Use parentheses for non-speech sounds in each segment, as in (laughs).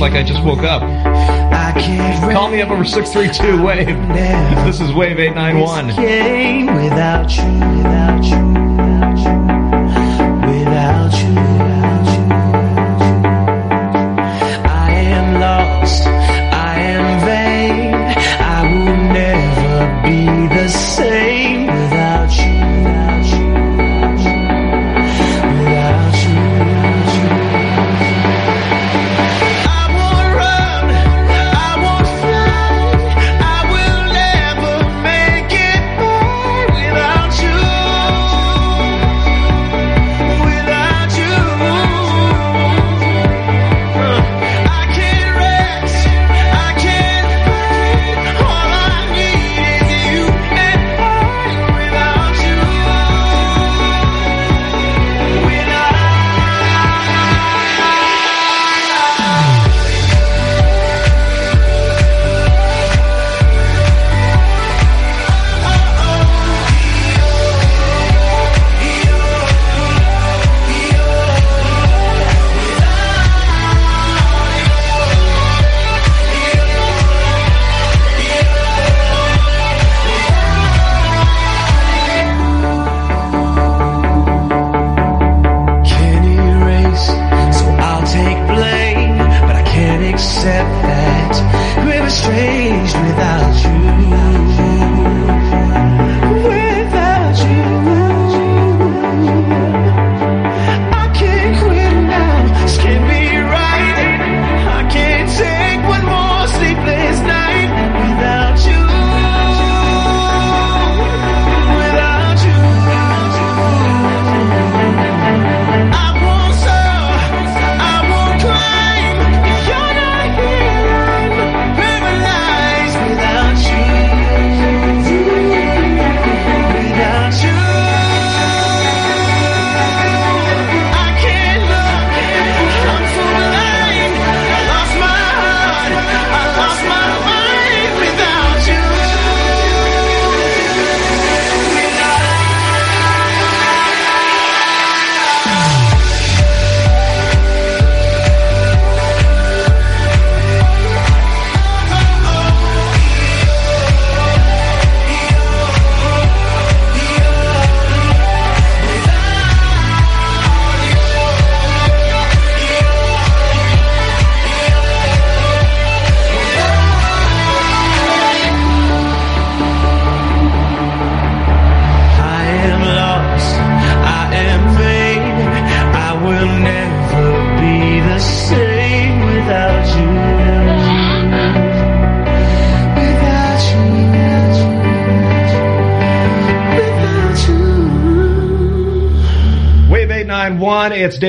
Like I just woke up. Call me up over 632 Wave. this is Wave 891. Without you, without you.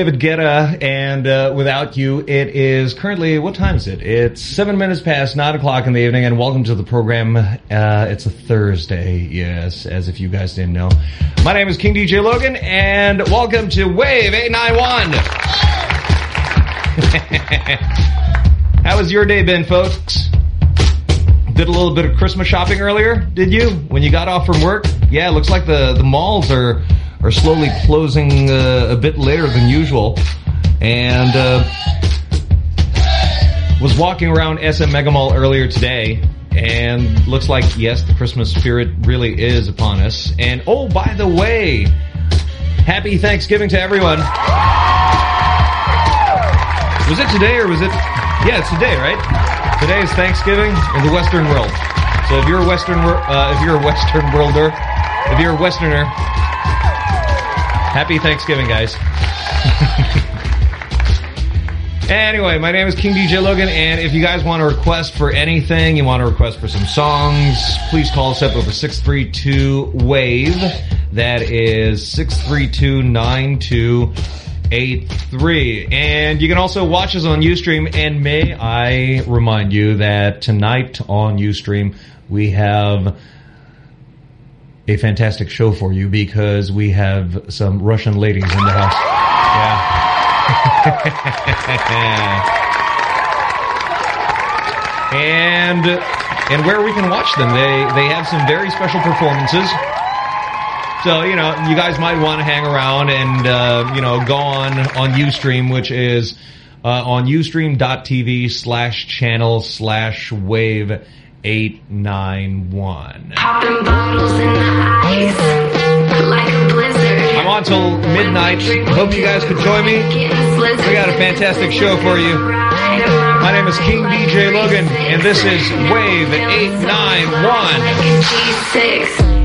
891. It's David Guetta, and uh, without you, it is currently, what time is it? It's seven minutes past nine o'clock in the evening, and welcome to the program. Uh, it's a Thursday, yes, as if you guys didn't know. My name is King DJ Logan, and welcome to Wave 891. (laughs) How has your day been, folks? Did a little bit of Christmas shopping earlier, did you? When you got off from work? Yeah, looks like the, the malls are are slowly closing uh, a bit later than usual. And uh, was walking around SM Mega Mall earlier today, and looks like, yes, the Christmas spirit really is upon us. And, oh, by the way, happy Thanksgiving to everyone. Was it today or was it... Yeah, it's today, right? Today is Thanksgiving in the Western world. So if you're a Western, uh, if you're a Western worlder, if you're a Westerner, Happy Thanksgiving, guys. (laughs) anyway, my name is King DJ Logan, and if you guys want to request for anything, you want to request for some songs, please call us up over 632-WAVE. That is 632-9283. And you can also watch us on Ustream, and may I remind you that tonight on Ustream, we have a fantastic show for you because we have some Russian ladies in the house. Yeah. (laughs) and and where we can watch them, they they have some very special performances. So, you know, you guys might want to hang around and, uh, you know, go on, on Ustream, which is uh, on ustream.tv slash channel slash wave 891. Popping bottles in the ice like a blizzard. I'm on till midnight. Hope you guys could join me. We got a fantastic show for you. My name is King DJ Logan, and this is Wave 891.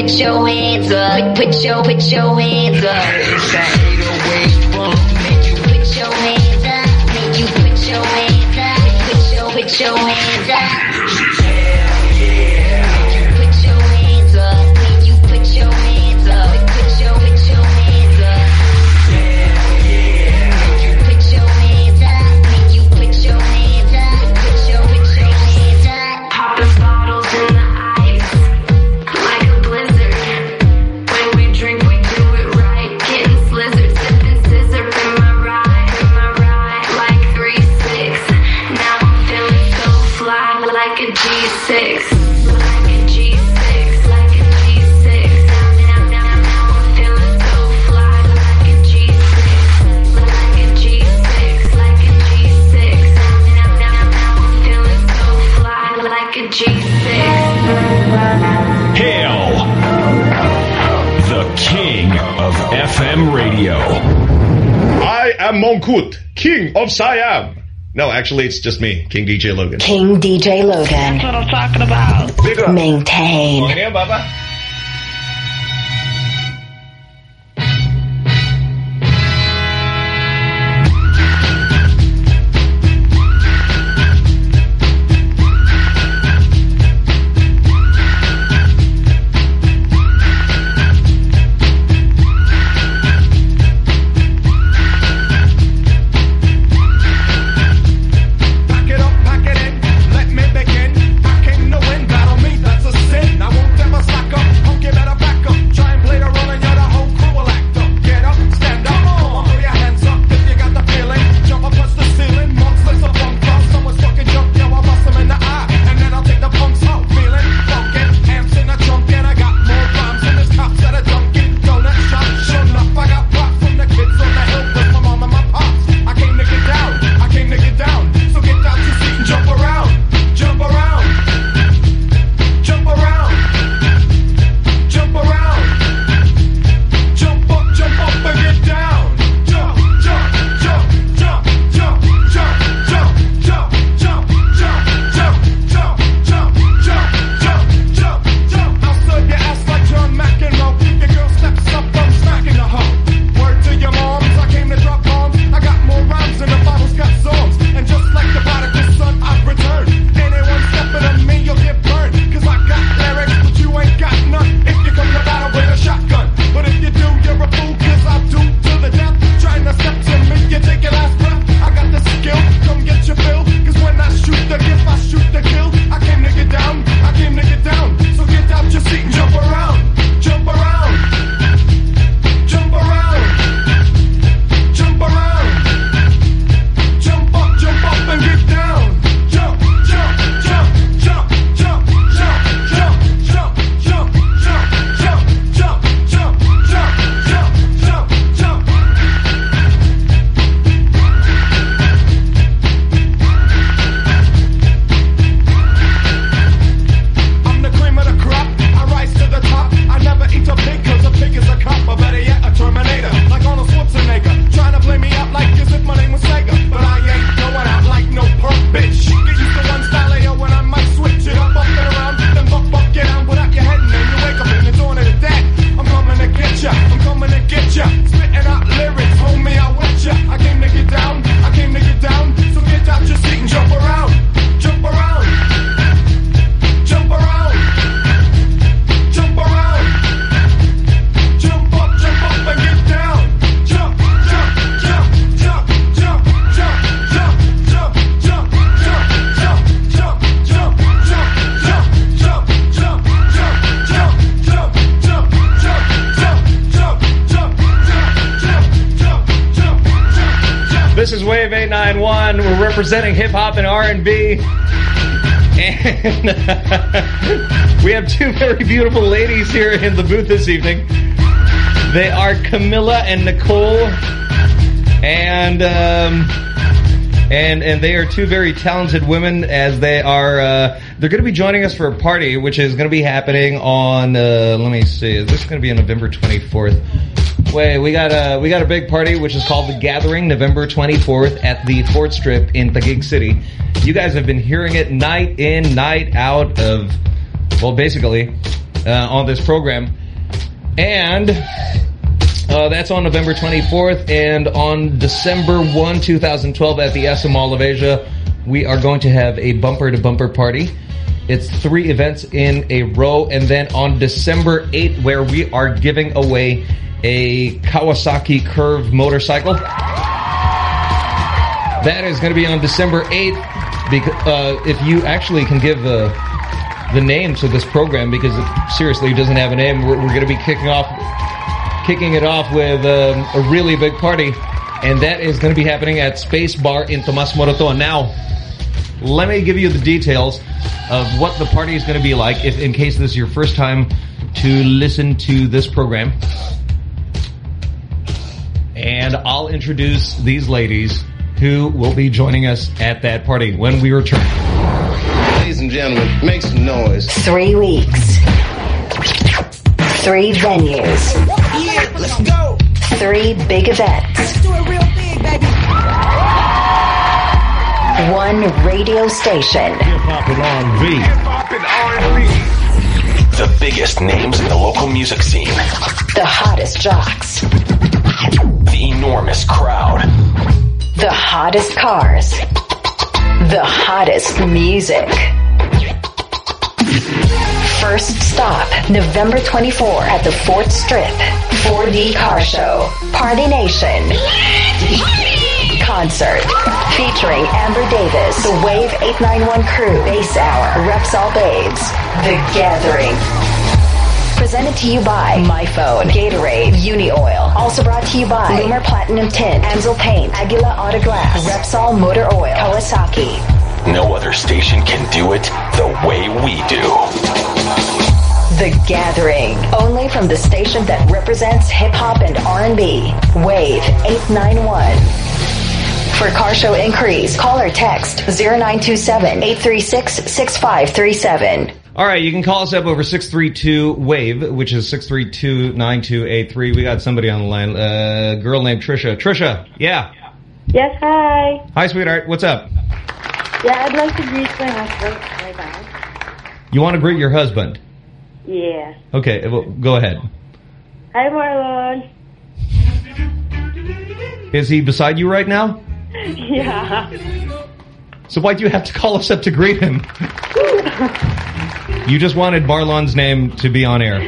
Put your hands up, put your put your hands up, Siam. No, actually, it's just me, King DJ Logan. King DJ Logan. That's what I'm talking about. Maintain. Morning, Baba. beautiful ladies here in the booth this evening. They are Camilla and Nicole, and um, and and they are two very talented women as they are. Uh, they're going to be joining us for a party, which is going to be happening on. Uh, let me see, is this going to be on November 24th? Wait, we got a we got a big party which is called the Gathering, November 24th at the Fort Strip in Taguig City. You guys have been hearing it night in, night out of well, basically uh, on this program. And uh, that's on November 24th. And on December 1, 2012, at the SM Mall of Asia, we are going to have a bumper-to-bumper -bumper party. It's three events in a row. And then on December 8th, where we are giving away a Kawasaki Curve motorcycle. That is going to be on December 8th. Because, uh, if you actually can give a the name to this program because it seriously doesn't have a name. We're, we're going to be kicking off, kicking it off with um, a really big party, and that is going to be happening at Space Bar in Tomas Morato. Now, let me give you the details of what the party is going to be like. If in case this is your first time to listen to this program, and I'll introduce these ladies who will be joining us at that party when we return. Ladies and gentlemen, make some noise. Three weeks. Three venues. Yeah, let's go. Three big events. Let's do it real big, baby. One radio station. Hip-hop and R&B. Hip-hop and R&B. The biggest names in the local music scene. The hottest jocks. The enormous crowd. The hottest cars. The hottest music. First stop, November 24 at the Fort Strip. 4D Car Show. Party Nation. Concert. Featuring Amber Davis, the Wave 891 crew, Bass Hour, Repsol Babes. The Gathering. Presented to you by MyPhone, Gatorade, Uni Oil. Also brought to you by LLumar Platinum Tint, Amsel Paint, Aguila Auto Glass, Repsol Motor Oil, Kawasaki. No other station can do it the way we do. The Gathering, only from the station that represents hip hop and R&B. Wave 891. For car show inquiries, call or text 0927-836-6537. All right, you can call us up over 632-WAVE, which is 632-9283. We got somebody on the line, uh, a girl named Trisha. Trisha, yeah. Yes, hi. Hi, sweetheart. What's up? Yeah, I'd like to greet my husband right now. You want to greet your husband? Yeah. Okay, well, go ahead. Hi, Marlon. Is he beside you right now? (laughs) yeah. So why do you have to call us up to greet him? (laughs) You just wanted Marlon's name to be on air.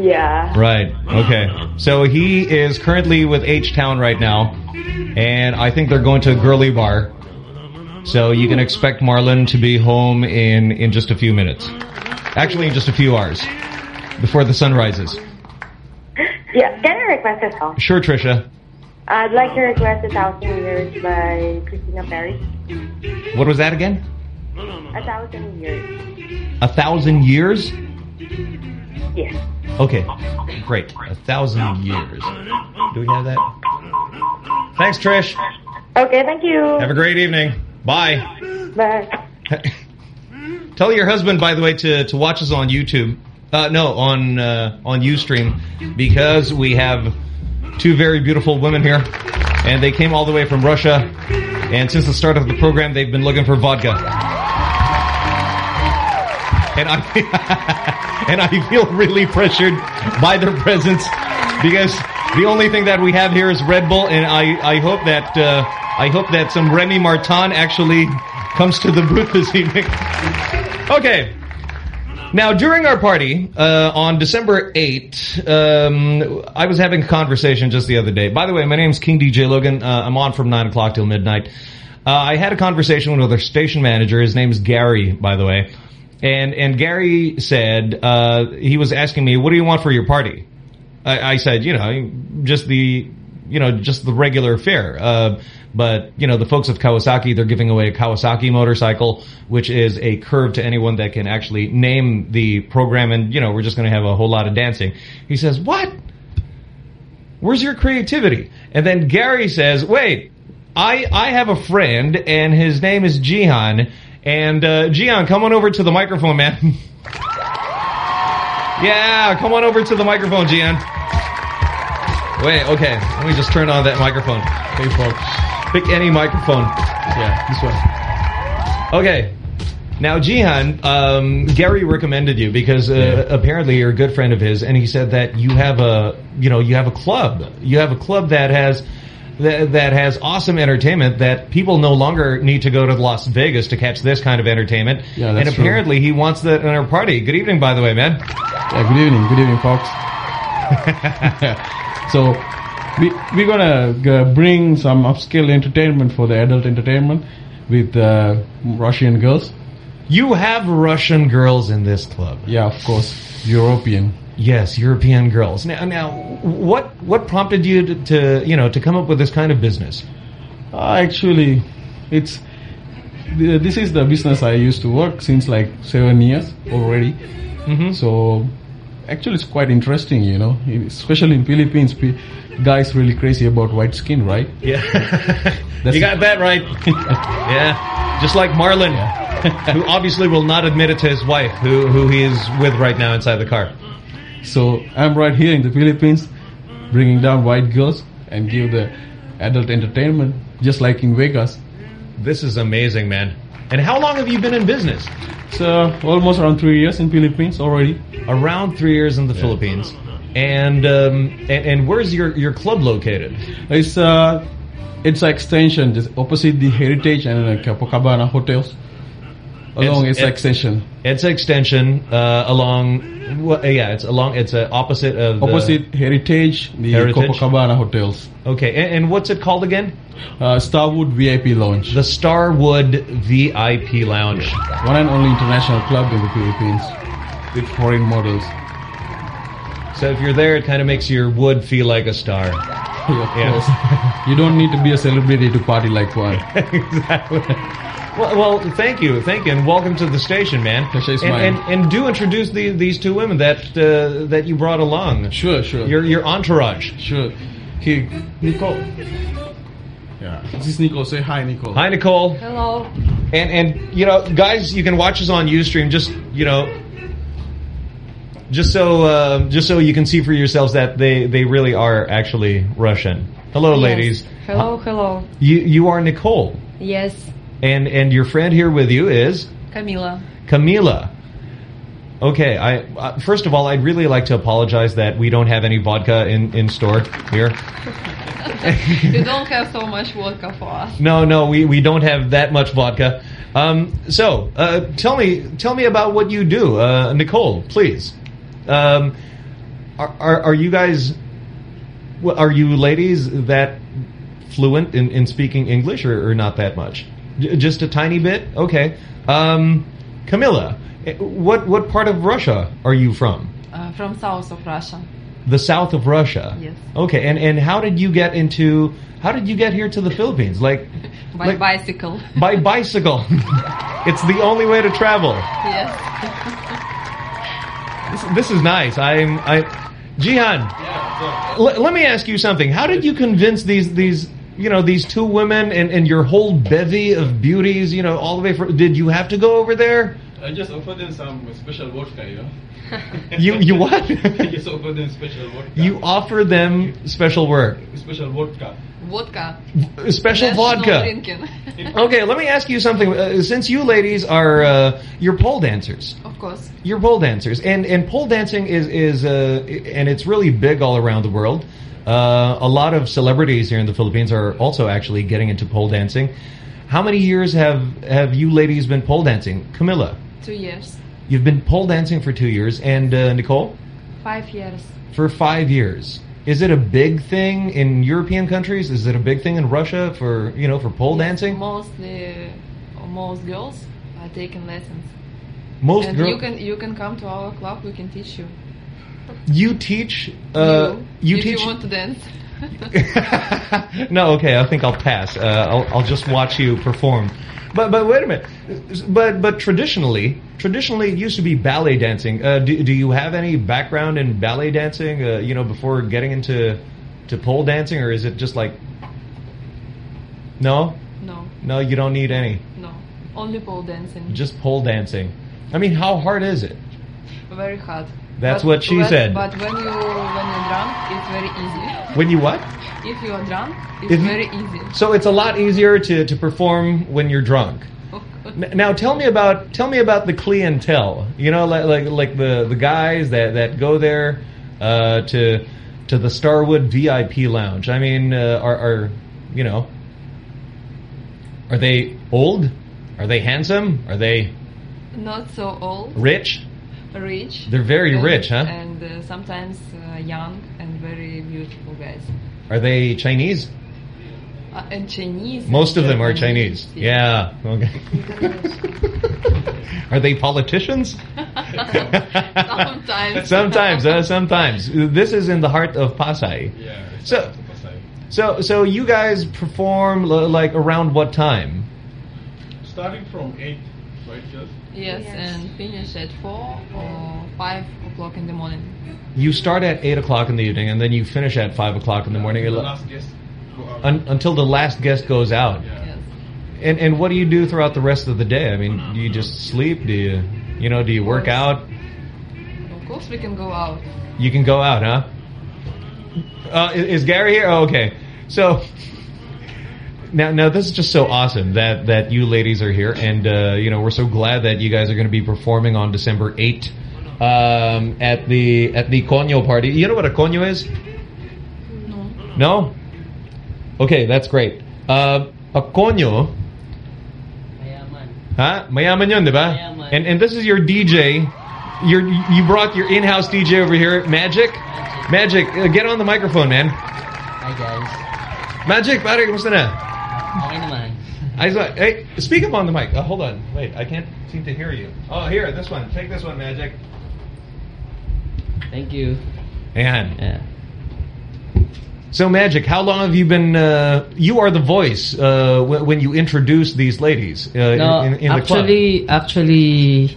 Yeah. Right. Okay. So he is currently with H-Town right now, and I think they're going to a girly bar. So you can expect Marlon to be home in, in just a few minutes. Actually, in just a few hours. Before the sun rises. Yeah, can I request a song? Sure, Trisha. I'd like to request A Thousand Years by Christina Perri. What was that again? A Thousand Years. A thousand years? Yes. Okay. Great. A thousand years. Do we have that? Thanks, Trish. Okay, thank you. Have a great evening. Bye. Bye. (laughs) Tell your husband, by the way, to to watch us on YouTube. Uh, no, on uh, on UStream because we have two very beautiful women here, and they came all the way from Russia. And since the start of the program, they've been looking for vodka. And I (laughs) and I feel really pressured by their presence because the only thing that we have here is Red Bull, and I I hope that uh, I hope that some Remy Martin actually comes to the booth this evening. Okay. Now, during our party uh, on December 8th, um, I was having a conversation just the other day. By the way, my name's King DJ Logan. Uh, I'm on from 9 o'clock till midnight. Uh, I had a conversation with our station manager. His name's Gary, by the way. And and Gary said, uh, he was asking me, what do you want for your party? I, I said, you know, just the, you know, just the regular fare. Uh, but, you know, the folks of Kawasaki, they're giving away a Kawasaki motorcycle, which is a curve to anyone that can actually name the program. And, you know, we're just going to have a whole lot of dancing. He says, what? Where's your creativity? And then Gary says, wait, I, I have a friend and his name is Jihan. And, uh, Jihan, come on over to the microphone, man. (laughs) yeah, come on over to the microphone, Jihan. Wait, okay. Let me just turn on that microphone. Hey, folks. Pick any microphone. Yeah, this one. Okay. Now, Jihan, um, Gary recommended you because uh, apparently you're a good friend of his, and he said that you have a, you know, you have a club. You have a club that has that, that has awesome entertainment that people no longer need to go to Las Vegas to catch this kind of entertainment. Yeah, that's and true. apparently he wants that in our party. Good evening, by the way, man. Yeah, good evening. Good evening, folks. (laughs) so, we, we're gonna uh, bring some upscale entertainment for the adult entertainment with uh, Russian girls. You have Russian girls in this club. Yeah, of course. European. Yes, European girls. Now, now, what what prompted you to, to you know to come up with this kind of business? Uh, actually, it's this is the business I used to work since like seven years already. Mm-hmm. So actually, it's quite interesting, you know, especially in Philippines. Guys really crazy about white skin, right? Yeah. (laughs) You got that right. (laughs) yeah. Just like Marlon, who obviously will not admit it to his wife, who who he is with right now inside the car. So I'm right here in the Philippines, bringing down white girls and give the adult entertainment, just like in Vegas. This is amazing, man. And how long have you been in business? So almost around three years in Philippines already. Around three years in the Philippines. And um, and, and where's your, your club located? It's uh, it's an extension just opposite the Heritage and uh, Copacabana hotels. Along its, it- extension, It's an extension uh, along. Well, yeah, it's along. It's uh, opposite of the, opposite Heritage, the Heritage? Copacabana hotels. Okay, and, and what's it called again? Uh, Starwood VIP Lounge, The Starwood VIP Lounge. one and only international club in the Philippines with foreign models. So if you're there, it kind of makes your wood feel like a star. Yeah, (laughs) of Yeah. course. you don't need to be a celebrity to party like one. (laughs) exactly. Well, well, thank you, thank you, and welcome to the station, man. Pleasure and, and and do introduce the, these two women that uh, that you brought along. Sure, sure. Your your entourage. Sure. Here, Nicole. Yeah. This is Nicole. Say hi, Nicole. Hi, Nicole. Hello. And and you know, guys, you can watch us on UStream. Just you know, just so uh, just so you can see for yourselves that they they really are actually Russian. Hello, Yes. ladies. Hello, hello. You you are Nicole, Yes, and and your friend here with you is Camila. Camila. Okay, I uh, first of all, I'd really like to apologize that we don't have any vodka in in store here. (laughs) you don't have so much vodka for us. No, no, we, we don't have that much vodka. Um, so, uh, tell me tell me about what you do, uh, Nicole, please. Um, are, are are you guys? Are you ladies that fluent in, in speaking English, or, or not that much? J- just a tiny bit. Okay. Um, Camilla, eh, what what part of Russia are you from? Uh, from south of Russia. The south of Russia. Yes. Okay, and and how did you get into? How did you get here to the Philippines? Like (laughs) By like- bicycle. (laughs) by bicycle. (laughs) it's the only way to travel. yes. This, this is nice. I'm I, Jihan. l- let me ask you something. How did you convince these these you know these two women and, and your whole bevy of beauties? You know all the way from. Did you have to go over there? I just offered them some special vodka, you know. (laughs) You you what? (laughs) I just offered them special vodka. you offer them special work, special vodka. Vodka. special National vodka. drinking. (laughs) Okay, let me ask you something. Uh, since you ladies are uh, you're pole dancers, of course. You're pole dancers, and and pole dancing is is uh, and it's really big all around the world. Uh, a lot of celebrities here in the Philippines are also actually getting into pole dancing. How many years have have you ladies been pole dancing? Camilla, Two years. you've been pole dancing for two years, and uh, Nicole Five years. for five years. Is it a big thing in European countries? Is it a big thing in Russia for you know for pole dancing? Mostly, most girls are taking lessons. Most and girl- you can you can come to our club. We can teach you. You teach. Uh, you, you if teach. you want to dance. (laughs) no, okay. I think I'll pass. Uh, I'll, I'll just watch you perform. But but wait a minute. But but traditionally, traditionally it used to be ballet dancing. Uh, do do you have any background in ballet dancing? Uh, you know, before getting into to pole dancing, or is it just like no, no, no? You don't need any. no, only pole dancing. Just pole dancing. I mean, how hard is it? Very hard. That's But what she said. But when you when you're drunk, it's very easy. When you what? (laughs) If you are drunk, it's If very easy. So it's a lot easier to, to perform when you're drunk. Now tell me about tell me about the clientele. You know, like like, like the, the guys that, that go there uh, to to the Starwood VIP lounge. I mean, uh, are are you know are they old? Are they handsome? Are they Not so old, rich? Rich. They're very and- rich, huh? And uh, sometimes uh, young and very beautiful guys. Are they Chinese? Uh, and Chinese. Most of them are Japanese, Chinese. Yeah. Okay. (laughs) are they politicians? Sometimes. (laughs) sometimes, uh, sometimes. This is in the heart of Pasay. Yeah. So, so, so you guys perform l- like around what time? starting from 8, right, Jess? Yes, and finish at 4 or 5 o'clock in the morning. You start at 8 o'clock in the evening and then you finish at 5 o'clock in the morning. The last guest go. Un until the last guest goes out. Yes. And and what do you do throughout the rest of the day? I mean, do you just sleep? Do you you know, do you work out? Of course we can go out. You can go out, huh? Uh, is, is Gary here? Oh, okay. So now, now this is just so awesome that that you ladies are here, and uh, you know we're so glad that you guys are going to be performing on December eighth um, at the at the Conyo party. You know what a Conyo is? No. No. Okay, that's great. Uh, a Conyo. Ha? Mayaman yun, di ba? And and this is your DJ. Your you brought your in-house DJ over here, Magic. Magic, uh, get on the microphone, man. Hi guys. Magic, pare, kumusta na? Okay naman. I saw, hey, speak up on the mic. Uh, hold on, wait, I can't seem to hear you. Oh, here, this one. Take this one, Magic. Thank you. Ayan. Yeah. So, Magic, how long have you been? Uh, you are the voice uh, w- when you introduce these ladies uh, No, in, in the club. actually, actually,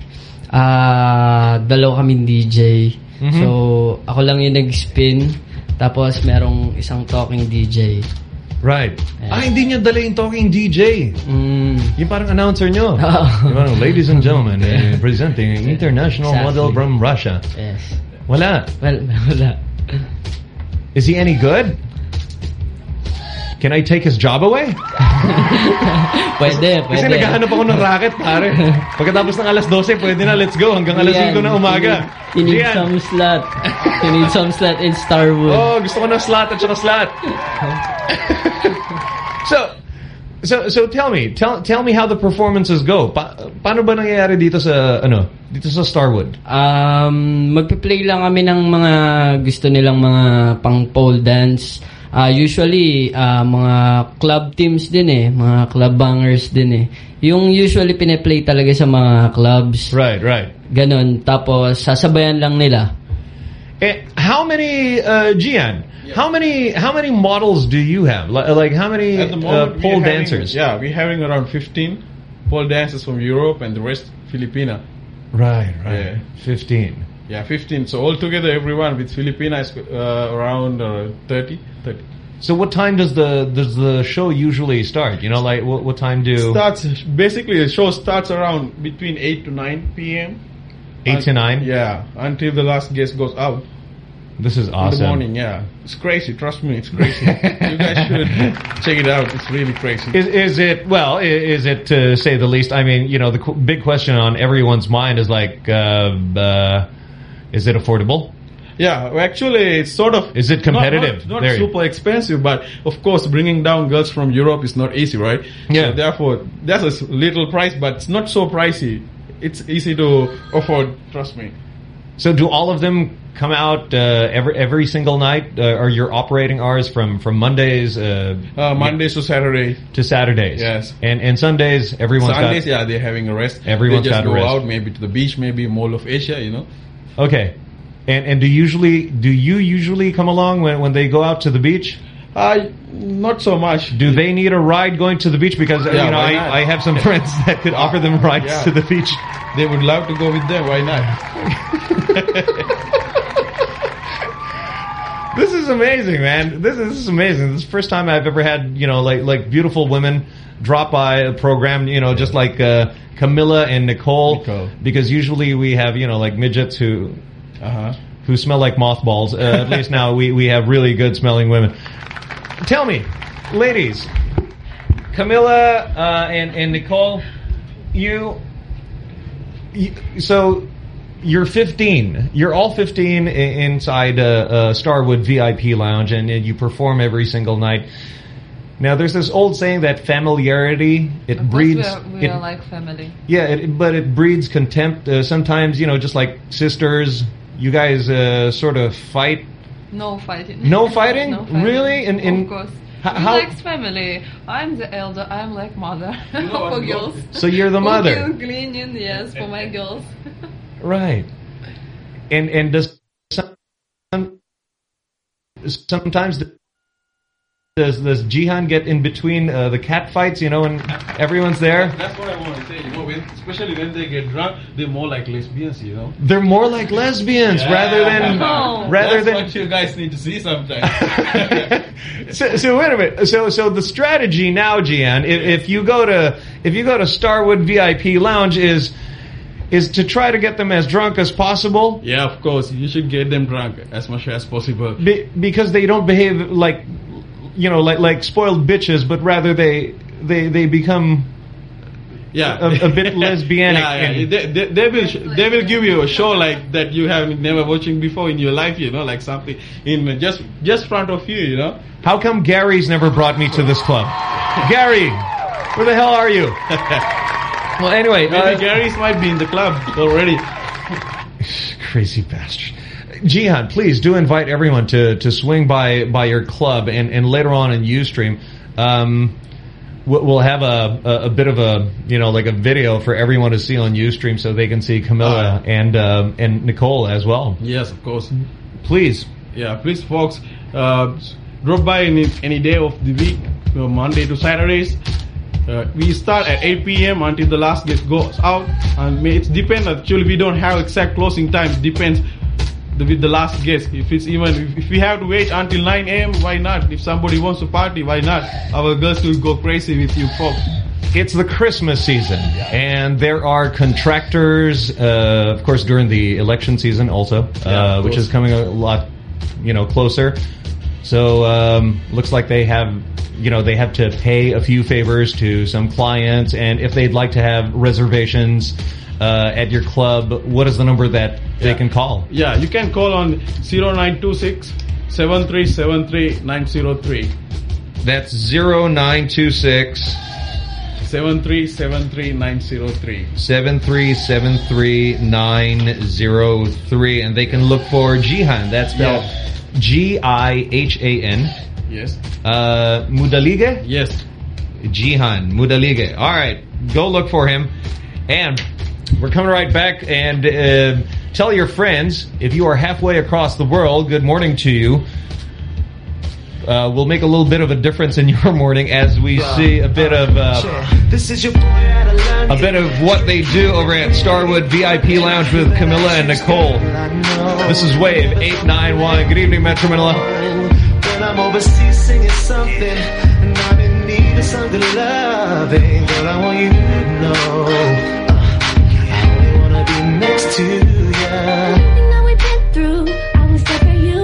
ah dalawa kaming DJ. Mhm. So, ako lang yung nag-spin. Tapos, merong isang talking DJ. Right. Ah, hindi niya dala yung talking DJ. Mm. Yung parang announcer nyo. (laughs) Yung parang, ladies and gentlemen, eh, presenting an international Exactly. model from Russia. Yes. Wala. Well, (laughs) wala. Is he any good? Can I take his job away? (laughs) pwede, Kasi pwede. naghahanap ako ng racket, pare. Pagkatapos ng alas 12, pwede na, let's go. Hanggang alas Yan. 5 na umaga. You need, you need some slot. You need some slot in Starwood. Oh, gusto ko ng slot at saka slot. (laughs) so, so, so tell me, tell, tell me how the performances go. Pa paano ba nangyayari dito sa, ano, dito sa Starwood? Um, magpe-play lang kami ng mga gusto nilang mga pang pole dance. Ah, usually, ah, mga club teams din eh. Mga club bangers din eh. Yung usually pine-play talaga sa mga clubs. Right, right. Ganon. Tapos, sasabayan lang nila. Eh, how many, uh, Gian, how many, how many models do you have? Like, like how many At the uh, pole we're having- dancers? yeah, we're having around 15 pole dancers from Europe and the rest Filipina. Right, right. 15. Yeah, 15. So altogether, everyone with Filipina is uh, around uh, 30. 30. So what time does the does the show usually start? You know, like what, what time do Starts basically the show starts around between 8 to 9 p.m. Eight to nine? Yeah, until the last guest goes out. This is In awesome. the morning, yeah. It's crazy, trust me, it's crazy. (laughs) you guys should check it out. It's really crazy. Is is it well? Is it to say the least? I mean, you know, the big question on everyone's mind is like, uh, uh, is it affordable? Yeah, well, actually, it's sort of. Is it competitive? Not, not, not super expensive, but of course, bringing down girls from Europe is not easy, right? Yeah. So therefore, that's a little price, but it's not so pricey. It's easy to afford. Trust me. So do all of them come out uh, every every single night? Uh, are your operating hours from from Mondays uh, Uh, Mondays to Saturday. to Saturdays? Yes. And and Sundays, everyone's Sundays, got yeah, they're having a rest. Everyone's they just got go out, maybe to the beach, maybe Mall of Asia, you know. Okay. And and do usually do you usually come along when when they go out to the beach? Uh, not so much. Do they need a ride going to the beach? Because Yeah, you know, I. I have some friends (laughs) that could offer them rides Yeah. to the beach. They would love to go with them. Why not? (laughs) This is amazing, man. This is, this is amazing. This is the first time I've ever had, you know, like like beautiful women drop by a program, you know, just like uh, Camilla and Nicole, Nicole. Because usually we have, you know, like midgets who Uh-huh. who smell like mothballs. Uh, at least now we we have really good smelling women. Tell me, ladies, Camilla uh, and and Nicole, you, you so you're 15. You're all 15 inside uh, uh, Starwood VIP Lounge, and, and you perform every single night. Now, there's this old saying that familiarity it Of breeds. we are, we it- are like family. yeah, it, but it breeds contempt. Uh, sometimes, you know, just like sisters, you guys uh, sort of fight. No fighting. No (laughs) fighting? no fighting. Really? In- in- of course. H- we how- like family. I'm the elder. I'm like mother (laughs) for girls. So you're the (laughs) mother. Cooking, cleaning, yes, for my girls. Right. And and does some, sometimes the Does does Gihan get in between uh, the cat fights? You know, and everyone's there. That's what I want to say. You know, when, especially when they get drunk, they're more like lesbians. You know. They're more like lesbians rather than (laughs) rather That's than what you guys need to see sometimes. (laughs) so, so wait a minute. So so the strategy now, Gihan, if, if you go to if you go to Starwood VIP Lounge, is is to try to get them as drunk as possible. yeah, of course, you should get them drunk as much as possible. Be, because they don't behave like you know like like spoiled bitches, but rather they they they become Yeah, a, a bit (laughs) lesbianic. Yeah, yeah. They, they, they will they will give you a show like that you have never watching before in your life. You know, like something in just just front of you. You know. How come Gary's never brought me to this club? Gary, where the hell are you? (laughs) well, anyway, Maybe uh, Gary's might be in the club already. (laughs) crazy bastard. Gihan, please do invite everyone to, to swing by by your club and, and later on in UStream. Um, we'll have a, a, a bit of a you know like a video for everyone to see on UStream so they can see Camilla and um, and Nicole as well. Yes, of course. Please. Yeah, please, folks, uh, drop by any, any day of the week, uh, Monday to Saturdays. Uh, we start at 8 p.m. until the last guest goes out, and it depends. Actually, we don't have exact closing times. Depends the, with the last guest. If it's even if, if we have to wait until 9 a.m., why not? If somebody wants to party, why not? Our girls will go crazy with you, folks. It's the Christmas season, and there are contractors, uh, of course, during the election season also, Yeah, uh, of which is coming a lot, you know, closer. So um, looks like they have, you know, they have to pay a few favors to some clients, and if they'd like to have reservations uh, at your club, what is the number that they can call? Yeah, you can call on 0926 7373 903. That's 0926 7373 903. 7373903 and they can look for Gihan. That's spelled G-I-H-A-N. Yes. Uh, Mudalige? Yes. Gihan Mudalige. All right, go look for him. And we're coming right back and uh, tell your friends if you are halfway across the world, good morning to you. Uh, we'll make a little bit of a difference in (laughs) your morning as we see a bit of uh, This is your boy out of London. a bit of what they do over at Starwood VIP Lounge with Camilla and Nicole. This is Wave 891. Good evening, Metro Manila. When I'm overseas singing something, and I'm in need of some good loving, girl, I want you to know. To ya. Everything that we've been through, I was there for you,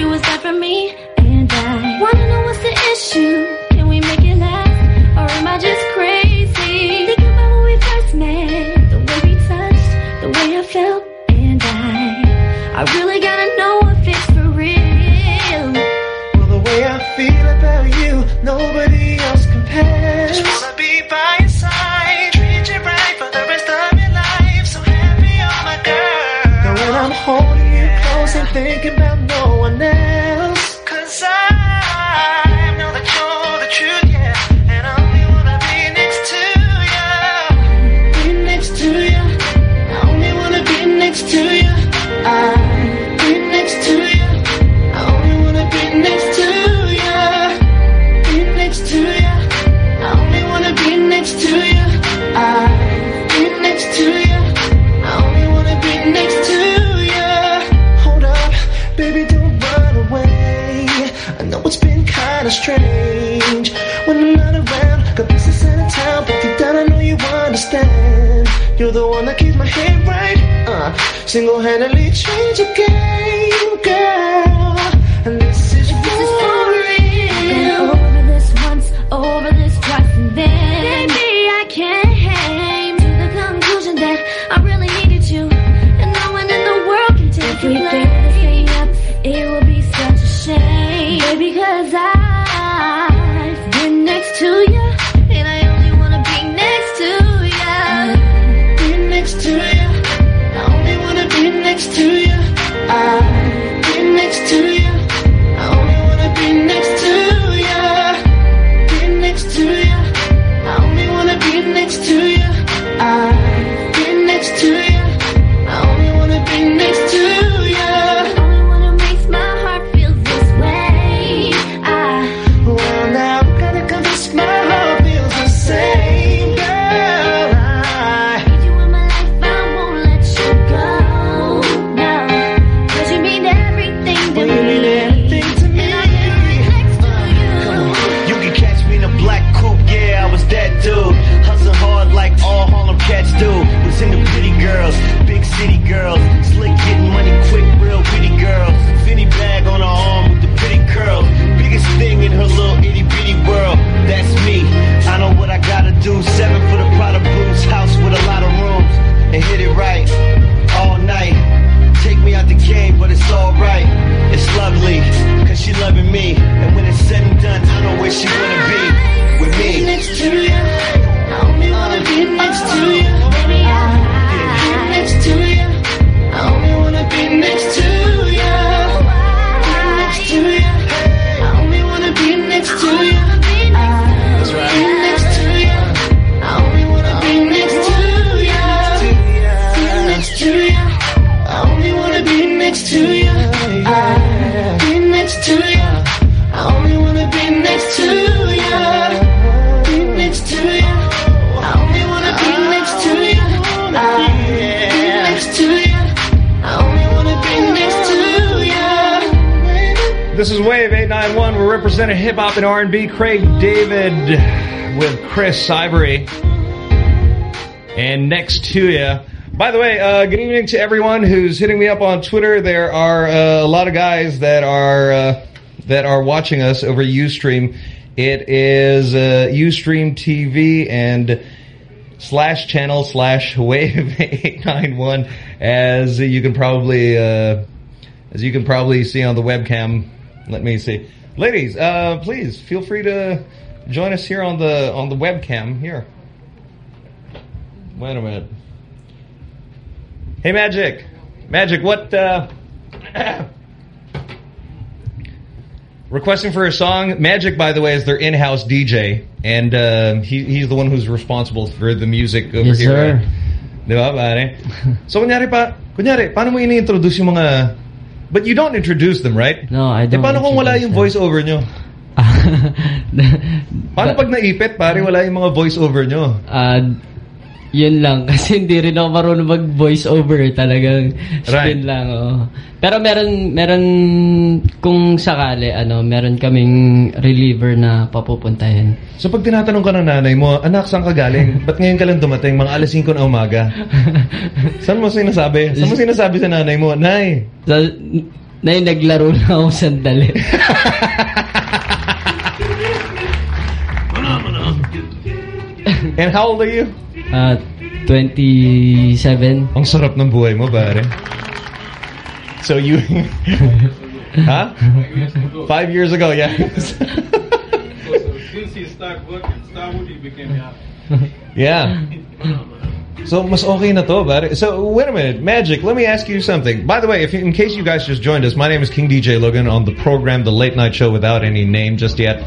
you was there for me, and I wanna know what's the issue. Can we make it last, or am I just crazy? Think about when we first met, the way we touched, the way I felt, and I, I really gotta know if it's for real. Well, the way I feel about you, nobody else compares. Just wanna be by your side, holding you close and thinking about no one else, cause I single-handedly change the 891. We're representing hip hop and R&B. Craig David with Chris Ivory. And next to you. By the way, uh, good evening to everyone who's hitting me up on Twitter. There are uh, a lot of guys that are uh, that are watching us over UStream. It is uh, UStream TV and slash channel slash (laughs) wave 891 as you can probably uh, as you can probably see on the webcam let me see ladies uh, please feel free to join us here on the on the webcam. Here. Wait a minute. Hey magic. Magic what uh, (coughs) requesting for a song. Magic by the way is their in-house DJ and uh, he, he's the one who's responsible for the music over Yes, here. sir. Di ba, pare? (laughs) So, kunyari pa, kunyari, paano mo ini-introduce yung mga... But you don't introduce them, right? No, I Eh, don't. paano kung wala yung voice-over nyo? (laughs) Paano pag naipit, pare, wala yung mga voice-over nyo? Ah, yun lang (laughs) kasi hindi rin ako marunong mag voice over talagang Right. spin lang oh. pero meron meron kung sakali ano meron kaming reliever na papupuntahin So, pag tinatanong ka ng nanay mo, anak, saan ka galing? (laughs) Ba't ngayon ka lang dumating? Mga alas 5 na umaga. (laughs) saan mo sinasabi? Saan mo sinasabi sa nanay mo? Nay, sa na naglaro na ako sandali and how old are you? Ah, 27 Ang sarap ng buhay mo, pare. So you... (laughs) huh? Five years ago, yeah. Since he started working, Starwood, he became yeah. yeah. So mas okay na to, pare. So wait a minute, Magic. Let me ask you something. By the way, if you, in case you guys just joined us, my name is King DJ Logan on the program, the Late Night Show, without any name just yet.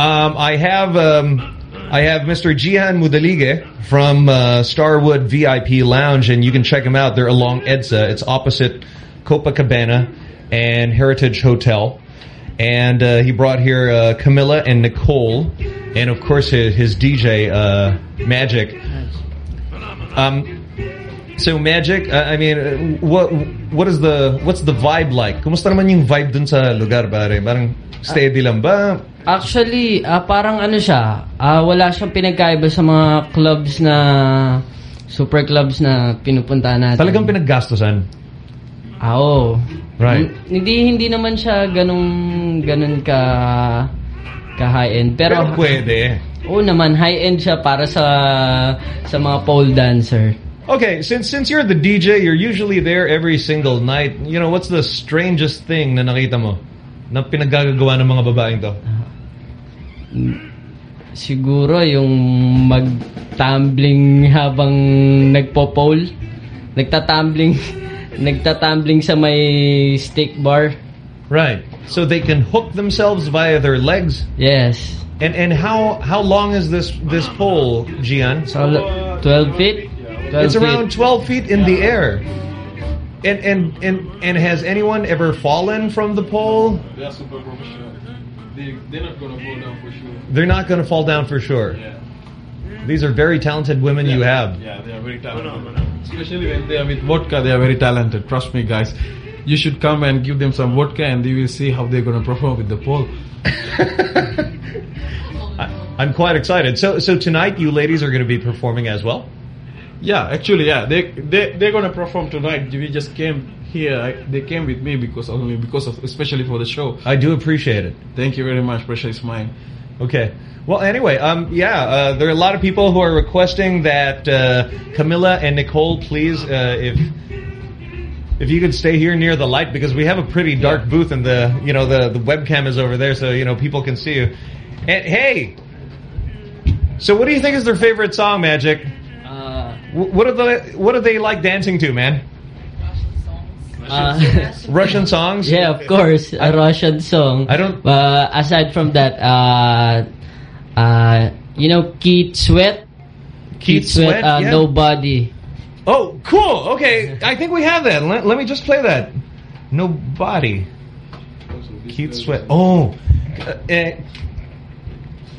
Um, I have um, I have Mr. Gihan Mudalige from uh, Starwood VIP Lounge, and you can check him out. They're along EDSA. It's opposite Copacabana and Heritage Hotel. And uh, he brought here uh, Camilla and Nicole, and of course his, his DJ uh, Magic. Um, so Magic, uh, I mean, uh, what what is the what's the vibe like? Kumusta naman yung vibe dun sa lugar, pare? Parang steady lang ba? Actually, ah, parang ano siya, ah, wala siyang pinagkaiba sa mga clubs na super clubs na pinupunta natin. Talagang pinaggastosan. Ah, oo. Right. Hin- Hindi hindi naman siya ganung ganun ka ka high end pero, Pero pwede. Oo naman, high end siya para sa sa mga pole dancer. Okay, since since you're the DJ, you're usually there every single night. You know, what's the strangest thing na nakita mo na pinaggagawa ng mga babaeng to? Uh, siguro yung mag-tumbling habang nagpo-pole. Nagtatumbling (laughs) nagtatumbling sa may stick bar. Right. So they can hook themselves via their legs. Yes. And and how how long is this this pole, Gihan? So 12 feet. 12 It's feet. around 12 feet in the air. And and and and has anyone ever fallen from the pole? They are super professional. They, they're not going to go down for sure. They're not going to fall down for sure. Yeah. These are very talented women you have. Yeah, they are very talented. Especially when they are with vodka, they are very talented. Trust me, guys. You should come and give them some vodka and you will see how they're going to perform with the pole. (laughs) I, I'm quite excited. So so tonight you ladies are going to be performing as well. Yeah, actually, yeah, they they they're gonna perform tonight. We just came here. I, they came with me because of me, because of especially for the show. I do appreciate it. Thank you very much. Pressure is mine. Okay. Well, anyway, um, yeah, uh, there are a lot of people who are requesting that uh, Camilla and Nicole, please, uh, if if you could stay here near the light because we have a pretty dark booth and the you know the the webcam is over there, so you know people can see you. And hey, so what do you think is their favorite song, Magic? Wh- what are the what do they like dancing to, man? Uh, Russian songs? Yeah, of course, a Russian song. I don't. Uh, aside from that, uh, uh, you know, Keith Sweat. Keith Sweat, uh, yeah. Nobody. Oh, cool. Okay, I think we have that. Let, let me just play that. Nobody. Keith Sweat. Oh, uh,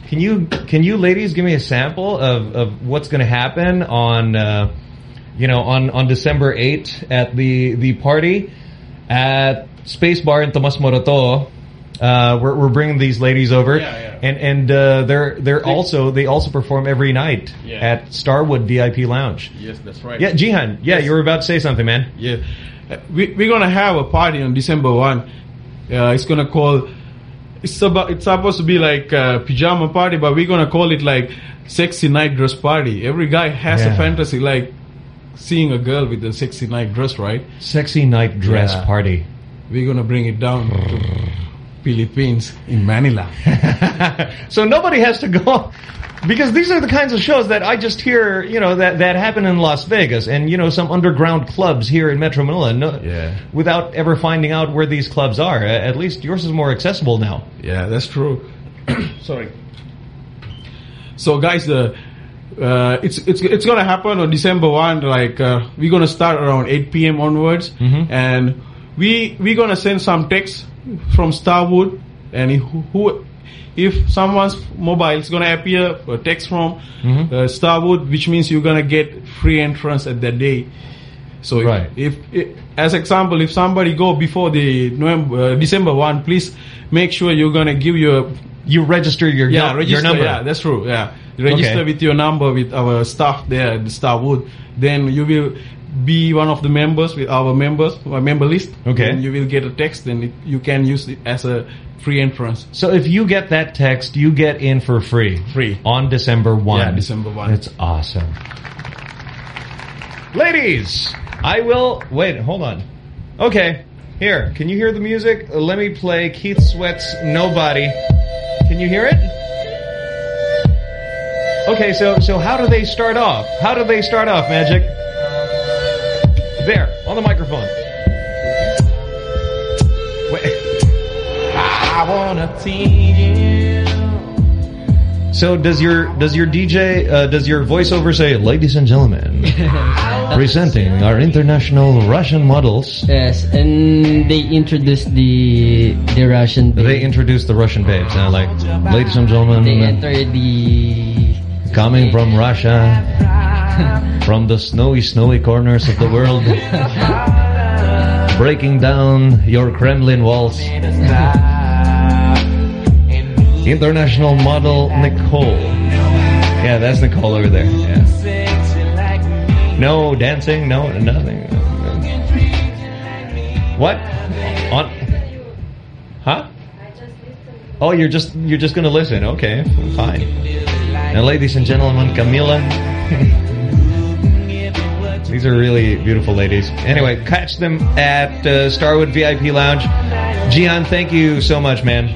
can you can you ladies give me a sample of of what's going to happen on uh, you know on on December 8th at the the party at Space Bar in Tomas Morato. Uh, we're we're bringing these ladies over, Yeah, yeah. and and uh, they're they're also they also perform every night Yeah. at Starwood VIP Lounge. Yes, that's right. Yeah, Gihan. Yeah, you were about to say something, man. Yeah, Uh, we we're gonna have a party on December one. Uh, it's gonna call. It's about. It's supposed to be like a pajama party, but we're gonna call it like sexy night dress party. Every guy has Yeah. a fantasy like seeing a girl with a sexy night dress, right? Sexy night dress Yeah. party. We're gonna bring it down to Philippines in Manila. (laughs) so nobody has to go because these are the kinds of shows that I just hear, you know, that that happen in Las Vegas and you know some underground clubs here in Metro Manila. No, Yeah. Without ever finding out where these clubs are. At least yours is more accessible now. Yeah, that's true. (coughs) Sorry. So guys, uh, uh, it's it's it's gonna happen on December one. Like uh, we're gonna start around eight p.m. onwards, and we we're gonna send some text from Starwood, and who, who if someone's mobile is gonna appear a text from Mhm. uh, Starwood, which means you're gonna get free entrance at that day. So if- Right. if, if as example, if somebody go before the November, uh, December one, please make sure you're gonna give your You register your yeah num- register your number. yeah that's true yeah register Okay. with your number with our staff there at Starwood then you will be one of the members with our members our member list Okay. and you will get a text and it, you can use it as a free entrance So if you get that text, you get in for free. Free. On December 1. Yeah, December 1. That's awesome. Ladies, I will... Wait, hold on. Okay, here. Can you hear the music? Uh, Let me play Keith Sweat's Nobody. Can you hear it? Okay, so so how do they start off? How do they start off, Magic? There, on the microphone. Wait. I wanna see So does your does your DJ uh, does your voiceover say, "Ladies and gentlemen, (laughs) presenting our international Russian models"? Yes, and they introduced the the Russian. They introduce the Russian babes, uh, like, "Ladies and gentlemen. They gentlemen, enter the coming from Russia, from the snowy, snowy corners of the world, breaking down your Kremlin walls." International model Nicole. Yeah, that's Nicole over there. Yeah. No dancing, no nothing. What? On? Huh? Oh, you're just you're just gonna listen. Okay, fine. And ladies and gentlemen, Camilla. (laughs) These are really beautiful ladies. Anyway, catch them at uh, Starwood VIP Lounge. Gihan, thank you so much, man.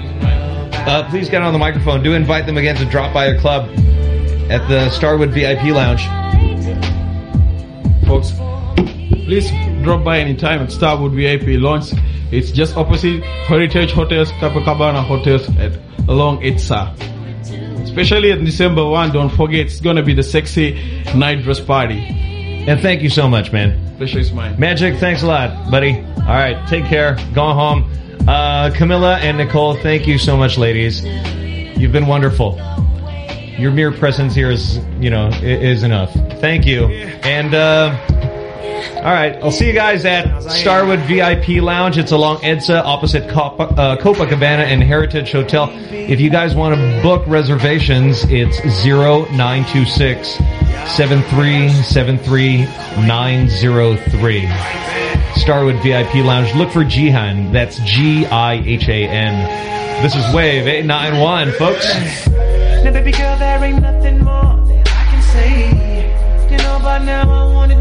Uh, please get on the microphone. Do invite them again to drop by your club at the Starwood VIP Lounge. folks please drop by anytime at Starwood VIP Lounge. it's just opposite Heritage Hotels Copacabana Hotels at along EDSA especially in December 1 don't forget it's gonna be the sexy night dress party And thank you so much, man. pleasure is mine Magic, thanks a lot, buddy. All right, take care. Go home. Uh, Camilla and Nicole, thank you so much, ladies. You've been wonderful. Your mere presence here is, you know, is enough. Thank you. And, uh, all right. I'll see you guys at Starwood VIP Lounge. It's along EDSA opposite Copa, uh, Copacabana and Heritage Hotel. If you guys want to book reservations, it's 0926 7373903. Starwood VIP Lounge. Look for Gihan. That's G-I-H-A-N. This is Wave 891, folks. Now, baby girl, there ain't nothing more that I can say. You know, by now I wanted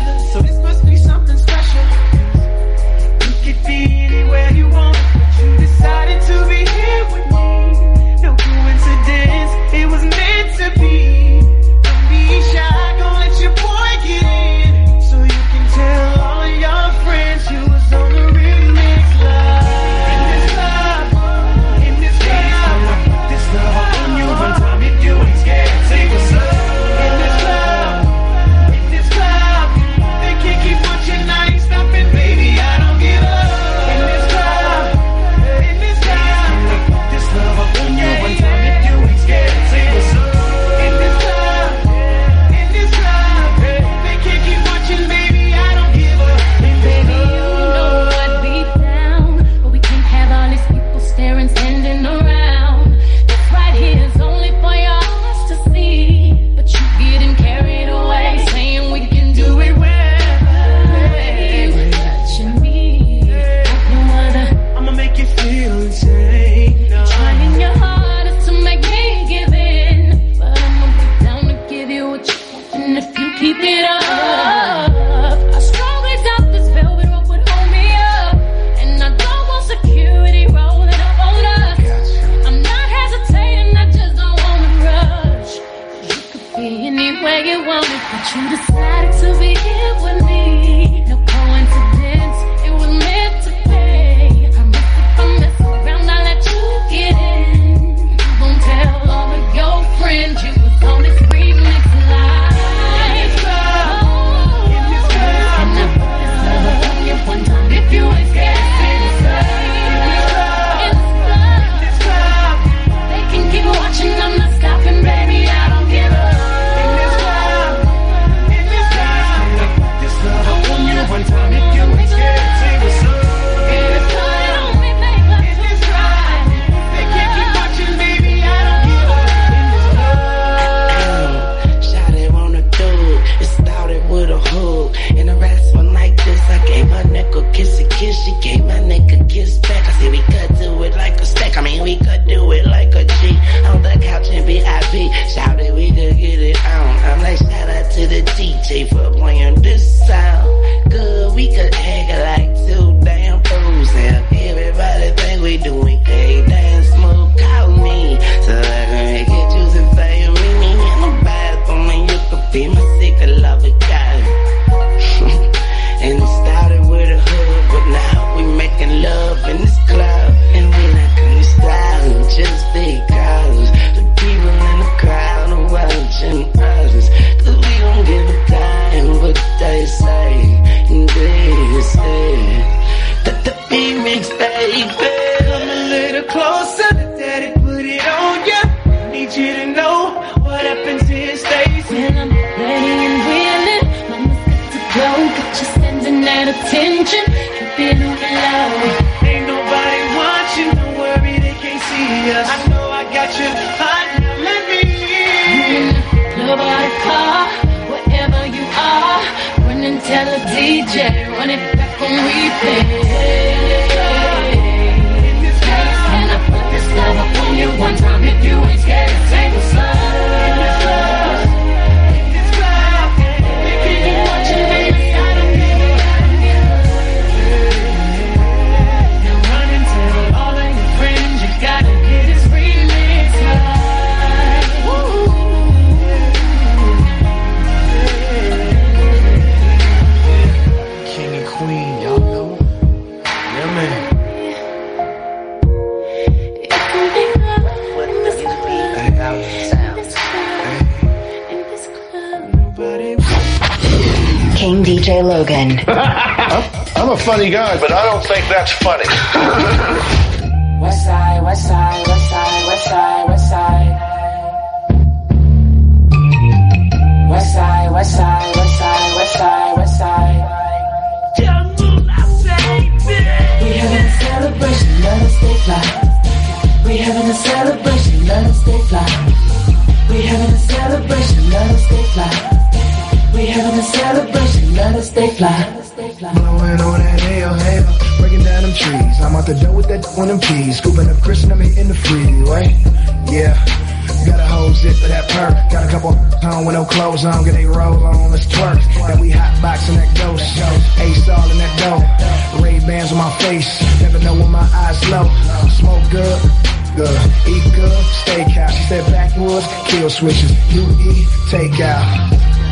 switches. You eat, take out.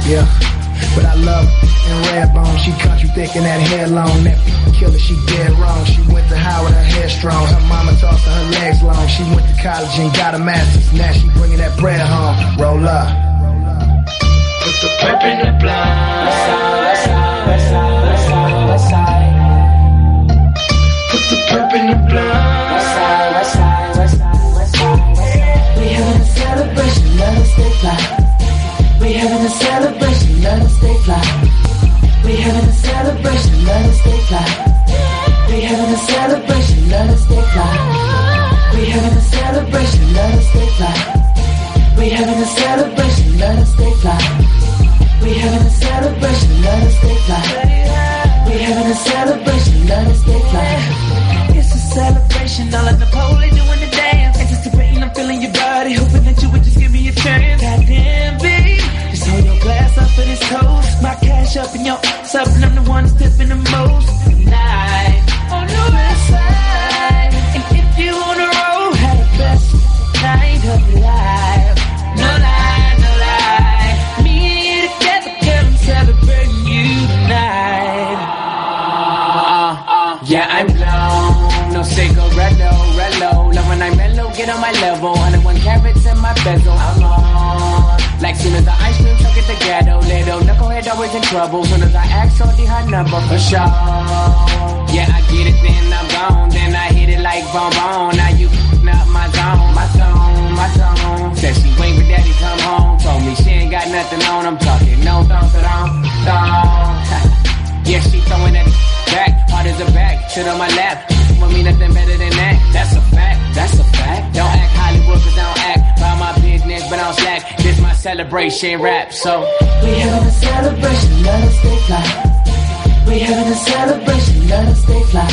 Yeah. But I love in red bone. She country thick and that hair long. That killer, she dead wrong. She went to Howard, her hair strong. Her mama taught her her legs long. She went to college and got a master's. Now she bringing that bread home. Roll up. Put the pep in the blind. West side, west side, west side, west side, west side. Put the pep in the blind. West side, west side, west side, west side, west side. We having celebration, let us stay fly. We having a celebration, let us stay fly. We having a celebration, let us stay fly. We having a celebration, let us stay fly. We having a celebration, let us stay fly. We having a celebration, let us stay fly. We having a celebration, let us stay fly. We having a celebration, let us stay fly. It's a celebration, all of the police doing the dance. Feeling your body, hoping that you would just give me a chance. Goddamn, babe, just hold your glass up for this toast. My cash up and your ass up, and I'm the one that's tipping the most. Tonight, bezel. Like soon as the ice cream truck at the ghetto. Little knucklehead always in trouble. Soon as I ask Shorty her number for sure. Yeah, I get it, then I'm gone. Then I hit it like bonbon. Now you up my zone, my zone, my zone. Said she wait for daddy come home. Told me she ain't got nothing on. I'm talking no thong, thong, thong. Yeah, she throwing that back, hard as a back, shit on my lap. Want me nothing better than that. That's a fact, that's a fact. Don't act Hollywood, cause I don't act by my business, but I don't slack. This my celebration rap, so. We having a celebration, let us stay fly. We having a celebration, let us stay fly.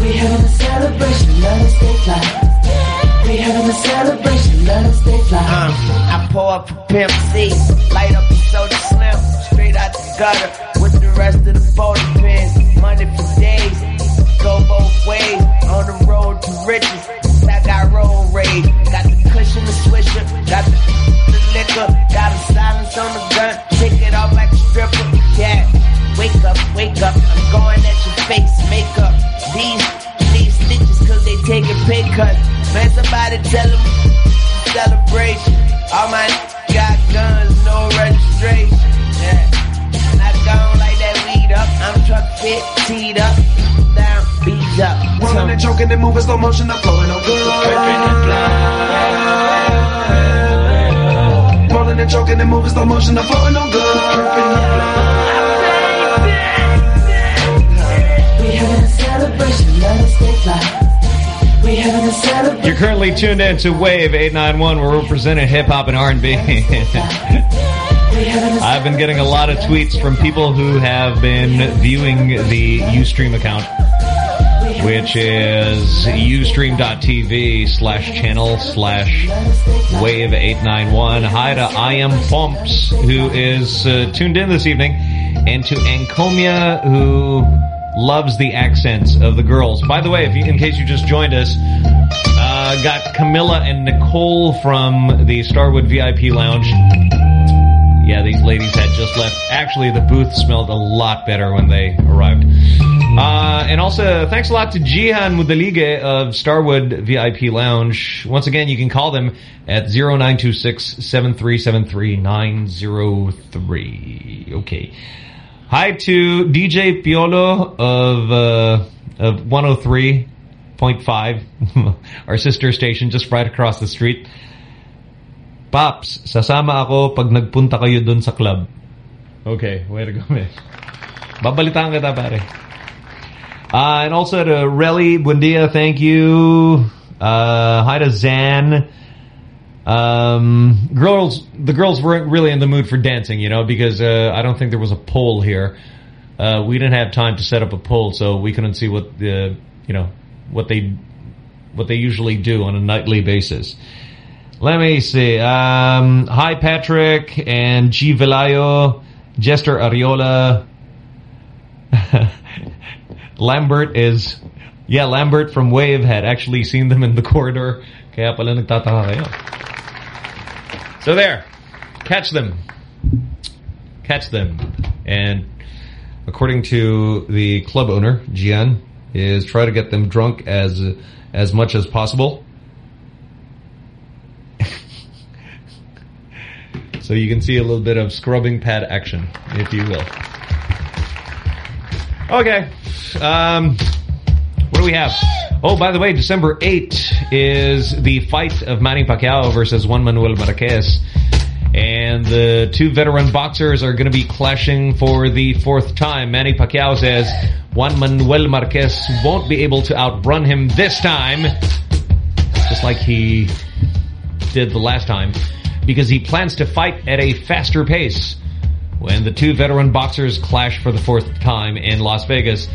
We having a celebration, let us stay fly. We having a celebration, let us stay fly. Uh, I pour up a Pimp C, light up a soda slim, straight out the gutter with the rest of the bowling pins. Money for days, go both ways on the road to riches. I got road rage, got the cushion, the swisher, got the, the liquor, got a silence on the gun, take it off like a stripper. Yeah, wake up, wake up, I'm going at your face, makeup. These these stitches cause they taking pay cuts. Man, somebody tell them celebration. All my got guns, no registration. Up. I'm truck fit, teed up, down, beat up. Rolling and choking and moving slow motion, I'm flowing on good. Rolling and choking and moving slow motion, I'm flowing on We having a celebration, let us stay fly. We having a celebration. You're currently tuned in to Wave 891, where we're presenting hip hop and R&B. I've been getting a lot of tweets from people who have been viewing the Ustream account, which is ustream.tv slash channel slash wave 891. Hi to I am Pumps, who is uh, tuned in this evening, and to Ancomia, who loves the accents of the girls. By the way, if you, in case you just joined us, uh, got Camilla and Nicole from the Starwood VIP Lounge. Yeah, these ladies had just left. Actually, the booth smelled a lot better when they arrived. Uh, and also, thanks a lot to Gihan Mudalige of Starwood VIP Lounge. Once again, you can call them at 0926-7373-903. Okay. Hi to DJ Piolo of, uh, of 103.5, (laughs) our sister station just right across the street. Pops, sasama ako pag nagpunta kayo dun sa club. Okay, way to go, man. Babalitaan kita, pare. Uh, and also to Relly Buendia, thank you. Uh, hi to Zan. Um, girls, the girls weren't really in the mood for dancing, you know, because uh, I don't think there was a poll here. Uh, we didn't have time to set up a poll, so we couldn't see what the, you know, what they, what they usually do on a nightly basis. Let me see. Um, hi, Patrick and G. Velayo, Jester Ariola. (laughs) Lambert is, yeah, Lambert from Wave had actually seen them in the corridor. Kaya pala nagtataka kayo. So there, catch them. Catch them. And according to the club owner, Gihan, is try to get them drunk as as much as possible. So you can see a little bit of scrubbing pad action, if you will. Okay. Um, what do we have? Oh, by the way, December 8 is the fight of Manny Pacquiao versus Juan Manuel Marquez. And the two veteran boxers are going to be clashing for the fourth time. Manny Pacquiao says Juan Manuel Marquez won't be able to outrun him this time, just like he did the last time, because he plans to fight at a faster pace when the two veteran boxers clash for the fourth time in Las Vegas.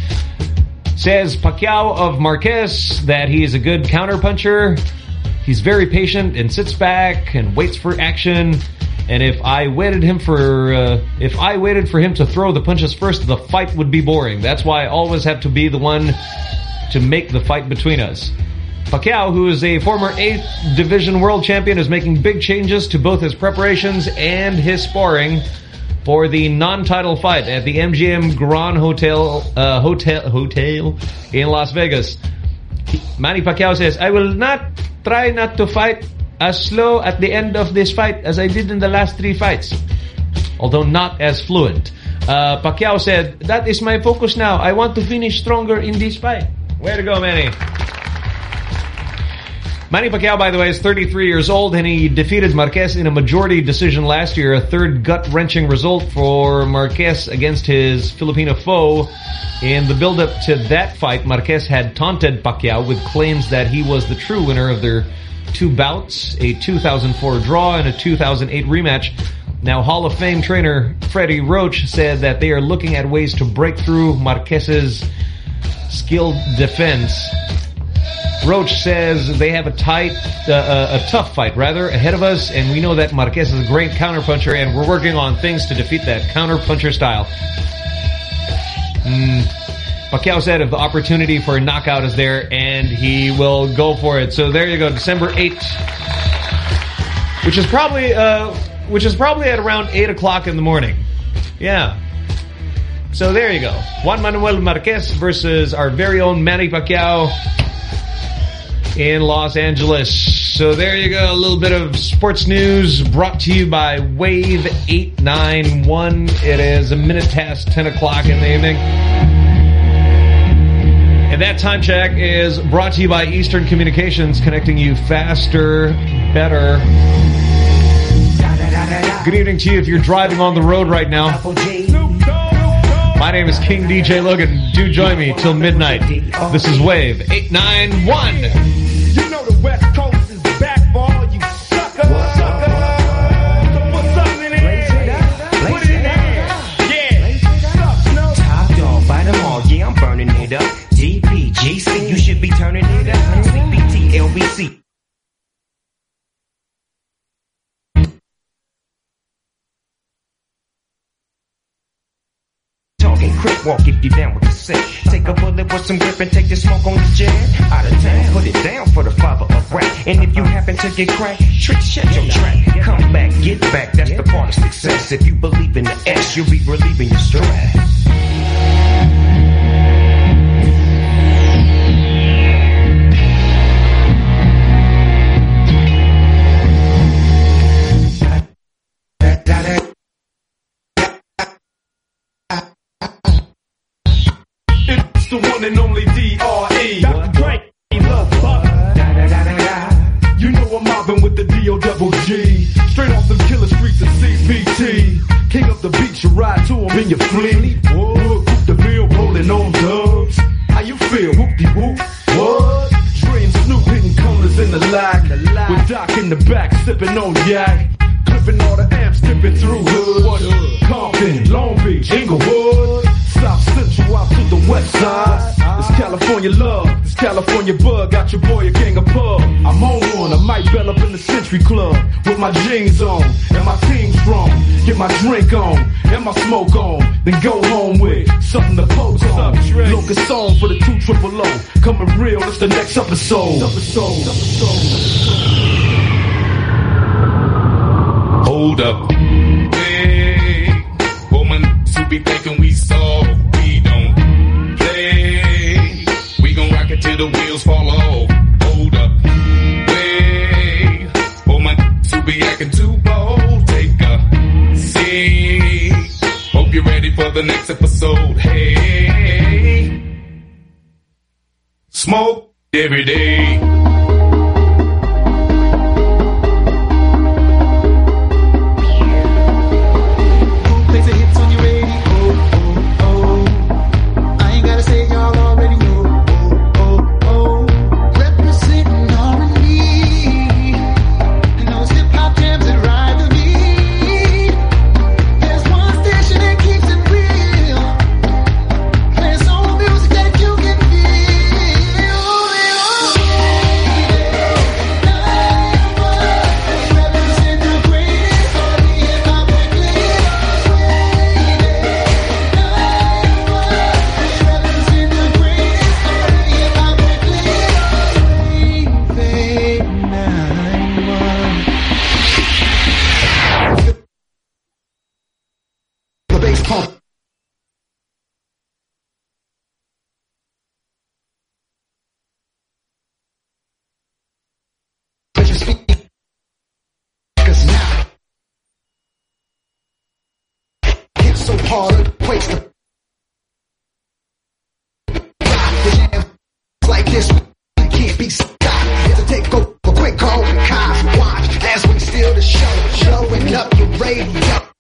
Says Pacquiao of Marquez that he is a good counterpuncher. He's very patient and sits back and waits for action. And if I waited him for, uh, if I waited for him to throw the punches first, the fight would be boring. That's why I always have to be the one to make the fight between us. Pacquiao, who is a former 8th Division World Champion, is making big changes to both his preparations and his sparring for the non-title fight at the MGM Grand Hotel uh, Hotel Hotel in Las Vegas. Manny Pacquiao says, "I will not try not to fight as slow at the end of this fight as I did in the last three fights, although not as fluent." Uh, Pacquiao said, "That is my focus now. I want to finish stronger in this fight." Way to go, Manny. Manny Pacquiao, by the way, is 33 years old, and he defeated Marquez in a majority decision last year, a third gut-wrenching result for Marquez against his Filipino foe. In the build-up to that fight, Marquez had taunted Pacquiao with claims that he was the true winner of their two bouts, a 2004 draw and a 2008 rematch. Now, Hall of Fame trainer Freddie Roach said that they are looking at ways to break through Marquez's skilled defense. Roach says they have a tight, uh, a tough fight, rather, ahead of us, and we know that Marquez is a great counterpuncher, and we're working on things to defeat that counterpuncher style. Mm. Pacquiao said if the opportunity for a knockout is there, and he will go for it. So there you go, December 8th, which is probably, uh, which is probably at around 8 o'clock in the morning. Yeah. So there you go. Juan Manuel Marquez versus our very own Manny Pacquiao in Los Angeles. So there you go, a little bit of sports news brought to you by Wave 891. It is a minute past 10 o'clock in the evening. And that time check is brought to you by Eastern Communications, connecting you faster, better. Good evening to you if you're driving on the road right now. My name is King DJ Logan. Do join me till midnight. This is Wave 891. You know the West Coast is back for all you suckers. So put something in. Put it in. Yeah. Top dog, bite them all. Yeah, I'm burning it up. GPGC, walk if you down with the set. Take a bullet with some grip and take the smoke on the jet. Out of town, put it down for the father of rap. And if you happen to get cracked, trick shut your track. Come back, get back, that's the part of success. If you believe in the S, you'll be relieving your stress. The back, sipping on yak. Clipping all the amps, dipping through hood. Compton, Long Beach, Inglewood. South Central out to the west side. It's California love, it's California bug. Got your boy a gang of pub. I'm on one, I might bell up in the Century Club with my jeans on and my team strong. Get my drink on and my smoke on, then go home with something to post on. Locus song for the two triple O. Coming real, it's the next episode. Episode. Hold up. Hey, woman, who be thinking we soft, we don't play. We gon' rock it till the wheels fall off. Hold up. Hey, woman, who be acting too bold, take a seat. Hope you're ready for the next episode. Hey, smoke every day. Radio.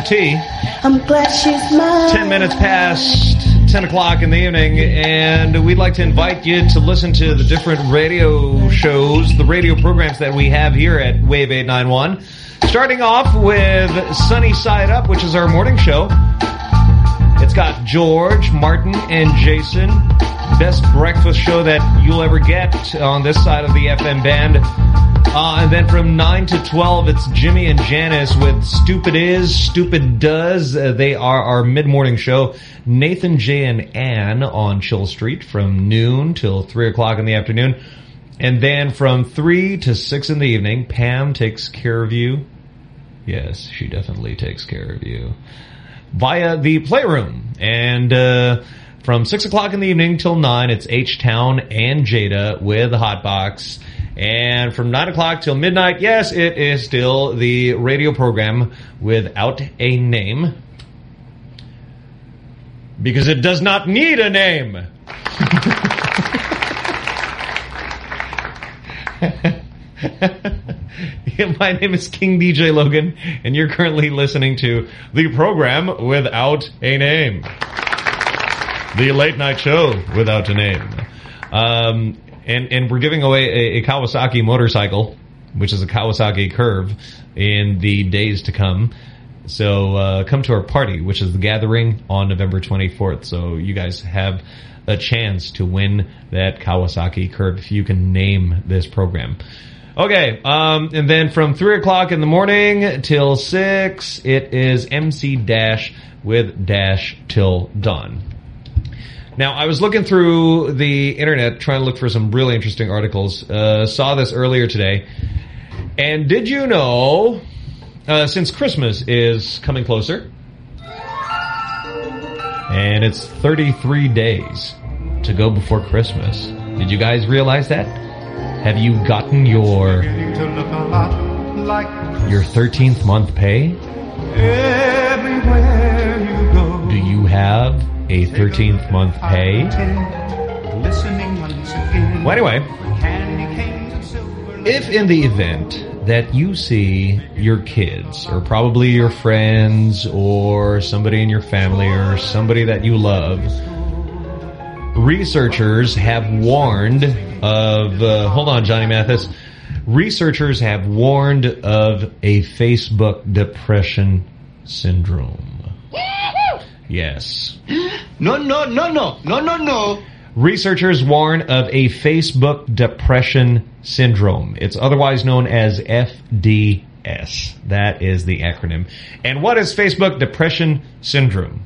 Pusha T. I'm glad she's mine. 10 minutes past 10 o'clock in the evening, and we'd like to invite you to listen to the different radio shows, the radio programs that we have here at Wave 891. Starting off with Sunny Side Up, which is our morning show. It's got George, Martin, and Jason. Best breakfast show that you'll ever get on this side of the FM band. Uh, and then from 9 to 12, it's Jimmy and Janice with Stupid Is, Stupid Does. Uh, they are our mid-morning show. Nathan, Jay, and Ann on Chill Street from noon till 3 o'clock in the afternoon. And then from 3 to 6 in the evening, Pam takes care of you. Yes, she definitely takes care of you. Via the Playroom. And uh, from 6 o'clock in the evening till 9, it's H-Town and Jada with the Hot Box. And from 9 o'clock till midnight, yes, it is still the radio program without a name. Because it does not need a name. (laughs) My name is King DJ Logan, and you're currently listening to the program without a name. The late night show without a name. Um, and, and we're giving away a, a Kawasaki motorcycle, which is a Kawasaki Curve, in the days to come. So uh, come to our party, which is the gathering on November 24th. So you guys have a chance to win that Kawasaki Curve if you can name this program. Okay, um, and then from 3 o'clock in the morning till 6, it is MC Dash with Dash till dawn. Now, I was looking through the internet trying to look for some really interesting articles. Uh, saw this earlier today. And did you know, uh, since Christmas is coming closer, and it's 33 days to go before Christmas. Did you guys realize that? Have you gotten your your 13th month pay? Do you have a 13th month pay? Well, anyway, if in the event that you see your kids, or probably your friends, or somebody in your family, or somebody that you love, researchers have warned of, uh, hold on, Johnny Mathis. Researchers have warned of a Facebook depression syndrome. Yes. No, no, no, no, no, no, no. Researchers warn of a Facebook depression syndrome. It's otherwise known as FDS. That is the acronym. And what is Facebook depression syndrome?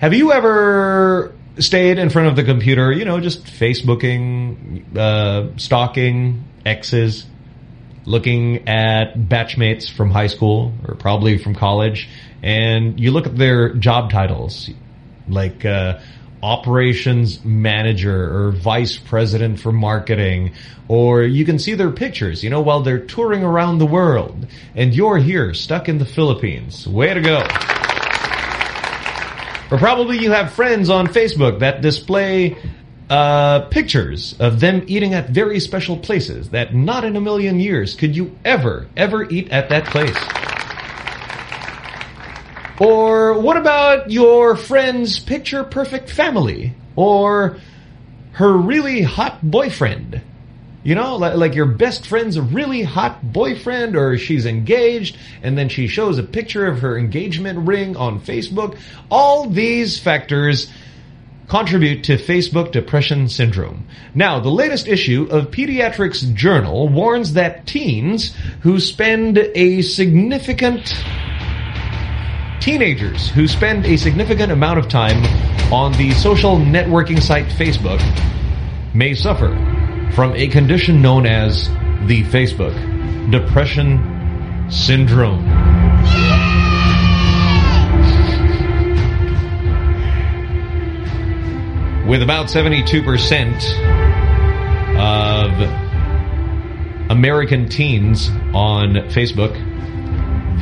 Have you ever stayed in front of the computer, you know, just Facebooking, uh, stalking exes, looking at batchmates from high school or probably from college, and you look at their job titles, like uh, operations manager or vice president for marketing, or you can see their pictures, you know, while they're touring around the world, and you're here stuck in the Philippines. Way to go. Or probably you have friends on Facebook that display uh, pictures of them eating at very special places that not in a million years could you ever, ever eat at that place. Or what about your friend's picture-perfect family? Or her really hot boyfriend? You know, like, like your best friend's a really hot boyfriend or she's engaged and then she shows a picture of her engagement ring on Facebook. All these factors contribute to Facebook depression syndrome. Now, the latest issue of Pediatrics Journal warns that teens who spend a significant teenagers who spend a significant amount of time on the social networking site Facebook may suffer from a condition known as the Facebook depression syndrome. With about 72% of American teens on Facebook,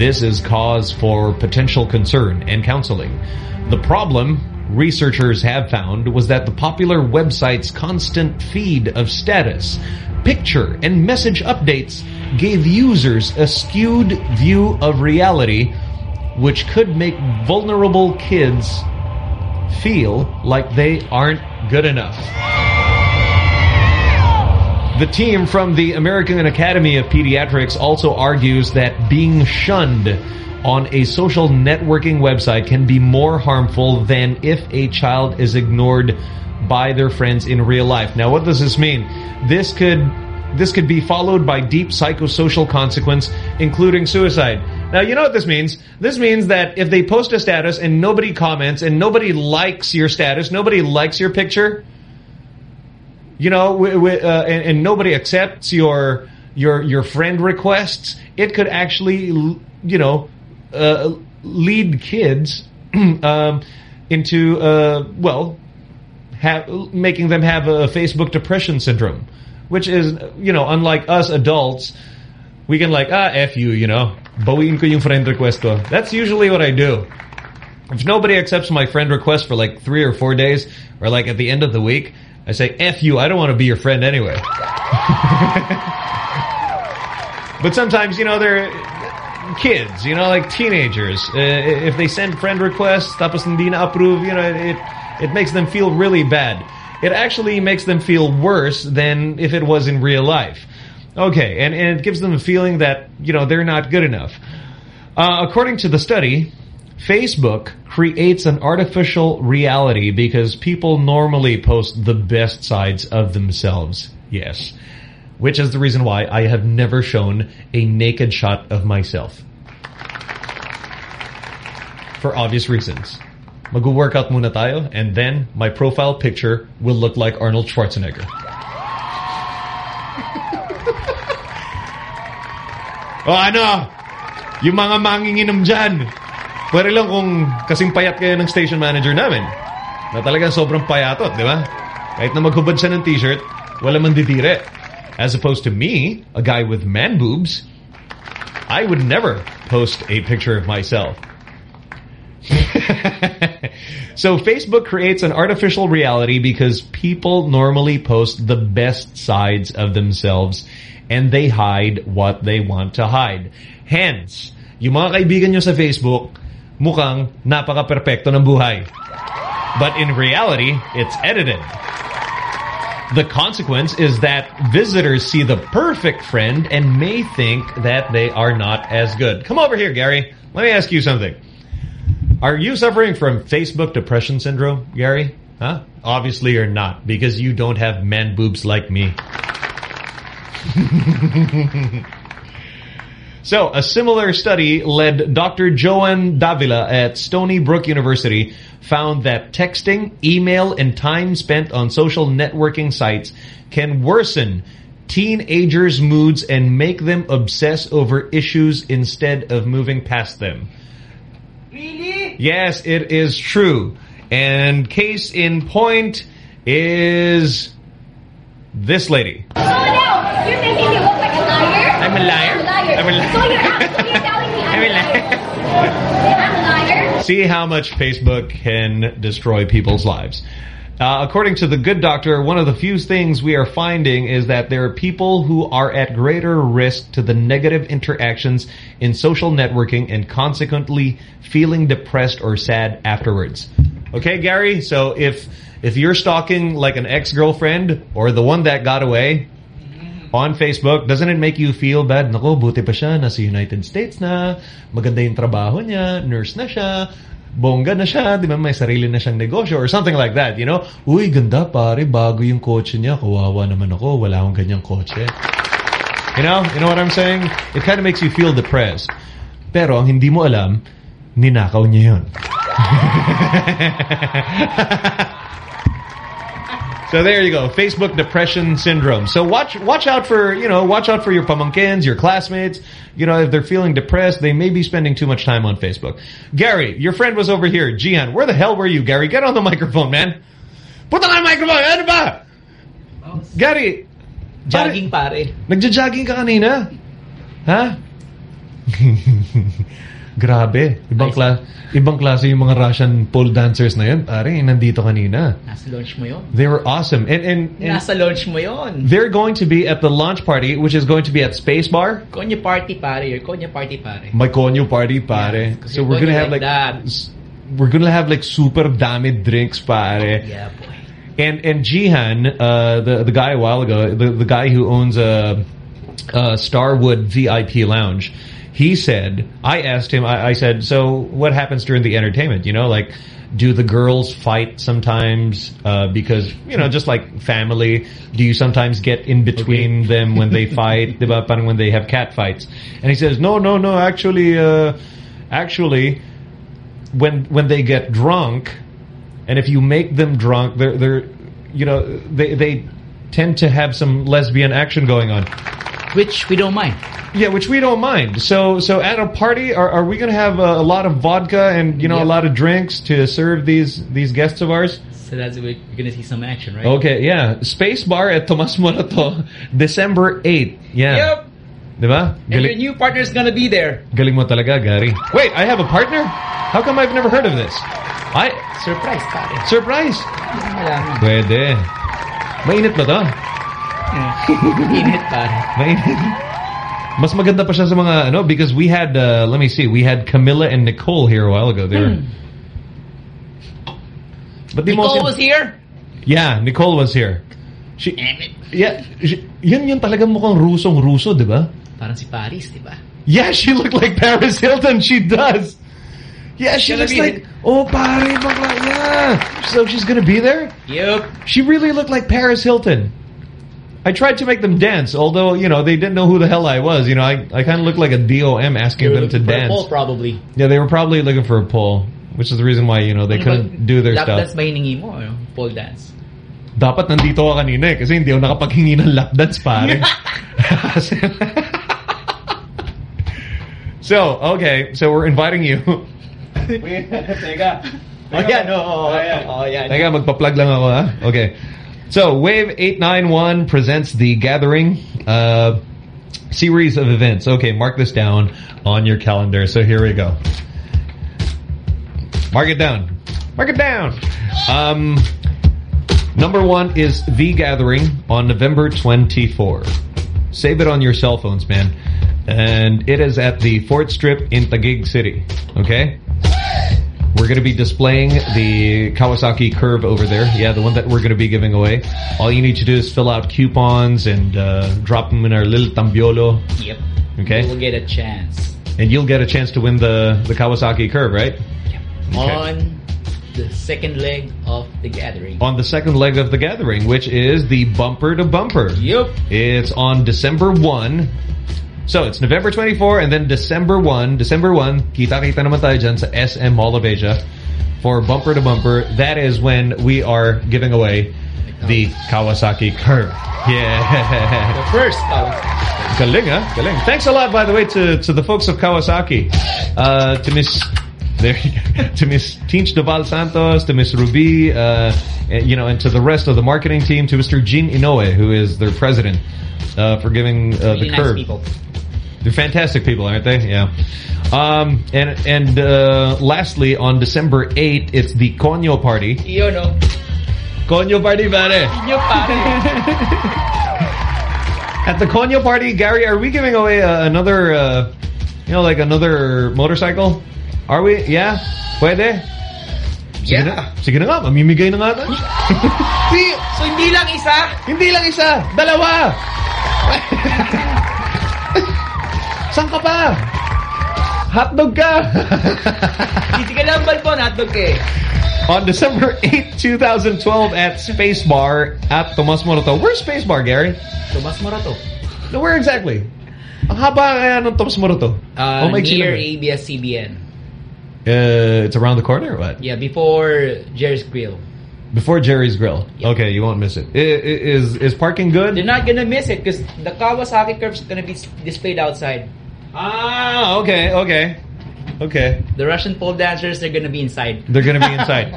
this is cause for potential concern and counseling. The problem researchers have found was that the popular website's constant feed of status, picture, and message updates gave users a skewed view of reality which could make vulnerable kids feel like they aren't good enough. The team from the American Academy of Pediatrics also argues that being shunned on a social networking website can be more harmful than if a child is ignored by their friends in real life. Now, what does this mean? This could this could be followed by deep psychosocial consequence, including suicide. Now, you know what this means? This means that if they post a status and nobody comments and nobody likes your status, nobody likes your picture, you know, w w uh, and, and nobody accepts your your your friend requests, it could actually, you know, uh, lead kids (clears throat) um, into uh, well, have, making them have a Facebook depression syndrome, which is you know, unlike us adults, we can like ah f you, you know, bawiin ko yung friend request ko. That's usually what I do. If nobody accepts my friend request for like three or four days, or like at the end of the week, I say, F you, I don't want to be your friend anyway. (laughs) but sometimes, you know, they're kids, you know, like teenagers. Uh, if they send friend requests, tapos hindi na approve, you know, it, it makes them feel really bad. It actually makes them feel worse than if it was in real life. Okay, and, and it gives them a feeling that, you know, they're not good enough. Uh, according to the study, Facebook creates an artificial reality because people normally post the best sides of themselves. Yes. Which is the reason why I have never shown a naked shot of myself. For obvious reasons. Mag-workout muna tayo and then my profile picture will look like Arnold Schwarzenegger. (laughs) oh, ano? Yung mga manginginom dyan. Pwede lang kung kasing payat kayo ng station manager namin. Na talagang sobrang payatot, di ba? Kahit na maghubad siya ng t-shirt, wala man didire. As opposed to me, a guy with man boobs, I would never post a picture of myself. (laughs) so Facebook creates an artificial reality because people normally post the best sides of themselves and they hide what they want to hide. Hence, yung mga kaibigan nyo sa Facebook, mukhang napaka-perfecto ng buhay. But in reality, it's edited. The consequence is that visitors see the perfect friend and may think that they are not as good. Come over here, Gary. Let me ask you something. Are you suffering from Facebook depression syndrome, Gary? Huh? Obviously you're not, because you don't have man boobs like me. (laughs) So, a similar study led Dr. Joan Davila at Stony Brook University found that texting, email, and time spent on social networking sites can worsen teenagers' moods and make them obsess over issues instead of moving past them. Really? Yes, it is true. And case in point is this lady. Oh, so now, you're making me look like a liar? I'm a liar. I'm. So you're actually telling me I'm, I'm. I'm a liar? See how much Facebook can destroy people's lives. Uh, according to the good doctor, one of the few things we are finding is that there are people who are at greater risk to the negative interactions in social networking and consequently feeling depressed or sad afterwards. Okay, Gary? So if if you're stalking like an ex-girlfriend or the one that got away, on Facebook. Doesn't it make you feel bad? Nako, buti pa siya, nasa United States na, maganda yung trabaho niya, nurse na siya, bongga na siya, di ba, may sarili na siyang negosyo or something like that, you know? Uy, ganda pare, bago yung kotse niya, kawawa naman ako, wala akong ganyang kotse. You know? You know what I'm saying? It kind of makes you feel depressed. Pero ang hindi mo alam, ninakaw niya yun. (laughs) So there you go, Facebook depression syndrome. So watch watch out for, you know, watch out for your pamangkins, your classmates. You know, if they're feeling depressed, they may be spending too much time on Facebook. Gary, your friend was over here. Gian, where the hell were you, Gary? Get on the (laughs) microphone, man. Put on the microphone. Ano ba? Gary. Jogging, pare. Nagja-jogging ka kanina? Ha? (laughs) Grabe. Ibang, kla ibang klase yung mga Russian pole dancers na yun. Pare, nandito kanina. Nasa launch mo yun. They were awesome. And, and, and Nasa launch mo yun. they're going to be at the launch party, which is going to be at Space Bar. Konya party, pare. Your Konya party, pare. My konyo party, pare. so we're gonna have like like, we're gonna have like super dami drinks, pare. Yeah, boy. And and Gihan, uh, the the guy a while ago, the the guy who owns a, a Starwood VIP lounge, he said, I asked him, I, I said, so what happens during the entertainment? You know, like, do the girls fight sometimes? Uh, because you know, just like family, do you sometimes get in between them when they (laughs) fight? When they have cat fights? And he says, no, no, no. Actually, uh, actually, when when they get drunk, and if you make them drunk, they're they're you know they they tend to have some lesbian action going on, which we don't mind. Yeah, which we don't mind. So so at a party, are, are we going to have a, a lot of vodka and you know a lot of drinks to serve these these guests of ours? So that's we're gonna see some action, right? Okay, yeah. Space Bar at Tomas Morato, December 8th. Yeah. Yep. Diba? And your new partner's gonna be there. galing mo talaga, Gary. Wait, I have a partner? How come I've never heard of this? I Surprise, pare. Surprise! Pwede. Mainit ba to? Init, pare. Mainit. Mas maganda pa siya sa mga ano because we had uh, let me see we had Camilla and Nicole here a while ago. They were Hmm. But the Nicole most was here. Yeah, Nicole was here. She Yeah, she, yun yun talagang mukhang rusong ruso, 'di ba? Parang si Paris, di ba? Yeah, she looked like Paris Hilton. She does. Yeah, she looks like oh pare bakla. Yeah. So she's gonna be there. Yep. She really looked like Paris Hilton. I tried to make them dance, although you know they didn't know who the hell I was. You know, I I kind of looked like a DOM asking them to For a dance. poll, probably. Yeah, they were probably looking for a pole, which is the reason why you know they Ano couldn't ba- do their lap stuff. dance ba hiningi mo? Ano? Pole dance. Dapat nandito ka kanina eh, kasi hindi ako nakapaghingi ng lap dance pare. (laughs) (laughs) so, okay, so we're inviting you. (laughs) Teka. Oh, yeah, no. Oh, oh, yeah. Teka, magpa-plug lang ako ha. Okay. So, Wave 891 presents The Gathering uh, series of events. Okay, mark this down on your calendar. So here we go. Mark it down. Mark it down. Um, number one is The Gathering on November 24. Save it on your cell phones, man. And it is at the Fort Strip in Taguig City. Okay? We're going to be displaying the Kawasaki Curve over there. Yeah, the one that we're going to be giving away. All you need to do is fill out coupons and uh, drop them in our little tambiolo. Yep. Okay. Will get a chance. And you'll get a chance to win the, the Kawasaki Curve, right? Okay. On the second leg of the gathering. On the second leg of the gathering, which is the bumper to bumper. Yep. It's on December 1. So it's November 24 and then December 1. December 1, kita-kita naman tayo dyan sa SM Mall of Asia for bumper to bumper. That is when we are giving away the Kawasaki Curve. Yeah. The first Galing, huh? Galing. Thanks a lot, by the way, to, to the folks of Kawasaki. Uh, to Miss... There you go. (laughs) to Miss Tinch Deval Santos, to Miss Ruby, uh, and, you know, and to the rest of the marketing team, to Mr. Jin Inoue, who is their president, uh, for giving uh, Really the nice curve. people. They're fantastic people, aren't they? Yeah. Um, and and uh, lastly, on December 8th, it's the Conyo party. You know. Conyo party, pare. You pare. At the Conyo party, Gary, are we giving away uh, another, uh, you know, like another motorcycle? Are we? Yeah? Pwede? Sige na, sige na nga, mamimigay na nga tayo. (laughs) so hindi lang isa? Hindi lang isa, dalawa! (laughs) Saan ka pa? Hotdog ka! (laughs) Hindi ka lang balpon, hotdog ka eh. On December 8, 2012 at Space Bar at Tomas Morato. Where's Space Bar, Gary? Tomas Morato. No, where exactly? Ang haba kaya ng Tomas Morato? Uh, Oh, near ABS-CBN. Uh, it's around the corner or what? Yeah, before Jerry's Grill. Before Jerry's Grill. Okay, you won't miss it. I- i- Is is parking good? They're not gonna miss it because the Kawasaki curve's gonna be displayed outside. Ah, okay, okay. Okay. The Russian pole dancers, they're gonna be inside. They're gonna be inside.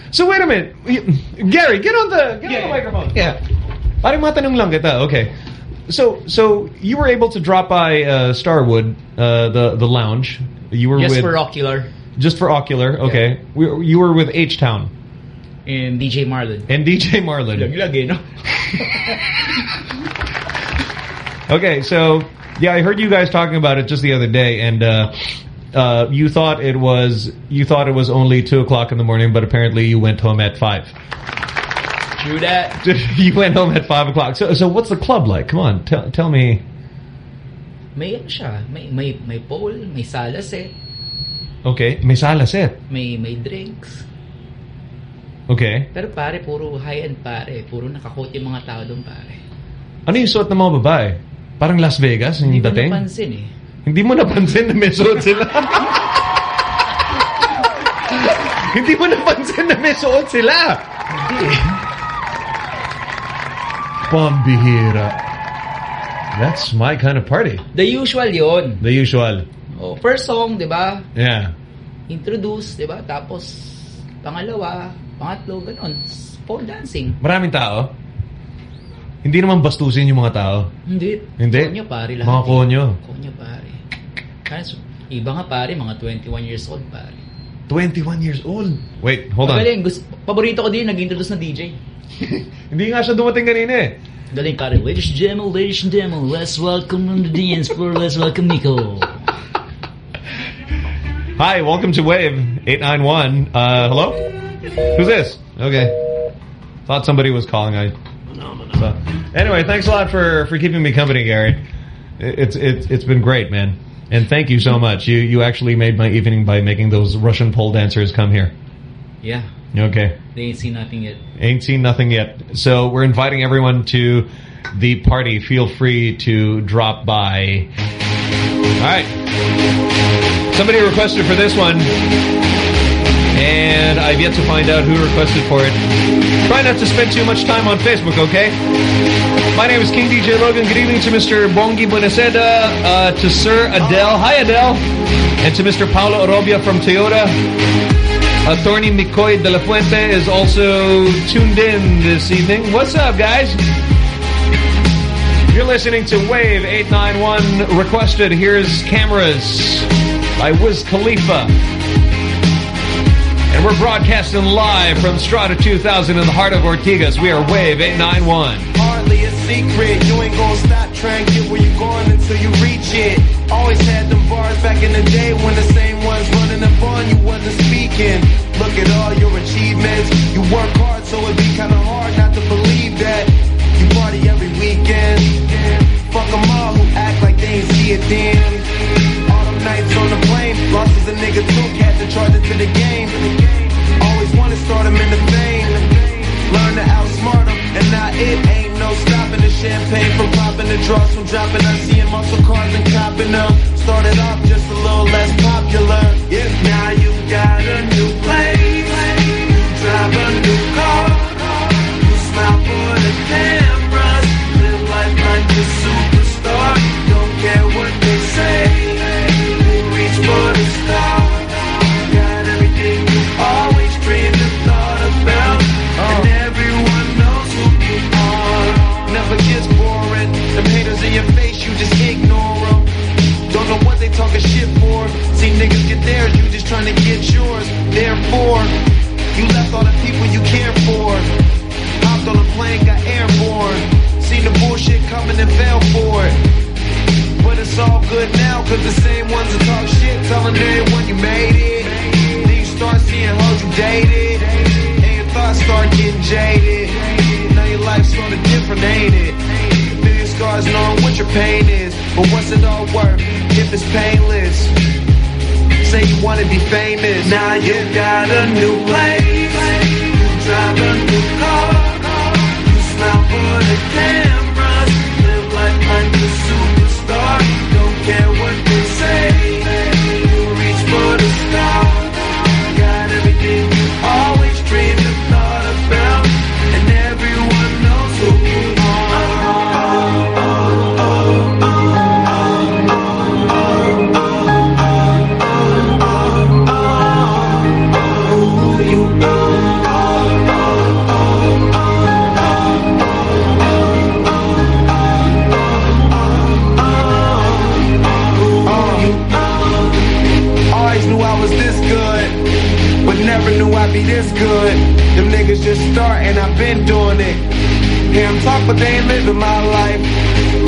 (laughs) so wait a minute. Gary, get on the get on the microphone. Yeah. Parang matanong lang kita. Okay. So so you were able to drop by uh, Starwood, uh, the the lounge. You were Just with for ocular just for ocular. Okay. We, you were with H Town and DJ Marlon. and DJ Marlon. Lagi-lagi, no? (laughs) (laughs) Okay, so yeah, I heard you guys talking about it just the other day, and uh, uh, you thought it was you thought it was only two o'clock in the morning, but apparently you went home at five. True that. (laughs) you went home at five o'clock. So, so what's the club like? Come on, tell tell me. May ano siya, may, may, may pole, may sala set, Okay, may sala set. may, may drinks. Okay, Pero pare, puro high-end pare. Puro nakakot yung mga tao doon pare. ano yung suot ng mga babae? Parang Las Vegas yung Hindi ko dating. napansin eh. Hindi mo napansin na may suot sila. (laughs) Hindi mo napansin na may suot sila. Hindi Pambihira. That's my kind of party. The usual yon. The usual. Oh, first song, di ba? Yeah. Introduce, di ba? Tapos, pangalawa, pangatlo, ganun. Pole dancing. Maraming tao. Hindi naman bastusin yung mga tao. Hindi. Hindi? Konyo pare lahat. Mga konyo. Konyo pare. Kasi, iba nga pare, mga 21 years old pare. 21 years old. Wait, hold on. Magaling. Gusto, paborito ko din, nag-introduce na DJ. (laughs) Hindi nga siya dumating kanina eh. Galing pare. Ladies and gentlemen, ladies and gentlemen, let's welcome on the dance floor. Let's welcome Nico. (laughs) Hi, welcome to Wave 891. Uh, hello? Who's this? Okay. Thought somebody was calling. I. So, anyway, thanks a lot for for keeping me company, Gary. It's it's it's been great, man. And thank you so much. You you actually made my evening by making those Russian pole dancers come here. Yeah. Okay. They ain't seen nothing yet. Ain't seen nothing yet. So we're inviting everyone to the party. Feel free to drop by. All right. Somebody requested for this one. And I've yet to find out who requested for it. Try not to spend too much time on Facebook, okay? My name is King DJ Logan. Good evening to Mr. Bongi Buenaseda, uh, to Sir Adele. Hi, Adele. And to Mr. Paulo Orobia from Toyota. Attorney Mikoy De La Fuente is also tuned in this evening. What's up, guys? You're listening to Wave 891 requested. Here's Cameras by Wiz Khalifa. We're broadcasting live from Strata 2000 in the heart of Ortigas. We are Wave 891. Hardly a secret. You ain't gonna stop trying to get where you're going until you reach it. Always had them bars back in the day when the same ones running up on you wasn't speaking. Look at all your achievements. You work hard, so it'd be kinda hard not to believe that. You party every weekend. Fuck them all who act like they ain't see a damn. All them nights on the plane, losses a nigga took, to charge it to the game. Always wanna start them in the fame. Learn to outsmart them, and now it ain't no stopping the champagne from popping the draws from dropping us, seeing muscle cars and copping them. Started off just a little less popular. Yeah, now you got a new place. You drive a new car. You smile for the cameras. Live life like a superstar. Don't care what they say. Good now, cause the same ones that talk shit telling everyone you made it. Then you start seeing hoes you dated. And your thoughts start getting jaded. Now your life's sorta different, ain't it? Million scars knowing what your pain is. But what's it all worth if it's painless? Say you wanna be famous. Now you got a new place. You drive a new car. You smile for the cameras. For niggas just starting, I've been doing it. Hear 'em talk, but they ain't living my life.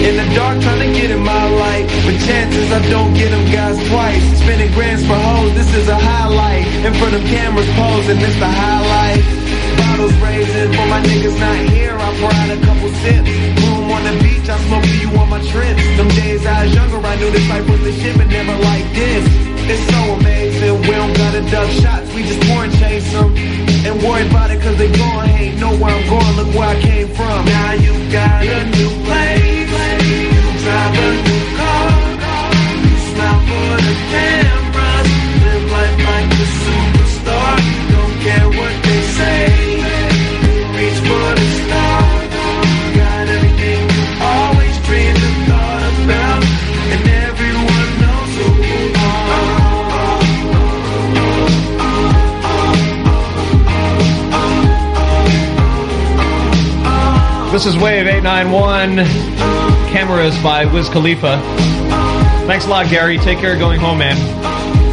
In the dark, trying to get in my light. But chances I don't get them guys twice. Spending grands for hoes, this is a highlight. In front of cameras posing, this the highlight. Bottles raising for my niggas not here. I pour out a couple sips. The beach, I smoke for you on my trips. Them days I was younger, I knew this life was shit, but never like this. It's so amazing. We don't gotta duck shots, we just and chase them. And worry about it cause they gone. Ain't know where I'm going, look where I came from. Now you got a new place. Drive a new car. Smile for the cameras. This is Wave 891. Cameras by Wiz Khalifa. Thanks a lot, Gary. Take care going home, man.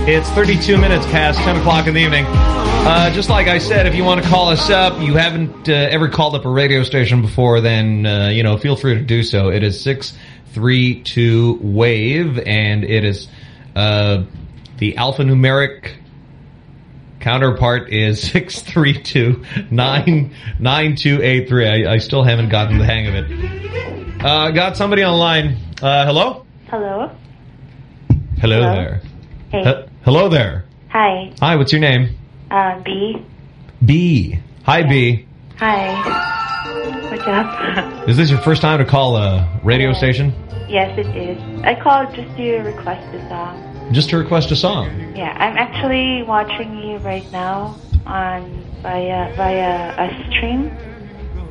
It's 32 minutes past 10 o'clock in the evening. Uh, just like I said, if you want to call us up, you haven't uh, ever called up a radio station before, then, uh, you know, feel free to do so. It is 632 Wave, and it is uh, the alphanumeric counterpart is (laughs) 632-9283. I, I still haven't gotten the hang of it. Uh, got somebody online. Uh, hello? Hello. Hello, Hello? there. Hey. He- hello there. Hi. Hi, what's your name? Uh, B. B. Hi, B. Hi. What's up? (laughs) Is this your first time to call a radio station? yes, it is. I called just to request a song. Just to request a song. Yeah, I'm actually watching you right now on via via a stream.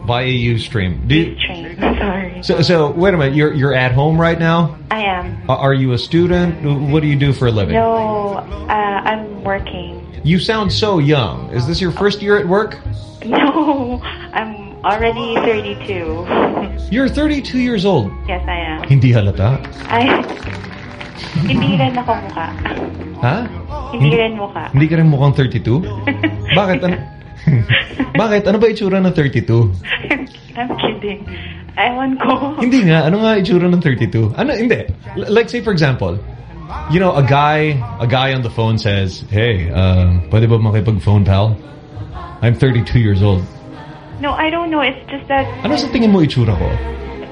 Via Ustream. Do you, Stream. Sorry. so, so, wait a minute. You're you're at home right now? I am. Are- Are you a student? What do you do for a living? No, uh, I'm working. You sound so young. Is this your first year at work? (laughs) No, I'm already 32. You're 32 years old. yes, I am. Hindi halata. I (laughs) hindi rin ako mukha. Ha? Hindi rin mukha. Hindi ka rin mukhang 32? (laughs) Bakit? (laughs) Bakit? Ano ba itsura ng 32? I'm kidding. Ewan ko. Hindi nga. Ano nga itsura ng 32? Ano? Hindi. L- like say for example, you know, a guy, a guy on the phone says, Hey, uh, pwede ba makipag-phone pal? I'm 32 years old. No, I don't know. It's just that Ano sa tingin mo itsura ko?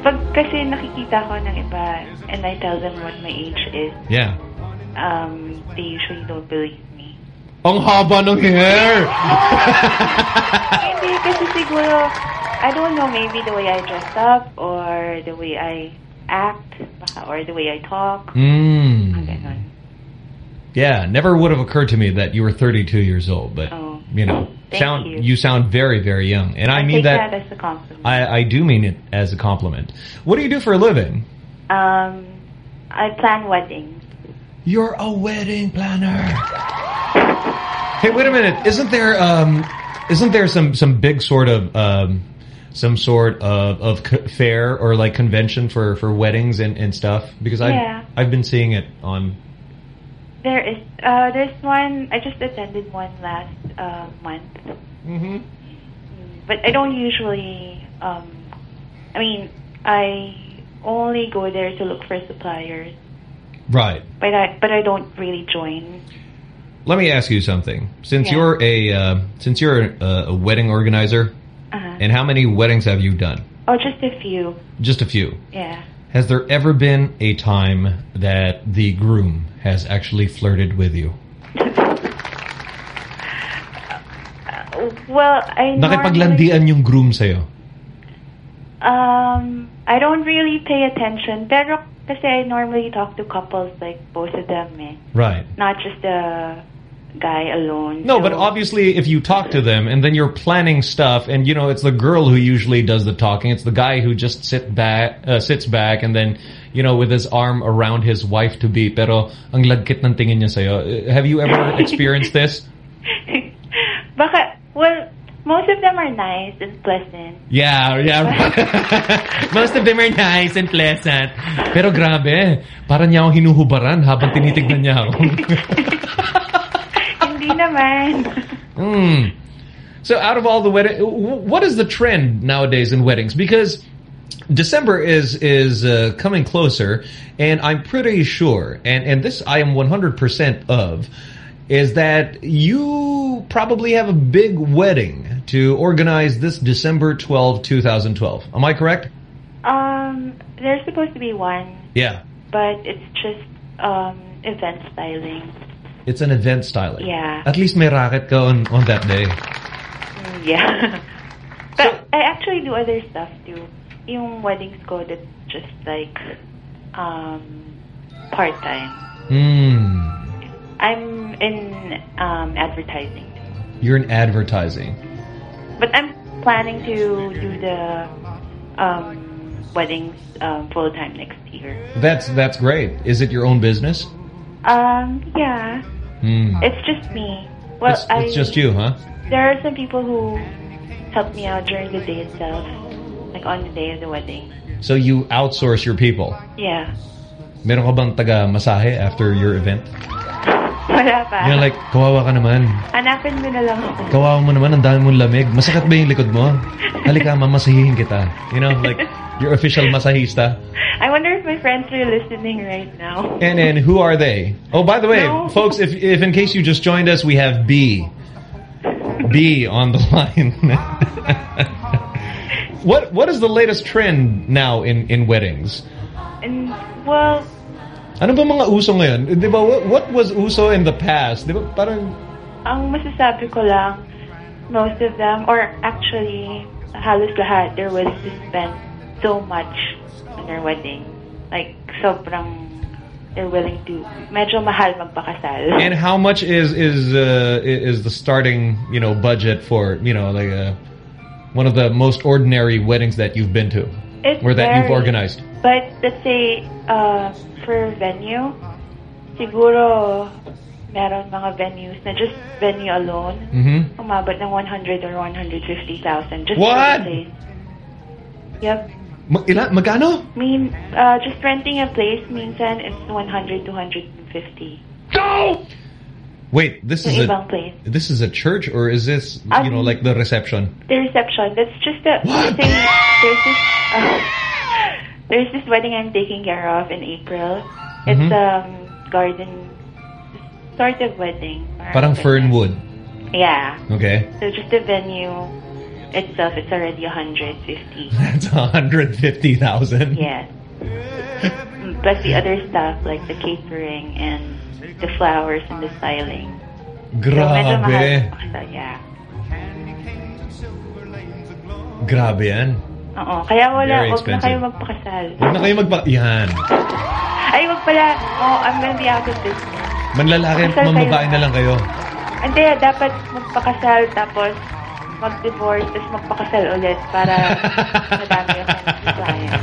Pag kasi nakikita ko ng iba and I tell them what my age is, Yeah. um, they usually don't believe me. Ang haba ng hair! (laughs) Hindi kasi siguro, I don't know, maybe the way I dress up or the way I act or the way I talk. Mm. Yeah, never would have occurred to me that you were 32 years old, but Oh. you know, Thank sound you. sound very very young, and I, I mean that, that as a compliment. I I do mean it as a compliment. What do you do for a living? Um, I plan weddings. You're a wedding planner. Hey, wait a minute. Isn't there um isn't there some some big sort of um some sort of of fair or like convention for for weddings and and stuff? Because I Yeah. I've been seeing it on There is, uh, there's one, I just attended one last, uh, month. Mm-hmm. But I don't usually, um, I mean, I only go there to look for suppliers. right. But I, but I don't really join. Let me ask you something. Since Yeah. you're a uh, since you're a, a wedding organizer, Uh-huh. and how many weddings have you done? Oh, just a few. Just a few. Yeah. Has there ever been a time that the groom has actually flirted with you? (laughs) Well, I normally, Nakipaglandian yung groom sa'yo? um, I don't really pay attention. Pero kasi I normally talk to couples like both of them eh. Right. Not just the guy alone. No, So- but obviously if you talk to them and then you're planning stuff and you know it's the girl who usually does the talking, it's the guy who just sit back uh, sits back and then you know with his arm around his wife to be pero ang lagkit ng tingin niya sa'yo. Uh, Have you ever (laughs) experienced this? (laughs) Baka, well, most of them are nice and pleasant. Yeah, yeah. (laughs) Most of them are nice and pleasant. Pero grabe, parang niya hinuhubaran habang tinitignan niya ako. Hindi naman. Hmm. So out of all the wedding, what is the trend nowadays in weddings? Because December is is uh, coming closer, and I'm pretty sure, and and this I am 100% of, is that you probably have a big wedding to organize this December 12, 2012. Am I correct? Um, there's supposed to be one, Yeah. but it's just um event styling. It's an event styling. Yeah. At least may racket ka on, on that day. (laughs) Yeah. but I actually do other stuff too. Yung weddings ko that's just like um part time. Hmm. I'm in um advertising. You're in advertising. But I'm planning to do the um weddings um full time next year. That's that's great. Is it your own business? Um yeah. Hmm. It's just me. Well it's, I just you, huh? There are some people who help me out during the day itself. Like on the day of the wedding. So you outsource your people. Yeah. Meron ka bang taga-masahe after your event? Wala pa. You're like, kawawa ka naman. Hanapin mo na lang ako. Kawawa mo naman, ang dami mong lamig. Masakit ba yung likod mo? Halika, mamasahihin kita. You know, like, your official masahista. I wonder if my friends are listening right now. And and who are they? Oh, by the way, No. folks, if if in case you just joined us, we have B. B on the (laughs) line. what what is the latest trend now in in weddings? And well, Ano ba mga uso ngayon? Di ba, what, was uso in the past? Di ba, parang, ang masasabi ko lang, most of them, or actually, halos lahat, they're willing to spend so much on their wedding. Like, sobrang, they're willing to, medyo mahal magpakasal. and how much is, is, uh, is the starting, you know, budget for, you know, like, uh, one of the most ordinary weddings that you've been to? It's or that you've organized? But, let's say, uh, for venue, siguro, meron mga venues na just venue alone, Mm-hmm. umabot ng 100 or 150,000 just What? place. Yep. Mag, ila, magkano? mean, uh, just renting a place, minsan it's 100 to 150. No! Wait, this is a place. this is a church or is this you know Um, like the reception? The reception, that's just a, say, there's this, uh, there's this wedding I'm taking care of in April. It's Mhm. um garden sort of wedding. Parang Fernwood. Yeah. Okay. So just the venue itself, it's already 150. (laughs) That's 150,000. Yes. Plus the other stuff like the catering and the flowers and the styling. So Grabe. pakasal, yeah. Grabe yan. Oo. Kaya wala, Very wag na expensive. kayo magpakasal. Huwag na kayo magpa... Yan. Ay, wag pala. Oh, I'm gonna be out of business. Manlalaki, Pakasal kayo. na lang kayo. Hindi, dapat magpakasal tapos mag-divorce tapos magpakasal ulit para madami yung client.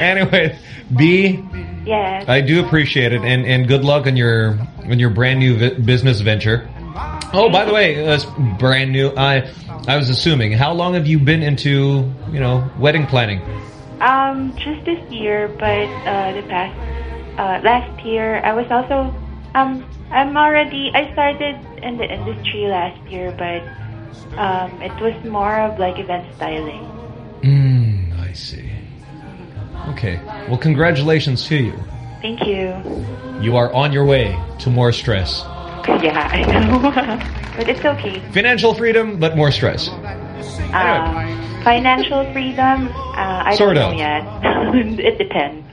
Anyway, B, Yes. I do appreciate it, and and good luck on your on your brand new vi- business venture. Oh, by the way, uh, brand new. I I was assuming. How long have you been into you know wedding planning? Um, just this year, but uh, the past uh, last year, I was also um, I'm already I started in the industry last year, but um, it was more of like event styling. Mm, I see. Okay. Well, congratulations to you. Thank you. You are on your way to more stress. (laughs) Yeah, I know, (laughs) but it's okay. Financial freedom, but more stress. Um, Financial freedom, uh, I Sort don't of. know yet. (laughs) it depends.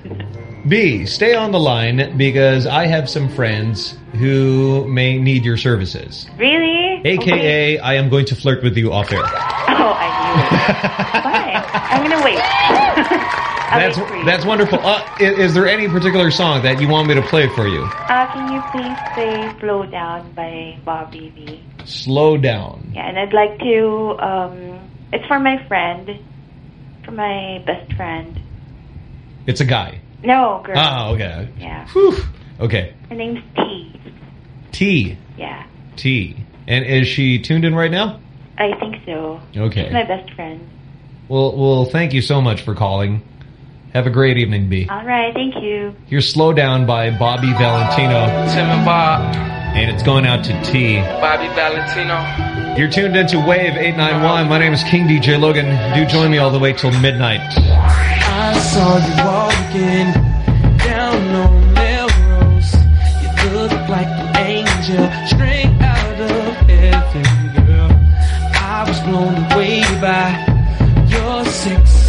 B, stay on the line because I have some friends who may need your services. Really? AKA, I am going to flirt with you off air. Oh, I knew it. Bye. I'm gonna wait. That's wait for you. that's wonderful. Uh, is, is there any particular song that you want me to play for you? Uh, can you please play "Slow Down" by Bobby V? Slow down. Yeah, and I'd like to. Um, it's for my friend, for my best friend. It's a guy. No, girl. Ah, okay. Yeah. Whew. Okay. Her name's T. T. Yeah, T. And is she tuned in right now? I think so. Okay. She's my best friend. Well, well, thank you so much for calling. Have a great evening, B. All right, thank you. Here's Slow Down by Bobby Valentino. Tim and Bob, And it's going out to T. Bobby Valentino. You're tuned into Wave 891. My name is King DJ Logan. Do join me all the way till midnight. I saw you walking down on Melrose. You look like an angel straight out of heaven, girl. I was blown away by your sexiness.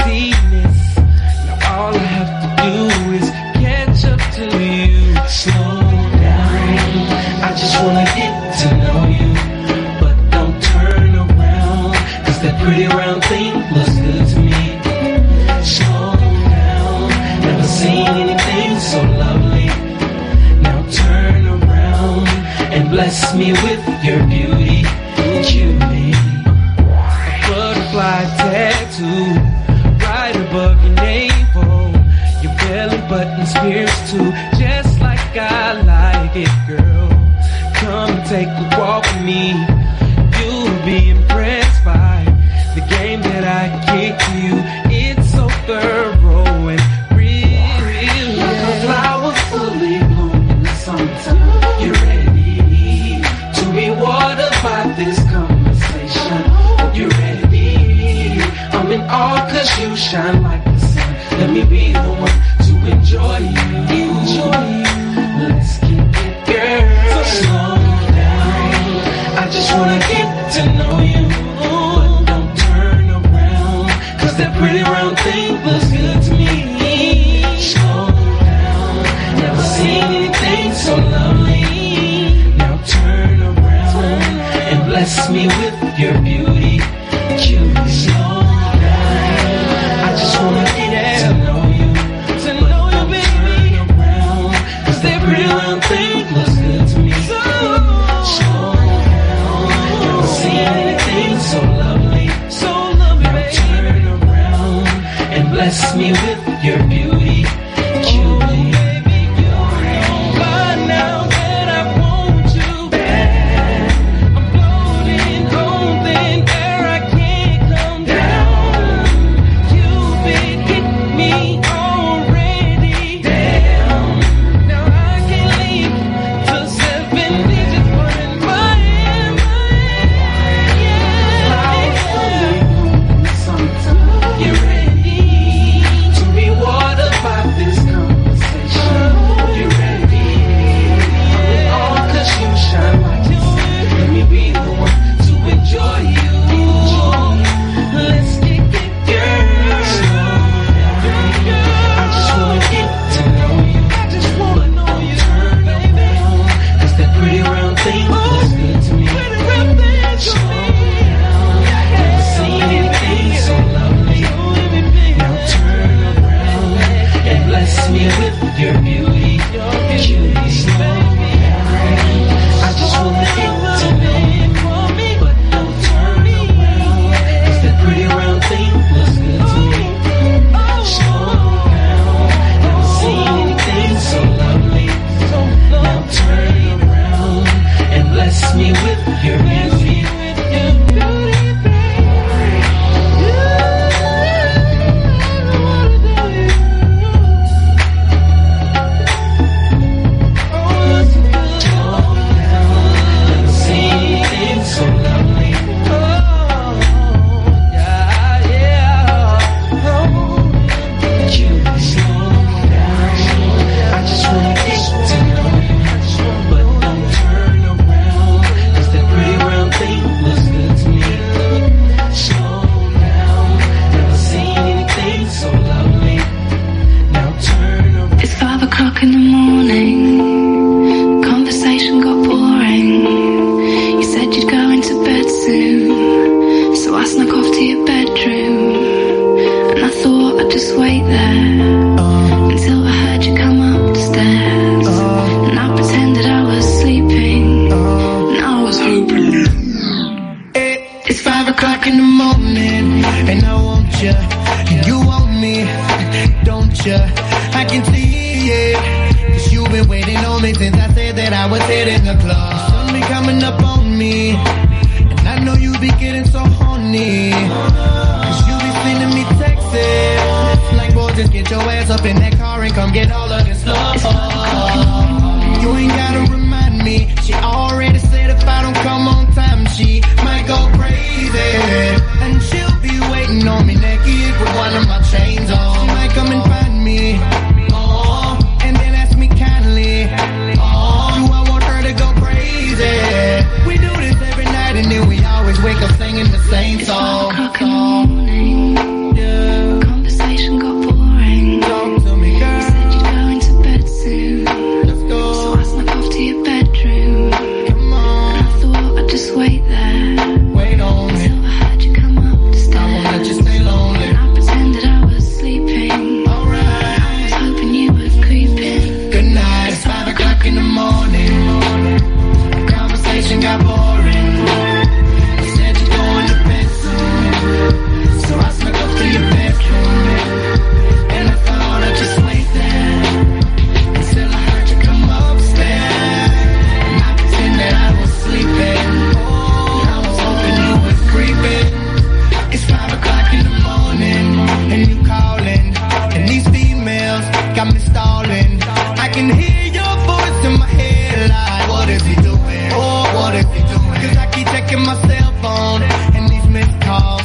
my cell phone and these missed calls.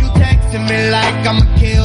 You texting me like I'ma kill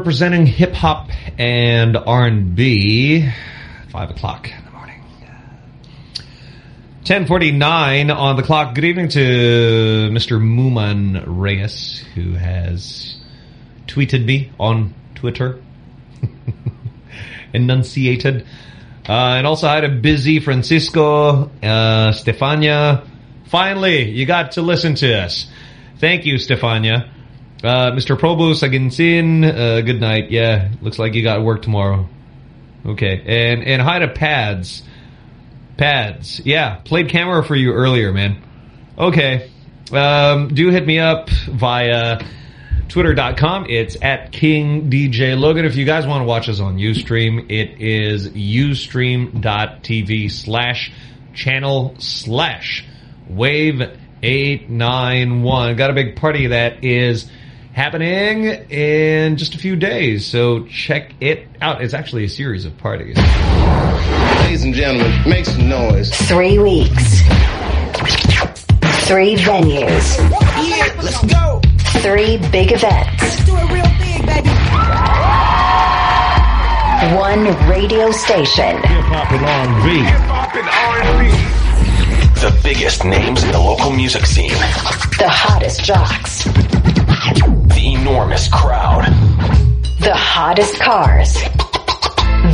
representing hip hop and R&B. Five o'clock in the morning. 10:49 on the clock. Good evening to Mr. Muman Reyes, who has tweeted me on Twitter, (laughs) enunciated, uh, and also I had a busy Francisco, uh, Stefania. Finally, you got to listen to us. Thank you, Stefania. Uh, Mr. Provost Aginsin, uh, good night. Yeah, looks like you got work tomorrow. Okay, and and hi to Pads. Pads, yeah, played camera for you earlier, man. Okay, um, do hit me up via twitter.com. It's at King DJ Logan. If you guys want to watch us on Ustream, it is ustream.tv slash channel slash wave 891. Got a big party that is happening in just a few days, so check it out. It's actually a series of parties. Ladies and gentlemen, make some noise. Three weeks. Three venues. Yeah, let's go. Three big events. Let's do it real big, baby. One radio station. Hip hop and R&B. Hip-hop and R&B. The biggest names in the local music scene. The hottest jocks. The enormous crowd. The hottest cars.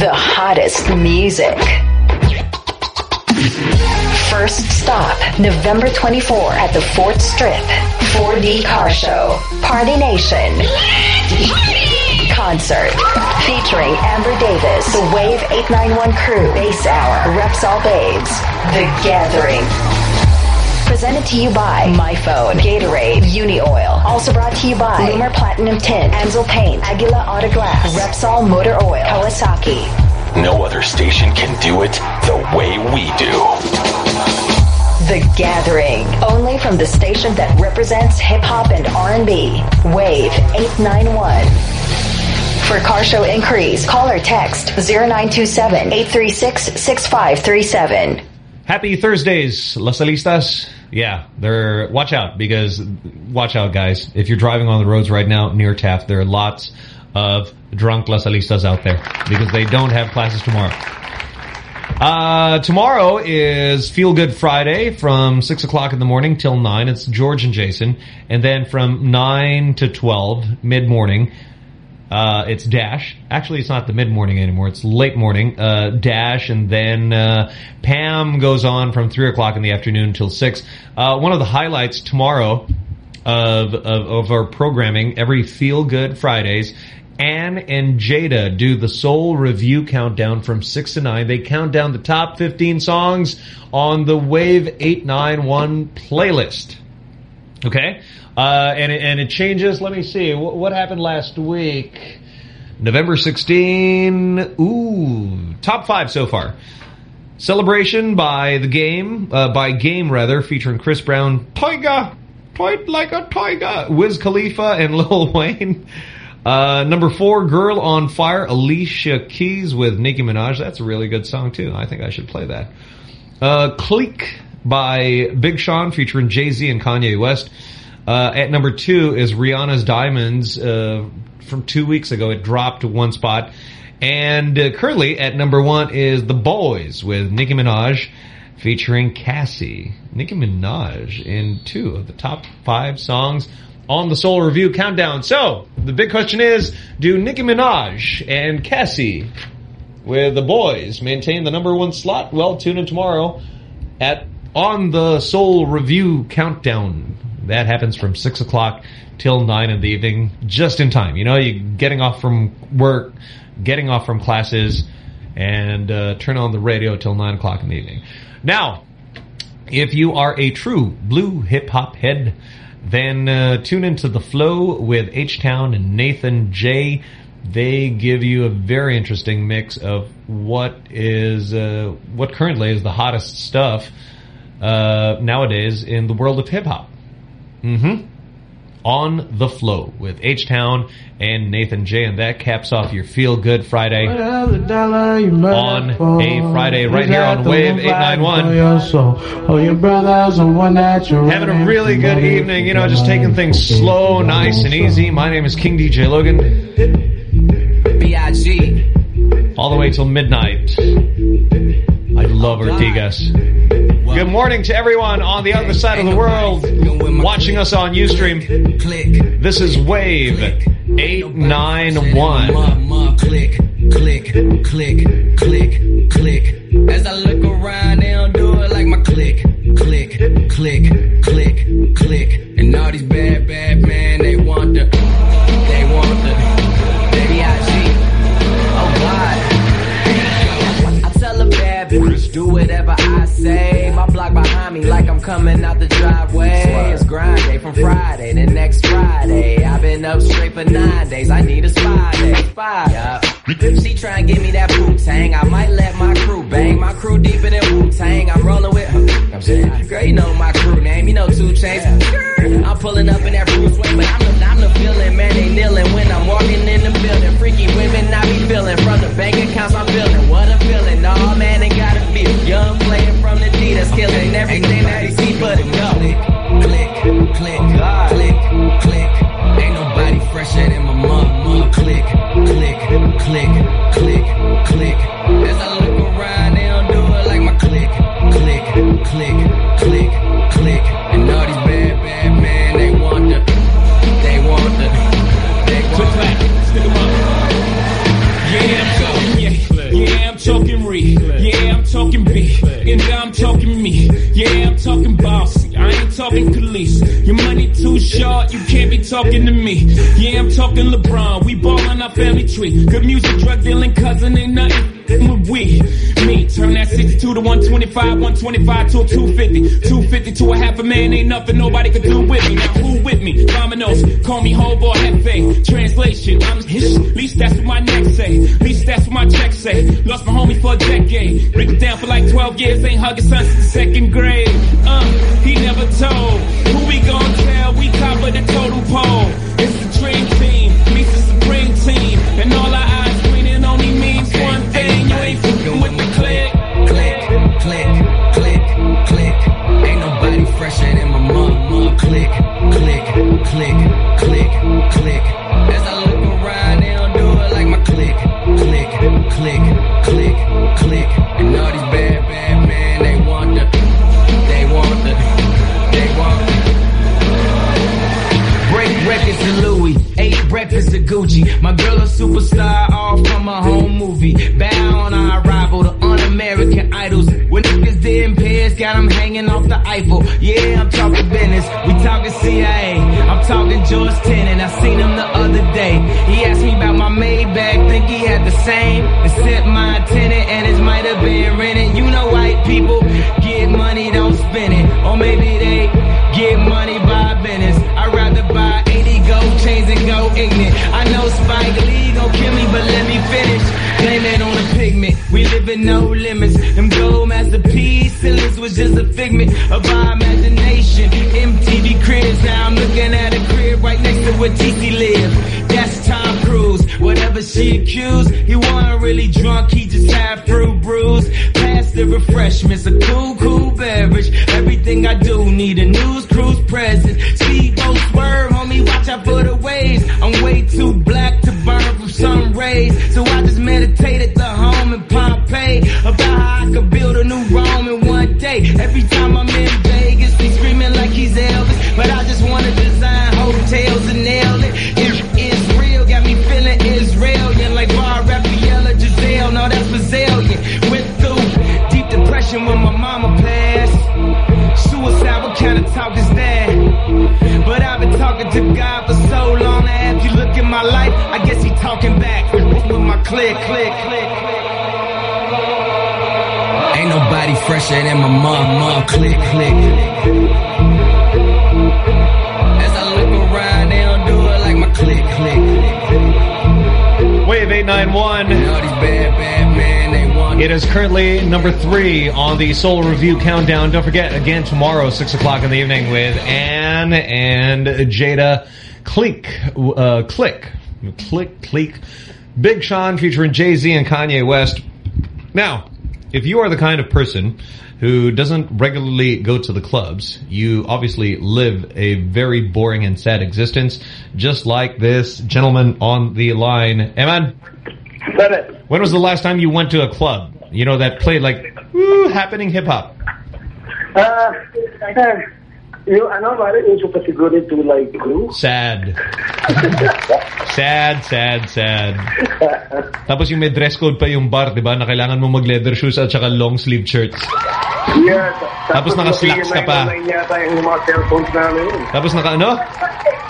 The hottest music. First stop, November 24 at the Fort Strip. 4D Car Show. Party Nation. Concert. Featuring Amber Davis, the Wave 891 crew, Bass Hour, Repsol Babes, The Gathering. Presented to you by My Phone, Gatorade, Uni Oil. Also brought to you by LLumar Platinum Tint, Ansel Paint, Aguila Auto Glass, Repsol Motor Oil, Kawasaki. No other station can do it the way we do. The Gathering, only from the station that represents hip hop and R&B. Wave 891. For car show inquiries, call or text 0927-836-6537. Happy Thursdays, Lasallistas. Yeah, they're watch out because watch out, guys. If you're driving on the roads right now near Taft, there are lots of drunk Lasallistas out there because they don't have classes tomorrow. Uh, tomorrow is Feel Good Friday from 6 o'clock in the morning till 9. It's George and Jason. And then from 9 to 12, mid-morning, uh, it's Dash. Actually, it's not the mid-morning anymore. It's late morning. Uh, Dash, and then uh, Pam goes on from 3 o'clock in the afternoon till 6. Uh, one of the highlights tomorrow of, of, of our programming, every Feel Good Fridays, Anne and Jada do the Soul Review Countdown from 6 to 9. They count down the top 15 songs on the Wave 891 playlist. Okay? Uh, and, it, and it changes. Let me see. What, what happened last week? November 16. Ooh. Top five so far. Celebration by The Game, uh, by Game rather, featuring Chris Brown, Toiga, Toit like a Toiga, Wiz Khalifa and (laughs) Lil Wayne. Uh, number four, Girl on Fire, Alicia Keys with Nicki Minaj. That's a really good song too. I think I should play that. Uh, Clique by Big Sean featuring Jay-Z and Kanye West. Uh, at number two is Rihanna's Diamonds, uh, from two weeks ago. It dropped one spot. And uh, currently at number one is The Boys with Nicki Minaj featuring Cassie. Nicki Minaj in two of the top five songs on the Soul Review Countdown. So, the big question is, do Nicki Minaj and Cassie with The Boys maintain the number one slot? Well, tune in tomorrow at on the Soul Review Countdown. That happens from 6 o'clock till 9 in the evening, just in time. You know, you getting off from work, getting off from classes, and uh, turn on the radio till 9 o'clock in the evening. Now, if you are a true blue hip-hop head, then uh, tune into The Flow with H-Town and Nathan J. They give you a very interesting mix of what is uh, what currently is the hottest stuff uh, nowadays in the world of hip-hop. Mm-hmm. On The Flow with H-Town and Nathan J. And that caps off your Feel Good Friday on a Friday right here on Wave 891. Oh, your brother's the one that you're Having a really good evening, you know, just taking things slow, nice, and easy. My name is King DJ Logan. B.I.G. All the way till midnight. I love Ortigas. Good morning to everyone on the other side of the world watching us on Ustream. This is Wave 891. Click, click, click, click, click. As I look around, they don't do it like my click, click, click, click, click. And all these bad, bad men, they want the, they want the, do whatever I say. My block behind me like I'm coming out the driveway. It's grind day from Friday to next Friday. I've been up straight for nine days. I need a spy day. five. Yeah. She try and give me that Wu Tang. I might let my crew bang. My crew deeper than Wu Tang. I'm rolling with her. I'm girl, you know my crew name. You know two chains. I'm pulling up in that Bruce Wayne, but I'm the, I'm the villain. Man, they kneeling when I'm walking in the building. Freaky women, I be feeling. From the bank accounts, I'm feeling. What a feeling. Nah, man, they gotta feel. Young player from the D that's killing everything that they see but it go. click, click, click, click. Ain't nobody fresher than my mama. Click, click, click, click, click. As I look around, they don't do talking me, yeah, I'm talking bossy, I ain't talking Khalees. Your money too short, you can't be talking to me. Yeah, I'm talking LeBron, we ballin' our family tree. Good music, drug dealing, cousin, ain't nothing with we. Me, turn that 62 to 125, 125 to a 250, 250 to a half a man, ain't nothing nobody could do with me. Now who with me? Dominoes, call me Hobo Hefe. Translation, I'm hish, least that's what my neck say. Least that's what my check say. Lost my homie for a decade. Break it down for like 12 years, ain't hugging son since the second grade. Uh, he never told. Who we gon' tell? We of the total pole. It's Click, click, click, click, click. As I look around, they don't do it like my click, click, click, click, click. And all these bad, bad men, they want the, they want the, they want the. Break records to Louis, ate breakfast at Gucci. My girl a superstar, all from a home movie. Bow on our arrival to un-American idols. Got them hanging off the Eiffel. Yeah, I'm talking business, we talking CIA. I'm talking George Tenet, I seen him the other day. He asked me about my Maybach, think he had the same. Sent my tenant, and his might have been rented. You know white people get money, don't spend it. Or maybe they get money by business. I'd rather buy go ignorant. I know Spike Lee gon' kill me, but let me finish. Blame on the pigment. We live in no limits. Them gold masterpiece ceilings was just a figment of our imagination. MTV cribs. Now I'm looking at a crib right next to where TC live. That's Tom Cruise. Whatever she accused, he wasn't really drunk. He just had fruit. Pass the refreshments, a cool, cool beverage. Everything I do need a news cruise present. Speedboat swerve, homie, watch out for the waves. I'm way too black to burn from sun rays. So I just meditate at the home in Pompeii about how I could build a new Rome in one day. Every time I'm talking to God for so long. Now if you look at my life, I guess he talking back with my click, click, click. Ain't nobody fresher than my mama. Click, click. As I look around, they don't do it like my click, click. Wave 891. All these bad, bad men, they want It is currently number three on the Soul Review Countdown. Don't forget, again, tomorrow, 6 o'clock in the evening with Anne and Jada Click. Uh, click. Click, click. Big Sean featuring Jay-Z and Kanye West. Now, if you are the kind of person who doesn't regularly go to the clubs, you obviously live a very boring and sad existence, just like this gentleman on the line. Hey man, when was the last time you went to a club? You know, that played like, woo, happening hip-hop. Ah, eh, yung ano, pare, uso pa siguro ito like crew. Sad. (laughs) sad, sad, sad. Tapos yung may dress code pa yung bar, di ba? Na kailangan mo mag-leather shoes at saka long sleeve shirts. Yeah, Tapos naka-slacks ka pa. Nokia 909 yata yung mga cellphones namin. Tapos naka ano?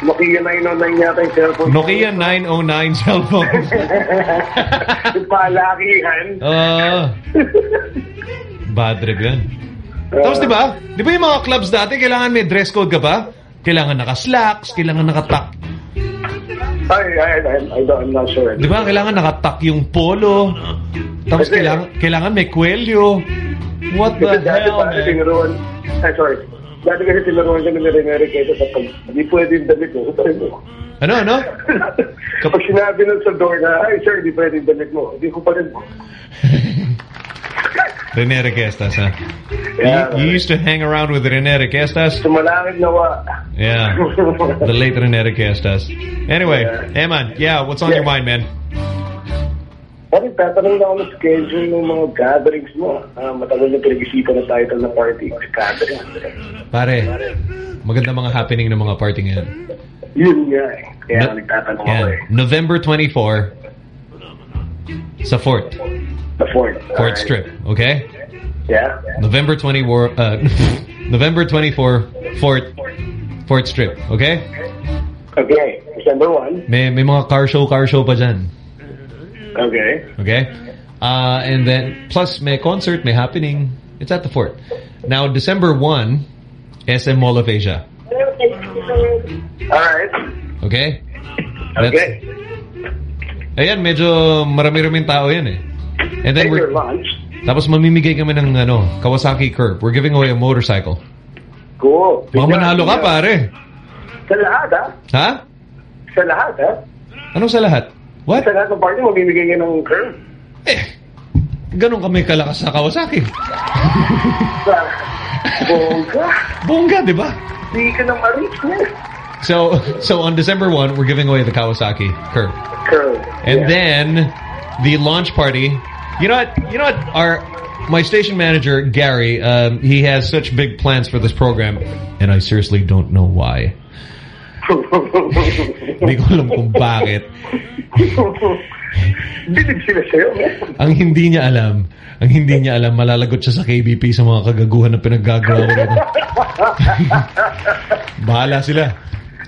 Nokia 909 yata yung cellphone. Nokia 909 cellphones. (laughs) yung palakihan. Oo. Bad trip yan. Tapos di ba? Di ba yung mga clubs dati, kailangan may dress code ka pa? Kailangan naka-slacks, kailangan naka-tuck. I, I, I, I don't, I'm not sure. Di ba? Kailangan nakatak yung polo. Tapos kailangan, kailangan may kwelyo. What the hell, man? tinuruan, ay sorry, dati kasi tinuruan ka ng Rene Quezon sa pag hindi pwede yung damit mo, mo. Ano, ano? Kapag sinabi nun sa door na, ay sir, hindi pwede yung damit mo, hindi ko pa rin mo. (laughs) Rene Requiestas, huh? Yeah. You, you used to hang around with Rene Requiestas? Yeah. The late Rene Requestas. Anyway, hey man, yeah, what's on your mind, man? Pare, tatanong na ako ng schedule ng mga gatherings mo. Ah, matagal na pinag-isipan na title na party. Gathering. Pare, maganda mga happening ng mga party ngayon. Yun nga eh. Kaya No- no, nagtatanong ako Yeah. eh. November 24 sa Fort. The Fort. Fort Alright. Strip, okay? Yeah? November 24 uh, (laughs) November 24 Fort Fort Strip, okay? Okay. December 1. May may mga car show car show pa dyan. Okay. Okay? Uh, and then plus may concert, may happening. It's at the Fort. Now December 1 SM Mall of Asia, Alright. okay? Okay. Ayan, medyo marami-raming tao yan eh. And then Take we're lunch. Tapos mamimigay kami ng ano, Kawasaki Curve. We're giving away a motorcycle. Cool. Mga manalo ka pare. Sa lahat ha? Ha? Sa lahat ha? Anong sa lahat? What? Sa lahat ng party, mamimigay ka ng curve. Ganon kami kalakas sa Kawasaki. Sa (laughs) bongga. Bongga, di ba? Di ka na ma-reach. So, so on December 1, we're giving away the Kawasaki Curve. Curve. And Yeah. then the launch party. You know what? You know what? Our my station manager Gary, um, he has such big plans for this program, and I seriously don't know why. Hindi ko alam kung bakit. Bilib sila sa'yo. Ang hindi niya alam, ang hindi niya alam, malalagot siya sa KBP sa mga kagaguhan na pinaggagawa ko rito. (laughs) Bahala sila.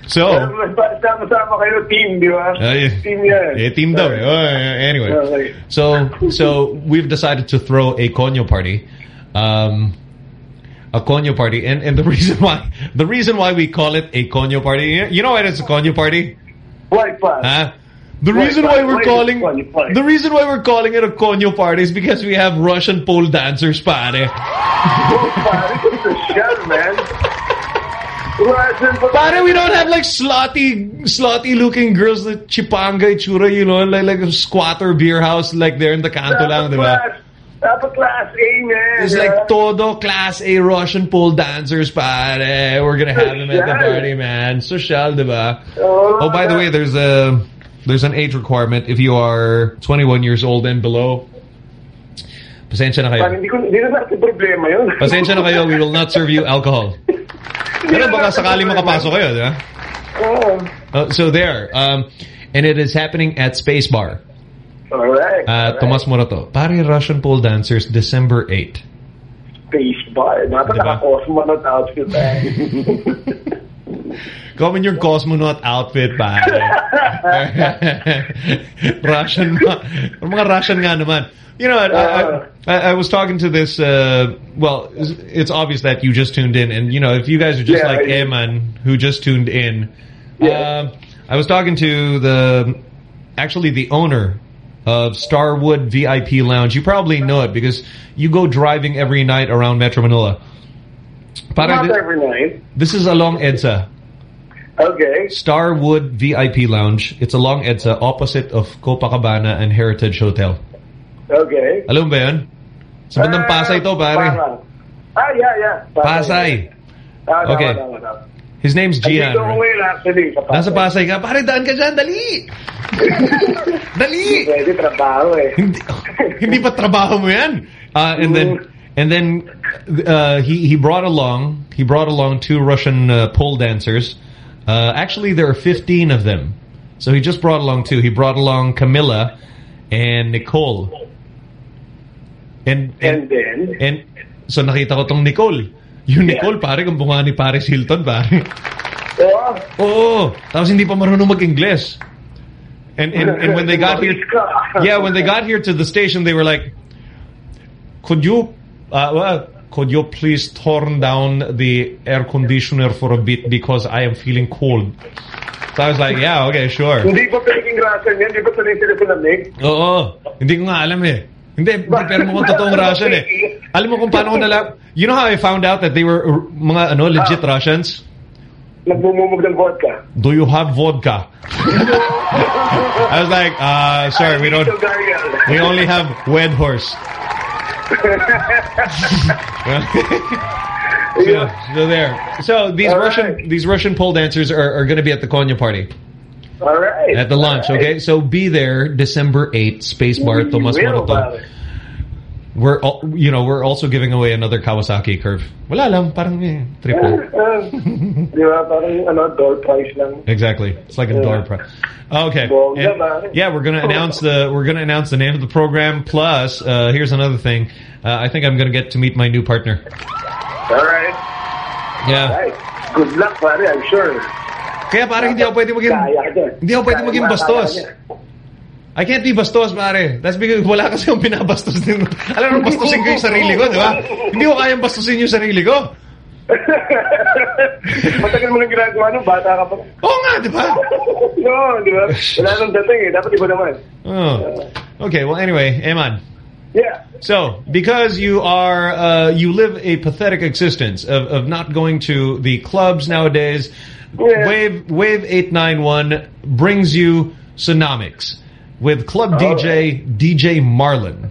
So, Sama-sama kayo, team, di ba? Ay, team yan. eh, team daw eh. Oh, anyway. Okay. So, so we've decided to throw a conyo party. Um, a conyo party. And, and the (laughs) reason why, the reason why we call it a conyo party, you know why it's a conyo party? Why, pa? Huh? The Why, reason why we're Why is it calling, party? the reason why we're calling it a conyo party is because we have Russian pole dancers, pare. Oh, pare, it's a shell, man. Russian, Pare, we don't have like slotty, slotty looking girls that chipanga itsura, you know, like like a squatter beer house like there in the canto lang, di ba? Dapat class A, man. It's like todo class A Russian pole dancers, pare. We're gonna have them at the party, man. Social, di ba? Oh, Oh, by the way, there's a there's an age requirement if you are 21 years old and below. Pasensya na kayo. hindi ko, hindi na natin problema yun. (laughs) Pasensya na kayo. We will not serve you alcohol. (laughs) Pero baka sakaling makapasok kayo, di ba? Oh, so there, um, and it is happening at Space Bar. Alright. Uh, Tomas Morato. Pare Russian pole dancers, December 8. Space bar. Dapat Diba? naka-cosmonaut outfit. Come (laughs) in your cosmonaut outfit, pare. (laughs) Russian, mga Russian nga naman. You know, what, I, I, I was talking to this. Uh, well, it's, obvious that you just tuned in, and you know, if you guys are just Yeah, like I- Eman who just tuned in, Yeah. um, I was talking to the actually the owner of Starwood VIP Lounge. You probably know it because you go driving every night around Metro Manila. Pare, Not every night. this is along EDSA. Okay. Starwood VIP Lounge. It's along EDSA, opposite of Copacabana and Heritage Hotel. Okay. Alam ba yun? Sa bandang Pasay to, pare. Ah, yeah, yeah. Pasay. Ah, tama, Okay. His name's Gihan. Andito ko right? ngayon actually. Sa Pasay. Nasa Pasay ka. Pare, daan ka dyan. Dali! (laughs) Dali! Pwede trabaho eh. hindi, (laughs) hindi pa trabaho mo yan. Uh, and then, and then, uh, he, he brought along, he brought along two Russian uh, pole dancers. Uh, actually, there are 15 of them. So he just brought along two. He brought along Camilla and Nicole. And, And then? And, so nakita ko tong Nicole. Yung Nicole, pare, kung bunga ni Paris Hilton, pare. Oo. Oo. Tapos hindi pa marunong mag-Ingles. And, and, and when they got (laughs) here, yeah, when they got here to the station, they were like, could you, uh, well, could you please turn down the air conditioner for a bit because I am feeling cold? So I was like, yeah, okay, sure. Hindi ba pinaging Russian yan? Di ba sanay sila sa lamig? Oo. Hindi ko nga alam eh. Hindi, hindi pero mukhang totoong Russian eh. Alam mo kung paano ko nala... You know how I found out that they were uh, mga ano legit Russians? Nagmumumog ng vodka. Do you have vodka? (laughs) I was like, uh, sorry, we don't... We only have wed horse. (laughs) (laughs) so, so there. So these Russian these Russian pole dancers are, are going to be at the conyo party. All right. At the lunch, okay? So be there December 8th, Space Bar, Be Tomas about We're al- you know, we're also giving away another Kawasaki curve. Wala lang, parang eh, triple. (laughs) Uh, di ba? Parang ano, door price lang. Exactly. It's like a door prize. Okay. And- yeah, we're gonna announce the we're gonna announce the name of the program. Plus, uh, here's another thing. Uh, I think I'm gonna get to meet my new partner. All right. Yeah. All right. Good luck, buddy. I'm sure. Kaya parang hindi ako pwede maging Kaya ka dyan. hindi ako pwede maging bastos. I can't be bastos, pare. That's because wala kasi yung binabastos din. (laughs) Alam mo, bastusin ko yung sarili ko, di ba? Hindi ko kayang bastusin yung sarili ko. (laughs) Matagal mo nang ginagawa nung bata ka pa. Oo nga, di ba? (laughs) no, di ba? Wala nang dating eh. Dapat iba naman. Oh. Okay, well anyway, Eman. Yeah. So, because you are, uh, you live a pathetic existence of, of not going to the clubs nowadays, Wave Wave 891 brings you Sonomics with club DJ DJ Marlon.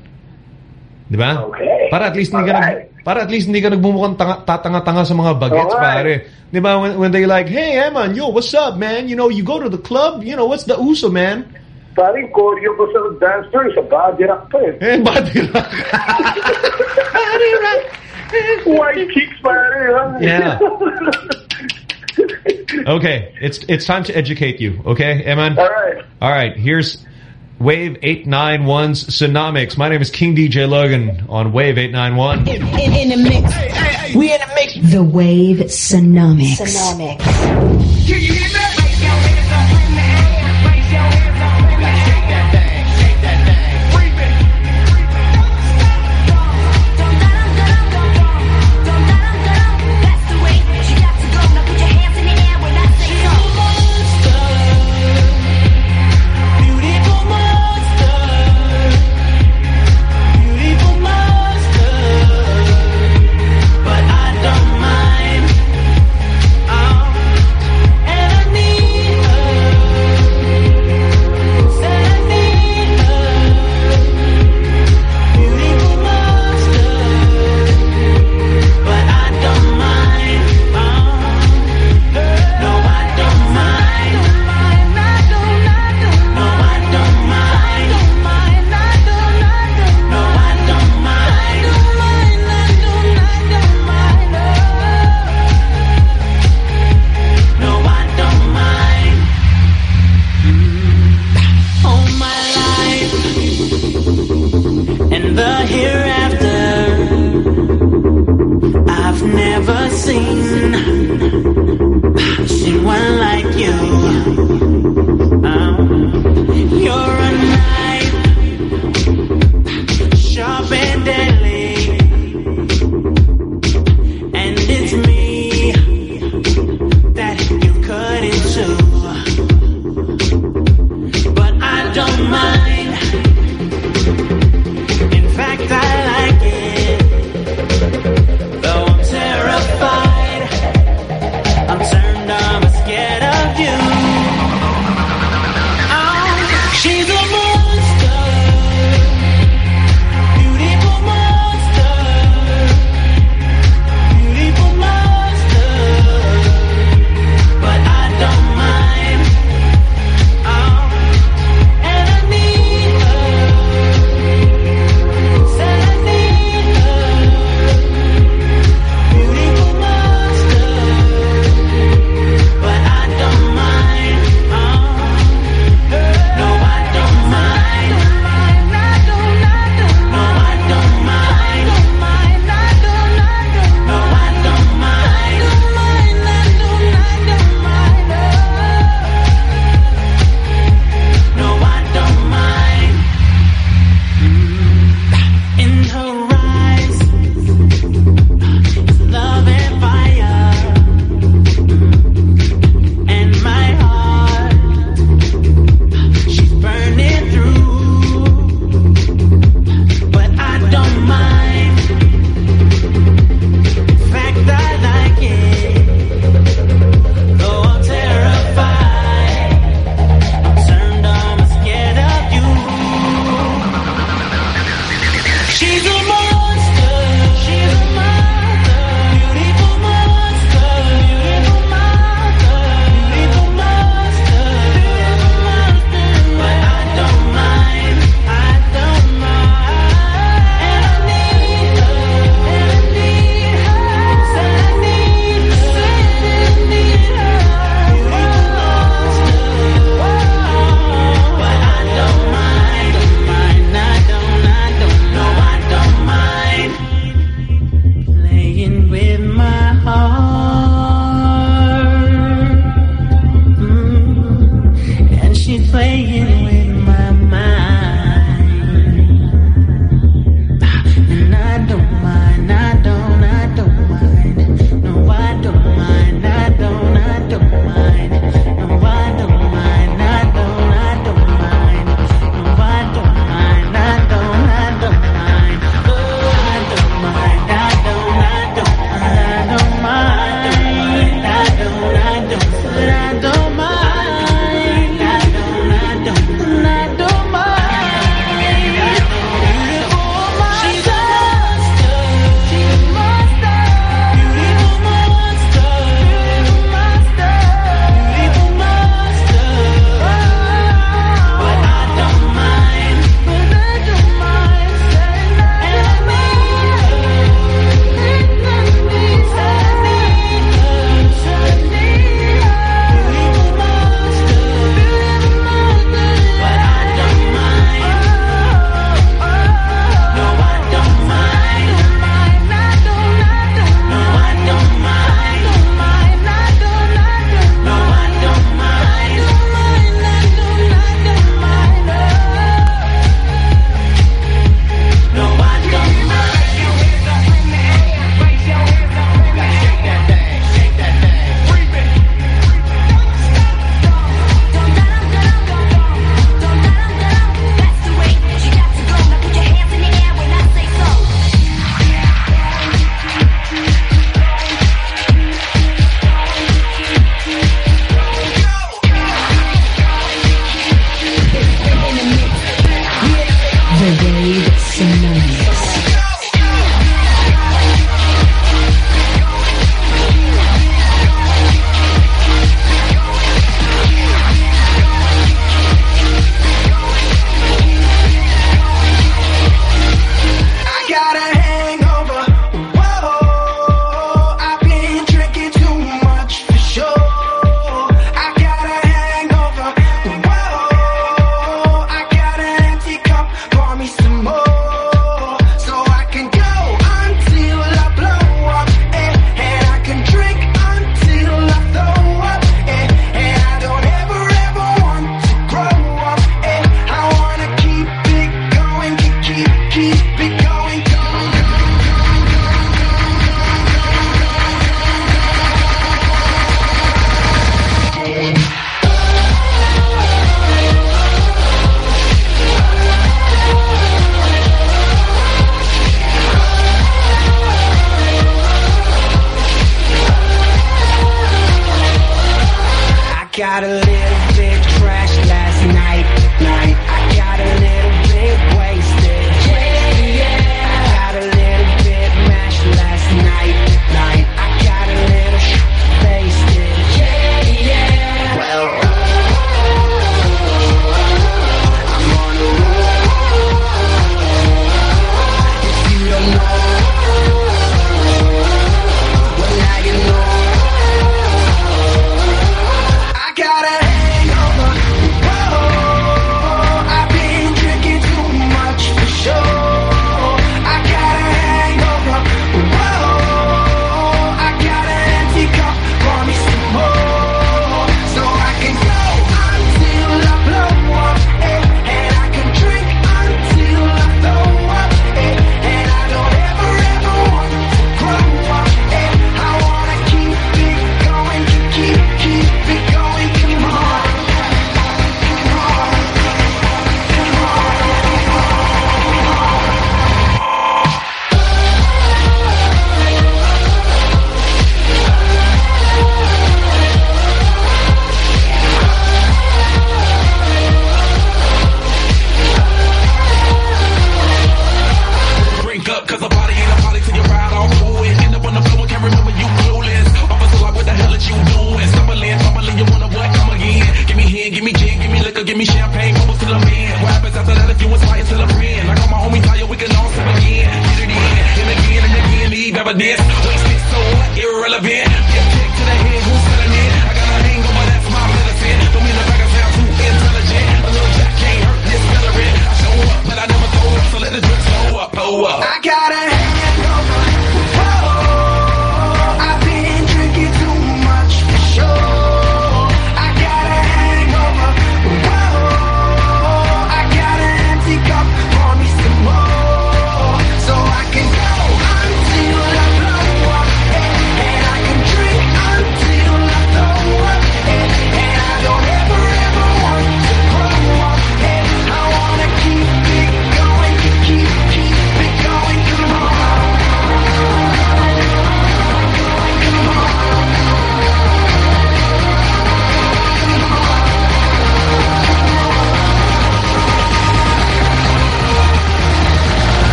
Diba? Okay. Para at least hindi ka para at least hindi ka nagbumukhang tatanga-tanga sa mga bagets, Alright. pare. Diba? When, when they like, hey, Eman, yo, what's up, man? You know, you go to the club, you know, what's the uso, man? Parang choreo ko sa dance floor, sa body rock pa eh. Eh, body rock. (laughs) body rock. (laughs) White kicks, pare. ha? Yeah. (laughs) (laughs) Okay, it's it's time to educate you, okay, Eman? All right. All right, here's Wave 891's Sonomics. My name is King DJ Logan on Wave 891. In, in the mix. We in the mix. The Wave Sonomics. But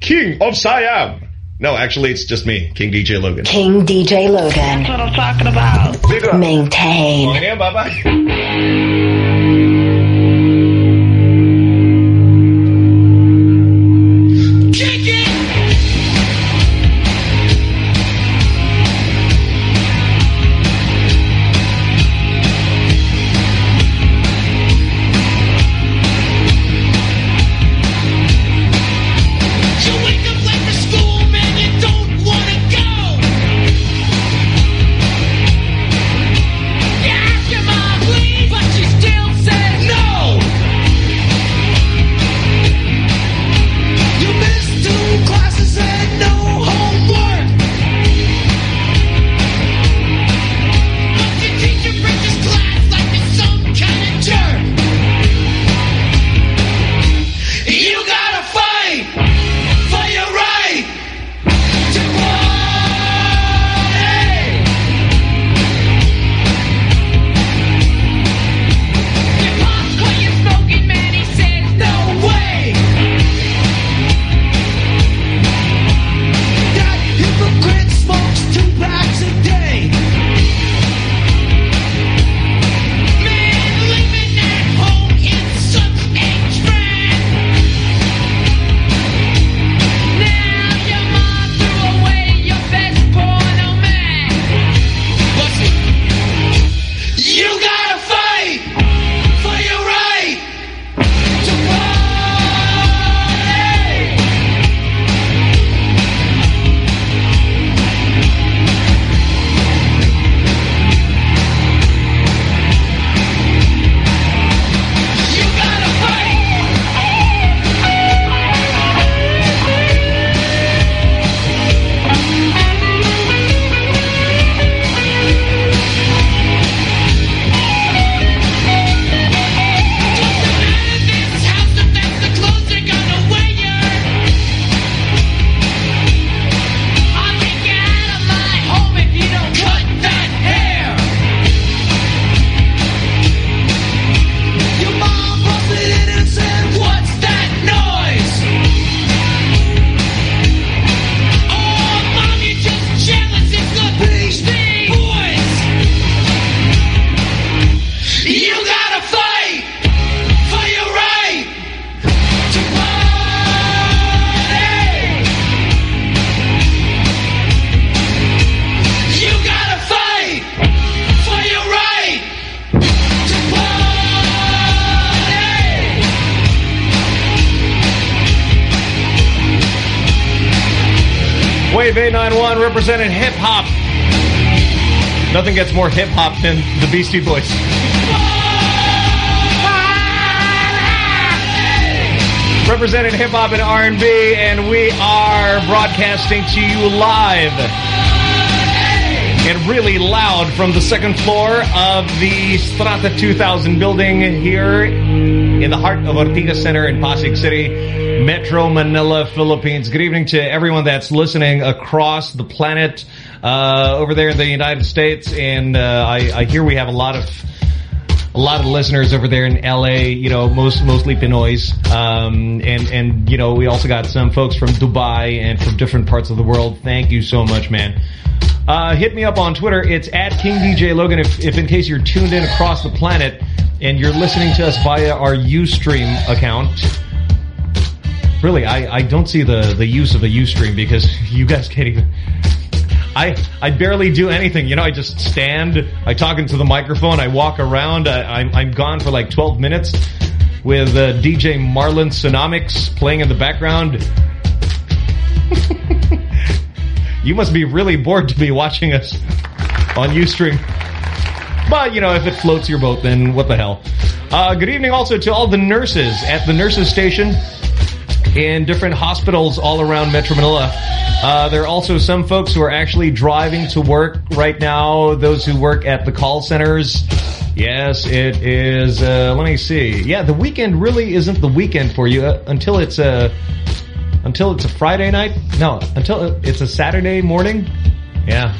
King of Siam. No, actually, it's just me, King DJ Logan. King DJ Logan. That's what I'm talking about. Maintain. Yeah, bye-bye. Gets more hip hop than the Beastie Boys. Representing hip hop and R&B, and we are broadcasting to you live and really loud from the second floor of the Strata 2000 building here in the heart of Ortigas Center in Pasig City, Metro Manila, Philippines. Good evening to everyone that's listening across the planet uh, over there in the United States. And uh, I, I hear we have a lot of a lot of listeners over there in LA, you know, most mostly Pinoys. Um, and, and, you know, we also got some folks from Dubai and from different parts of the world. Thank you so much, man. Uh, hit me up on Twitter. It's at King DJ Logan. If, if in case you're tuned in across the planet and you're listening to us via our Ustream account, really, I, I don't see the, the use of a Ustream because (laughs) you guys can't even... I I barely do anything. You know, I just stand, I talk into the microphone, I walk around, I, I'm, I'm gone for like 12 minutes with uh, DJ Marlon Sonomics playing in the background. (laughs) you must be really bored to be watching us on Ustream. But, you know, if it floats your boat, then what the hell. Uh, good evening also to all the nurses at the nurses station in different hospitals all around Metro Manila. Uh, there are also some folks who are actually driving to work right now, those who work at the call centers. Yes, it is, uh, let me see. Yeah, the weekend really isn't the weekend for you uh, until it's a, until it's a Friday night. No, until it's a Saturday morning. Yeah.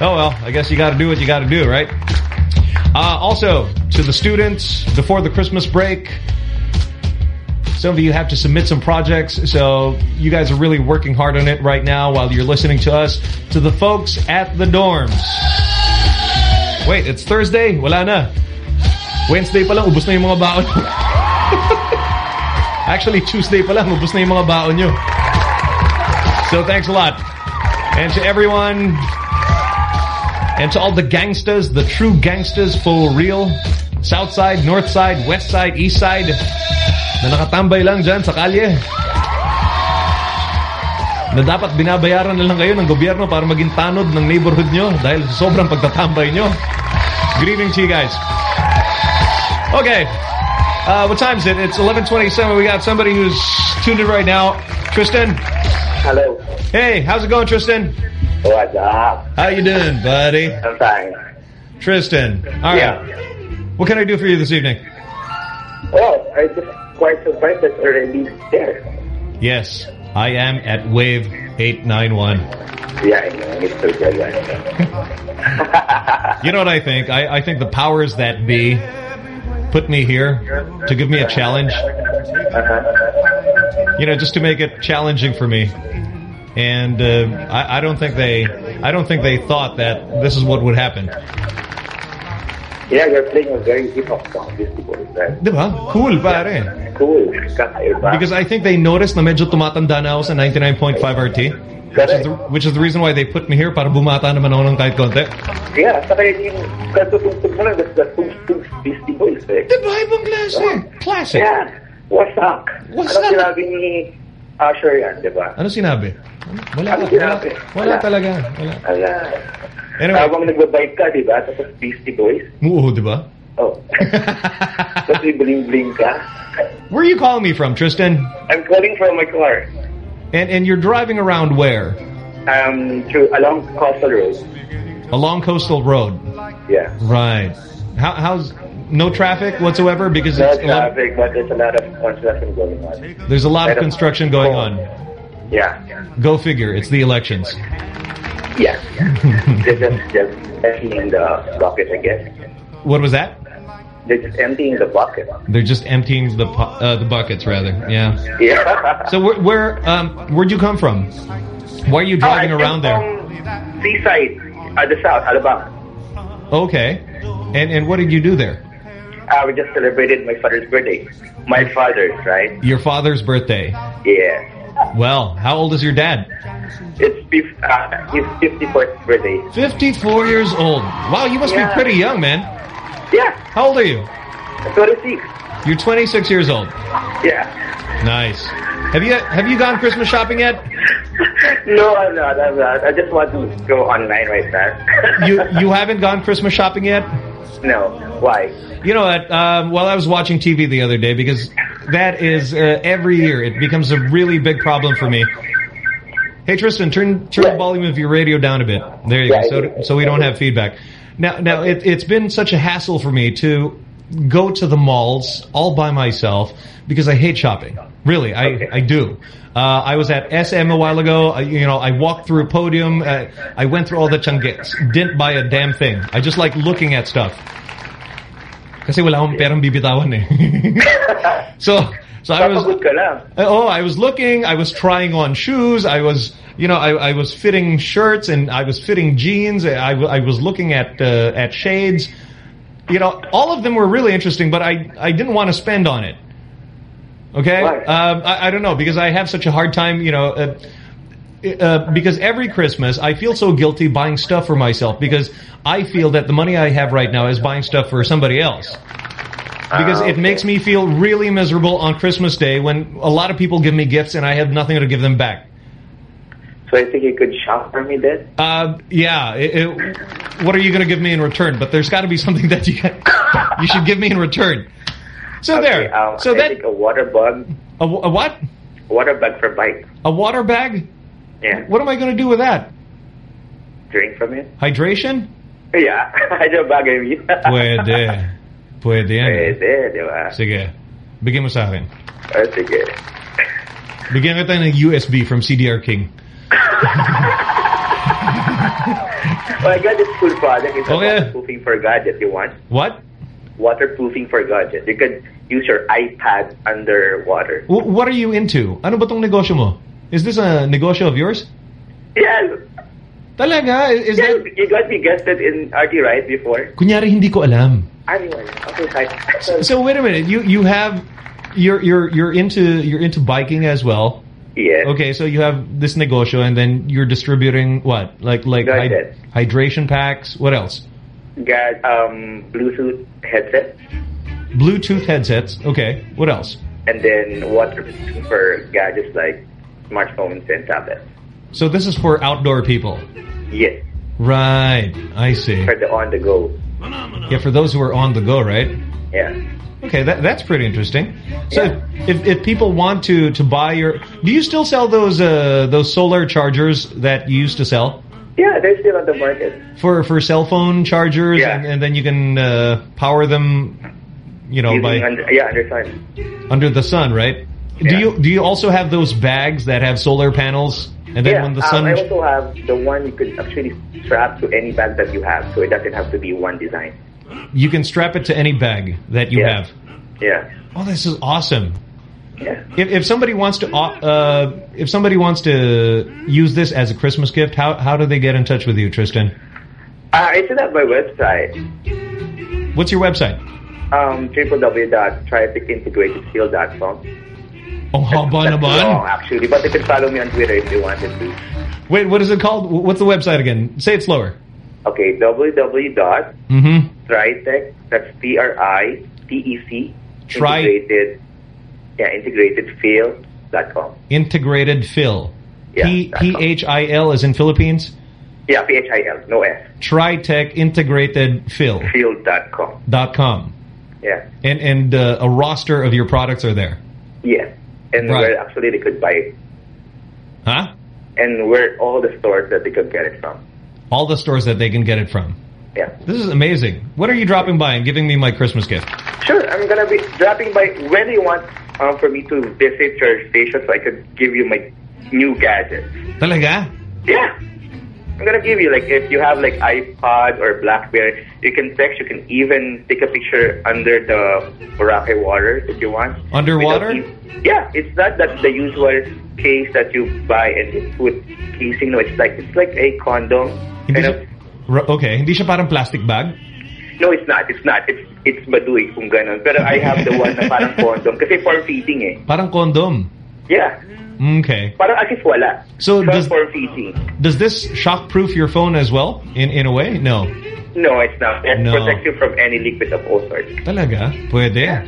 Oh well, I guess you gotta do what you gotta do, right? Uh, also, to the students, before the Christmas break, some of you have to submit some projects, so you guys are really working hard on it right now while you're listening to us. To the folks at the dorms. Wait, it's Thursday? Wala na. Wednesday pa lang, ubus na yung mga baon. (laughs) Actually, Tuesday pa lang, ubus na yung mga baon nyo. So thanks a lot. And to everyone, and to all the gangsters, the true gangsters for real, south side, north side, west side, east side, na nakatambay lang dyan sa kalye. Na dapat binabayaran na lang kayo ng gobyerno para maging tanod ng neighborhood nyo dahil sobrang pagtatambay nyo. Good evening to you guys. Okay. Uh, what time is it? It's 11.27. We got somebody who's tuned in right now. Tristan? Hello. Hey, how's it going, Tristan? What's up? How you doing, buddy? I'm fine. Tristan. All right. What can I do for you this evening? Well, I just quite surprised that already there. Yes, I am at Wave 891. Yeah, I know. (laughs) You know what I think? I, I think the powers that be put me here to give me a challenge. You know, just to make it challenging for me. And uh, I, I don't think they, I don't think they thought that this is what would happen. Yeah, you're playing a very hip hop song, this boy, right? Diba? Cool, pare. Cool. Kakaiba. Because I think they noticed na medyo tumatanda na ako sa 99.5 RT. Which is, the, which is the reason why they put me here para bumata naman ako ng kahit konti. Yeah, saka yung katutugtog mo lang, that's the Tug Beastie Boys, eh. Diba? Ibang klase. Classic. Yeah. Wasak. Wasak. Ano sinabi ni Usher yan, di ba? Ano sinabi? Wala, Ano wala, sinabi? wala talaga. Wala. Ala. Anyway. Habang nagbabike ka, di ba? Tapos Beastie Boys. Oo, diba? Oh. (laughs) Tapos bling-bling ka. Where are you calling me from, Tristan? I'm calling from my car. And and you're driving around where? Um, through along Coastal Road. Along Coastal Road. Yeah. Right. How how's no traffic whatsoever because No it's 11 traffic, but there's a lot of construction going on. there's a lot of construction going on. Yeah. Go figure. It's the elections. Yeah. They're just, just emptying the bucket, I guess. What was that? They're just emptying the bucket. They're just emptying the pu- uh, the buckets rather. Yeah. Yeah. So where where um where'd you come from? Why are you driving Oh, around there? Seaside, at the south, Alabang. Okay. And and what did you do there? Uh, we just celebrated my father's birthday. My father's, right? Your father's birthday. Yeah. Well, how old is your dad? It's uh, his 54th birthday. 54 years old. Wow, you must Yeah. be pretty young, man. Yeah. How old are you? 26. You're 26 years old. Yeah. Nice. Have you have you gone Christmas shopping yet? No, I'm not. I'm not. I just want to go online right now. (laughs) You you haven't gone Christmas shopping yet? No. Why? You know what? Um, well, I was watching TV the other day because that is uh, every year it becomes a really big problem for me. Hey Tristan, turn turn the volume of your radio down a bit. There you Yeah, go. So so we don't have feedback. Now now it, it's been such a hassle for me to go to the malls all by myself because I hate shopping. Really, I I do. Uh, I was at SM a while ago. I, you know, I walked through a podium. Uh, I went through all the changgets. Didn't buy a damn thing. I just like looking at stuff. Kasi wala akong perang bibitawan eh. (laughs) so, so I was, Uh, oh, I was looking, I was trying on shoes, I was, you know, I, I was fitting shirts and I was fitting jeans, I, I was looking at, uh, at shades. You know, all of them were really interesting, but I, I didn't want to spend on it. Okay? Um, I, I don't know, because I have such a hard time, you know, uh, uh, because every Christmas I feel so guilty buying stuff for myself because I feel that the money I have right now is buying stuff for somebody else. Because it makes me feel really miserable on Christmas Day when a lot of people give me gifts and I have nothing to give them back. So I think you could shop for me then? Uh, yeah. It, it, what are you going to give me in return? But there's got to be something that you you should give me in return. So Okay, there. Um, so I that think a water bug. a, a what? Water bag for bike. A water bag? Yeah. What am I going to do with that? Drink from it. Hydration? Yeah. (laughs) Hydro bag I mean. Pwede. Pwede yan. Pwede, di ba? Sige. Bigyan mo sa akin. Oh, sige. Bigyan kita ng USB from CDR King. (laughs) Oh, I got this cool product. It's Okay. waterproofing for gadget you want. What? Waterproofing for gadget. You can use your iPad underwater. W- what are you into? Ano ba tong negosyo mo? Is this a negosyo of yours? Yeah. Talaga? Is yeah, You got me guested in RT right before. Kunyari hindi ko alam. Anyway, okay, fine. So wait a minute. You you have you're you're you're into you're into biking as well. Yes. Okay, so you have this negosyo and then you're distributing what? Like like hyd- hydration packs. What else? Got um Bluetooth headset Bluetooth headsets. Okay. What else? and then waterproofing for gadgets like smartphones and tablets. So this is for outdoor people. Yes, Right. I see. for the on the go. Yeah, for those who are on the go, right? Yeah. Okay, that that's pretty interesting. So if if people want to to buy your, do you still sell those uh those solar chargers that you used to sell Yeah, they're still on the market. for for cell phone chargers, Yeah. and, and then you can uh, power them, you know, Using by under, yeah, under sun. under the sun, right? Do you do you also have those bags that have solar panels, and then yeah, when the um, sun I also have the one you could actually strap to any bag that you have, so it doesn't have to be one design. you can strap it to any bag that you Yeah. have. Yeah. Oh, this is awesome. Yeah. If if somebody wants to uh, if somebody wants to use this as a Christmas gift, how how do they get in touch with you, Tristan? Uh, it's at my website, What's your website? um, www.trafficintegratedfield.com. Oh, haba That's naman. long, actually, but they can follow me on Twitter if they wanted to. Wait, what is it called? What's the website again? Say it slower. Okay, www.tritech, Mm-hmm. that's T-R-I-T-E-C, Tri- integrated, yeah, integratedfield.com. Integrated Phil. Yeah, P dot P. H I L is in Philippines. Yeah, P-H-I-L, no S, Tritech Integrated Phil field.com. dot com. Yeah, And and uh, a roster of your products are there. yes. And Right. where actually they could buy it. Huh? And where all the stores that they could get it from. All the stores that they can get it from. Yeah. This is amazing. What are you dropping by and giving me my Christmas gift? Sure, I'm gonna be dropping by. When you want um, for me to visit your station so I could give you my new gadgets? Talaga? Yeah. I'm gonna give you like if you have like iPod or BlackBerry, you can text. You can even take a picture under the Boracay waters if you want. Underwater? Yeah, it's not that the usual case that you buy and you put casing. No, it's like it's like a condom. Hindi siya, okay, hindi siya parang plastic bag? No, it's not. It's not. It's it's baduy kung ganun. Pero I have the one na parang (laughs) condom kasi for feeding eh. Parang condom. Yeah. Okay. Parang as if wala. So does for feeding. does this shockproof your phone as well? In in a way? No. No, it's not. It No. protects you from any liquid of all sorts. Talaga? Pwede.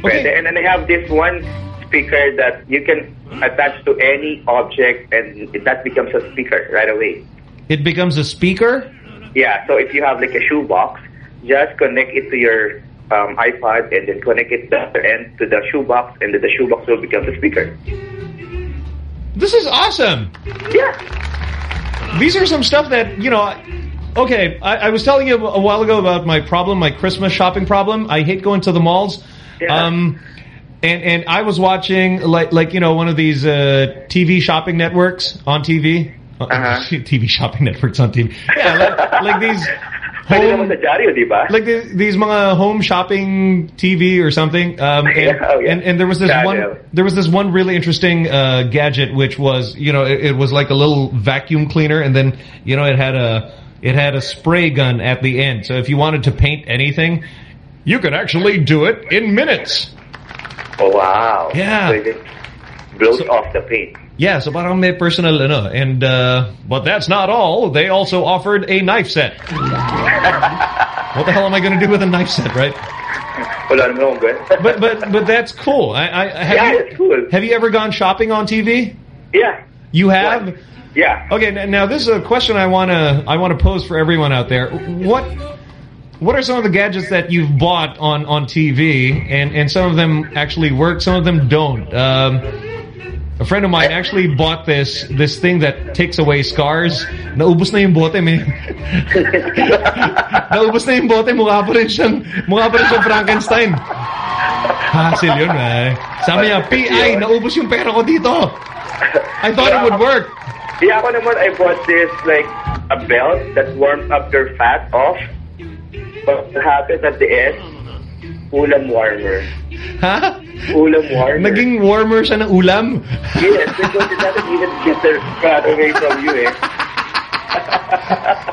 Pwede. And then I have this one speaker that you can attach to any object and that becomes a speaker right away. It becomes a speaker? Yeah, so if you have like a shoebox, just connect it to your um, iPod and then connect it the other end to the shoebox and then the shoebox will become the speaker. This is awesome. Yeah. These are some stuff that, you know, okay, I, I was telling you a while ago about my problem, my Christmas shopping problem. I hate going to the malls. Yeah. Um, and, and I was watching, like, like you know, one of these uh, TV shopping networks on TV. Uh-huh. (laughs) TV shopping networks on TV. Yeah, like, like these (laughs) Pwede naman sa dyaryo, di ba? like the, these mga home shopping TV or something. Um, (laughs) and, Yeah, oh, yeah. and and there was this Channel. one there was this one really interesting uh, gadget which was you know it, it was like a little vacuum cleaner and then you know it had a it had a spray gun at the end. So if you wanted to paint anything, you could actually do it in minutes. Oh, wow. Yeah. So blows off the paint. Yeah, so parang may personal ano. And, uh, but that's not all. They also offered a knife set. (laughs) what the hell am I going to do with a knife set, right? Wala naman akong. (laughs) But, but, but that's cool. I, I, have Yeah, you, it's cool. Have you ever gone shopping on TV? Yeah. You have? Yeah. Okay, now this is a question I want to I want to pose for everyone out there. What what are some of the gadgets that you've bought on on TV and and some of them actually work, some of them don't? Um, a friend of mine actually bought this this thing that takes away scars. Naubos na yung bote, may (laughs) Naubos na yung bote, mukha pa rin siyang mukha pa rin siyang Frankenstein. Hassle yun, eh. Sabi niya, PI, naubos yung pera ko dito. I thought it would work. Yeah, ako naman, I bought this, like, a belt that warms up your fat off. But what happens at the end, ulam warmer. Ha? Ulam warmer. Naging warmer siya ng ulam? Yes, because it doesn't even get the fat away from you, eh.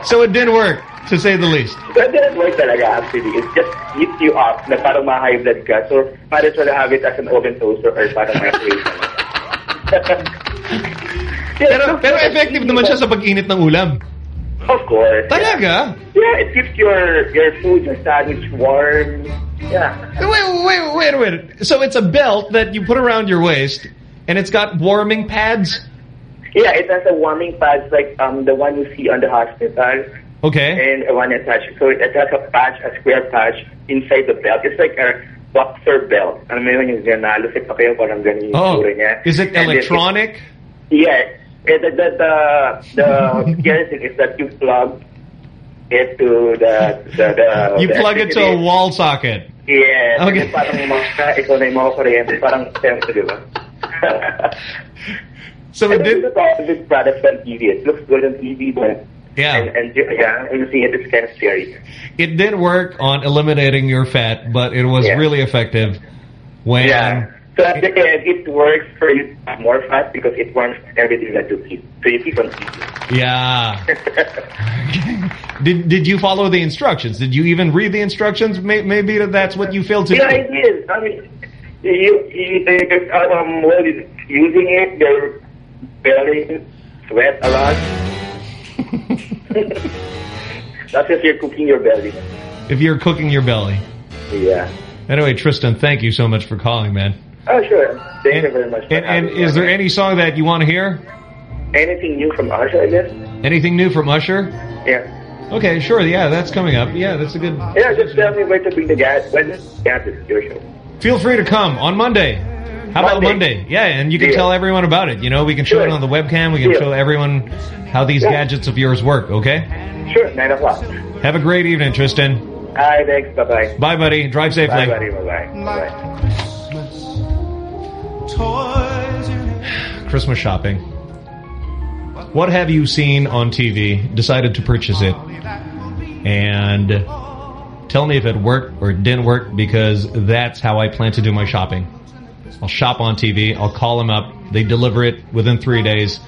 So it didn't work, to say the least. That didn't work talaga, actually. It just heats you up na parang ma-high blood ka. So, might as well have it as an oven toaster or parang microwave. (laughs) Pero, pero effective naman siya sa pag-init ng ulam. Of course. Talaga? Yeah, it keeps your your food, your sandwich warm. Yeah. Wait, wait, wait a minute. So it's a belt that you put around your waist, and it's got warming pads? Yeah, it has a warming patch like um the one you see on the hospital. Okay. And one attached. So it has a patch, a square patch inside the belt. It's like a boxer belt. Ano mo yun, yung ganalusik pa kayo, parang ganun yung Oh, niya. is it electronic? Yeah. Eh, The, the, the, the (laughs) scary thing is that you plug it to the... the, the You the plug it to a wall socket. Yes. Okay. Parang mga, ikaw na yung mga kuryente. Parang sense, di ba? So it did... The problem with products on TV, it looks good on TV, but... Yeah. And, and yeah, and you see it, it's kind of scary. It did work on eliminating your fat, but it was Yeah. really effective when... Yeah. So at the end, it works for you more fast because it warms everything that you eat. So you keep on eating. Yeah. (laughs) did did you follow the instructions? Did you even read the instructions? Maybe that's what you failed to yeah, do. I did. I mean, you, you they, um, well, using it, your belly sweat a lot. (laughs) That's if you're cooking your belly. If you're cooking your belly. Yeah. Anyway, Tristan, thank you so much for calling, man. Oh, sure. Thank you very much. And, and is there any song that you want to hear? anything new from Usher? I guess. Anything new from Usher? Yeah. Okay, sure. Yeah, that's coming up. Yeah, that's a good. Yeah, just tell me where to bring the gas. When the gas is your show. Feel free to come on Monday. How about Monday. Monday? Yeah, and you can Deal. tell everyone about it. You know, we can show it on the webcam. We can Deal. show everyone how these Yeah. gadgets of yours work. Okay. Sure, nine o'clock. Have a great evening, Tristan. Hi, thanks. Bye bye. Bye, buddy. Drive safely. Bye, buddy. Bye bye. Bye. Christmas shopping. What have you seen on TV, decided to purchase it, and tell me if it worked or didn't work because that's how I plan to do my shopping. I'll shop on TV, I'll call them up, they deliver it within three days.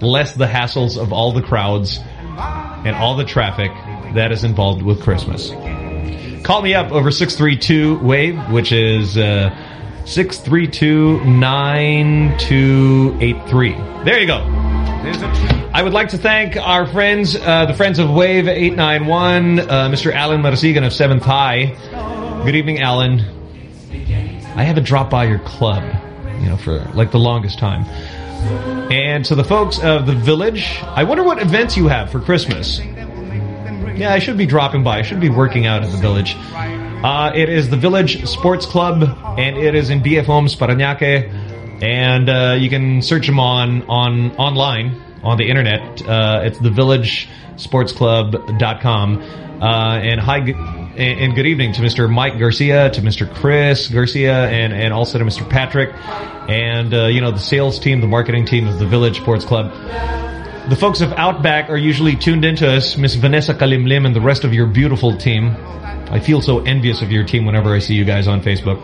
Less the hassles of all the crowds and all the traffic that is involved with Christmas. Call me up over 632-WAVE, which is uh, 632-9283. There you go. I would like to thank our friends, uh, the friends of Wave 891, uh, Mr. Alan Marasigan of 7th High. Good evening, Alan. I haven't dropped by your club, you know, for like the longest time. And to the folks of the village, I wonder what events you have for Christmas. Yeah, I should be dropping by. I should be working out at the village. Uh, it is the Village Sports Club, and it is in BF Homes, Paranaque. And uh, you can search them on on online on the internet. Uh, it's thevillagesportsclub.com. Uh, and hi, and and good evening to Mr. Mike Garcia, to Mr. Chris Garcia, and and also to Mr. Patrick, and uh, you know the sales team, the marketing team of the Village Sports Club. The folks of Outback are usually tuned into us, Miss Vanessa Kalimlim and the rest of your beautiful team. I feel so envious of your team whenever I see you guys on Facebook.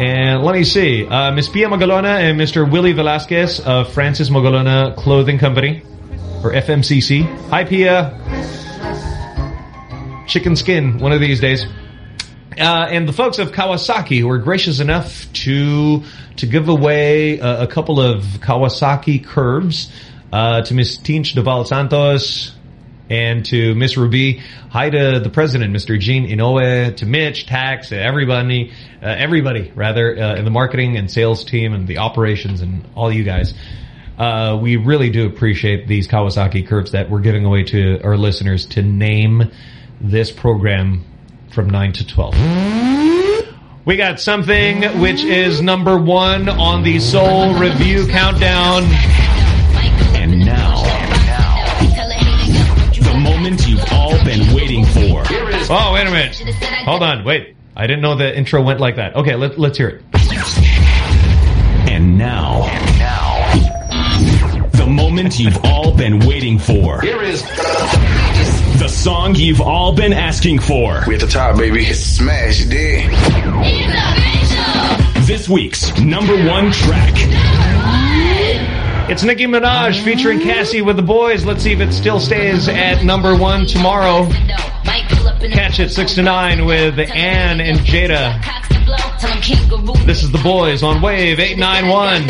And let me see, uh, Miss Pia Magalona and Mr. Willie Velasquez of Francis Magalona Clothing Company, or FMCC. Hi, Pia. Chicken skin, one of these days. Uh, and the folks of Kawasaki who were gracious enough to to give away a, a couple of Kawasaki curbs uh, to Miss Tinch Deval Santos and to Miss Ruby. Hi to the president, Mr. Gene Inoue, to Mitch, Tax, everybody, uh, everybody rather uh, in the marketing and sales team and the operations and all you guys. Uh, we really do appreciate these Kawasaki curbs that we're giving away to our listeners to name this program from 9 to 12. We got something which is number one on the Soul Review Countdown. Oh, wait a minute. Hold on, wait. I didn't know the intro went like that. Okay, let, let's hear it. And now, the moment you've all been waiting for. Here is The song you've all been asking for. We at the top, baby. Smash, you dig? This week's number one track. It's Nicki Minaj featuring Cassie with the boys. Let's see if it still stays at number one tomorrow. Catch it 6 to 9 with Ann and Jada. This is the boys on Wave 891.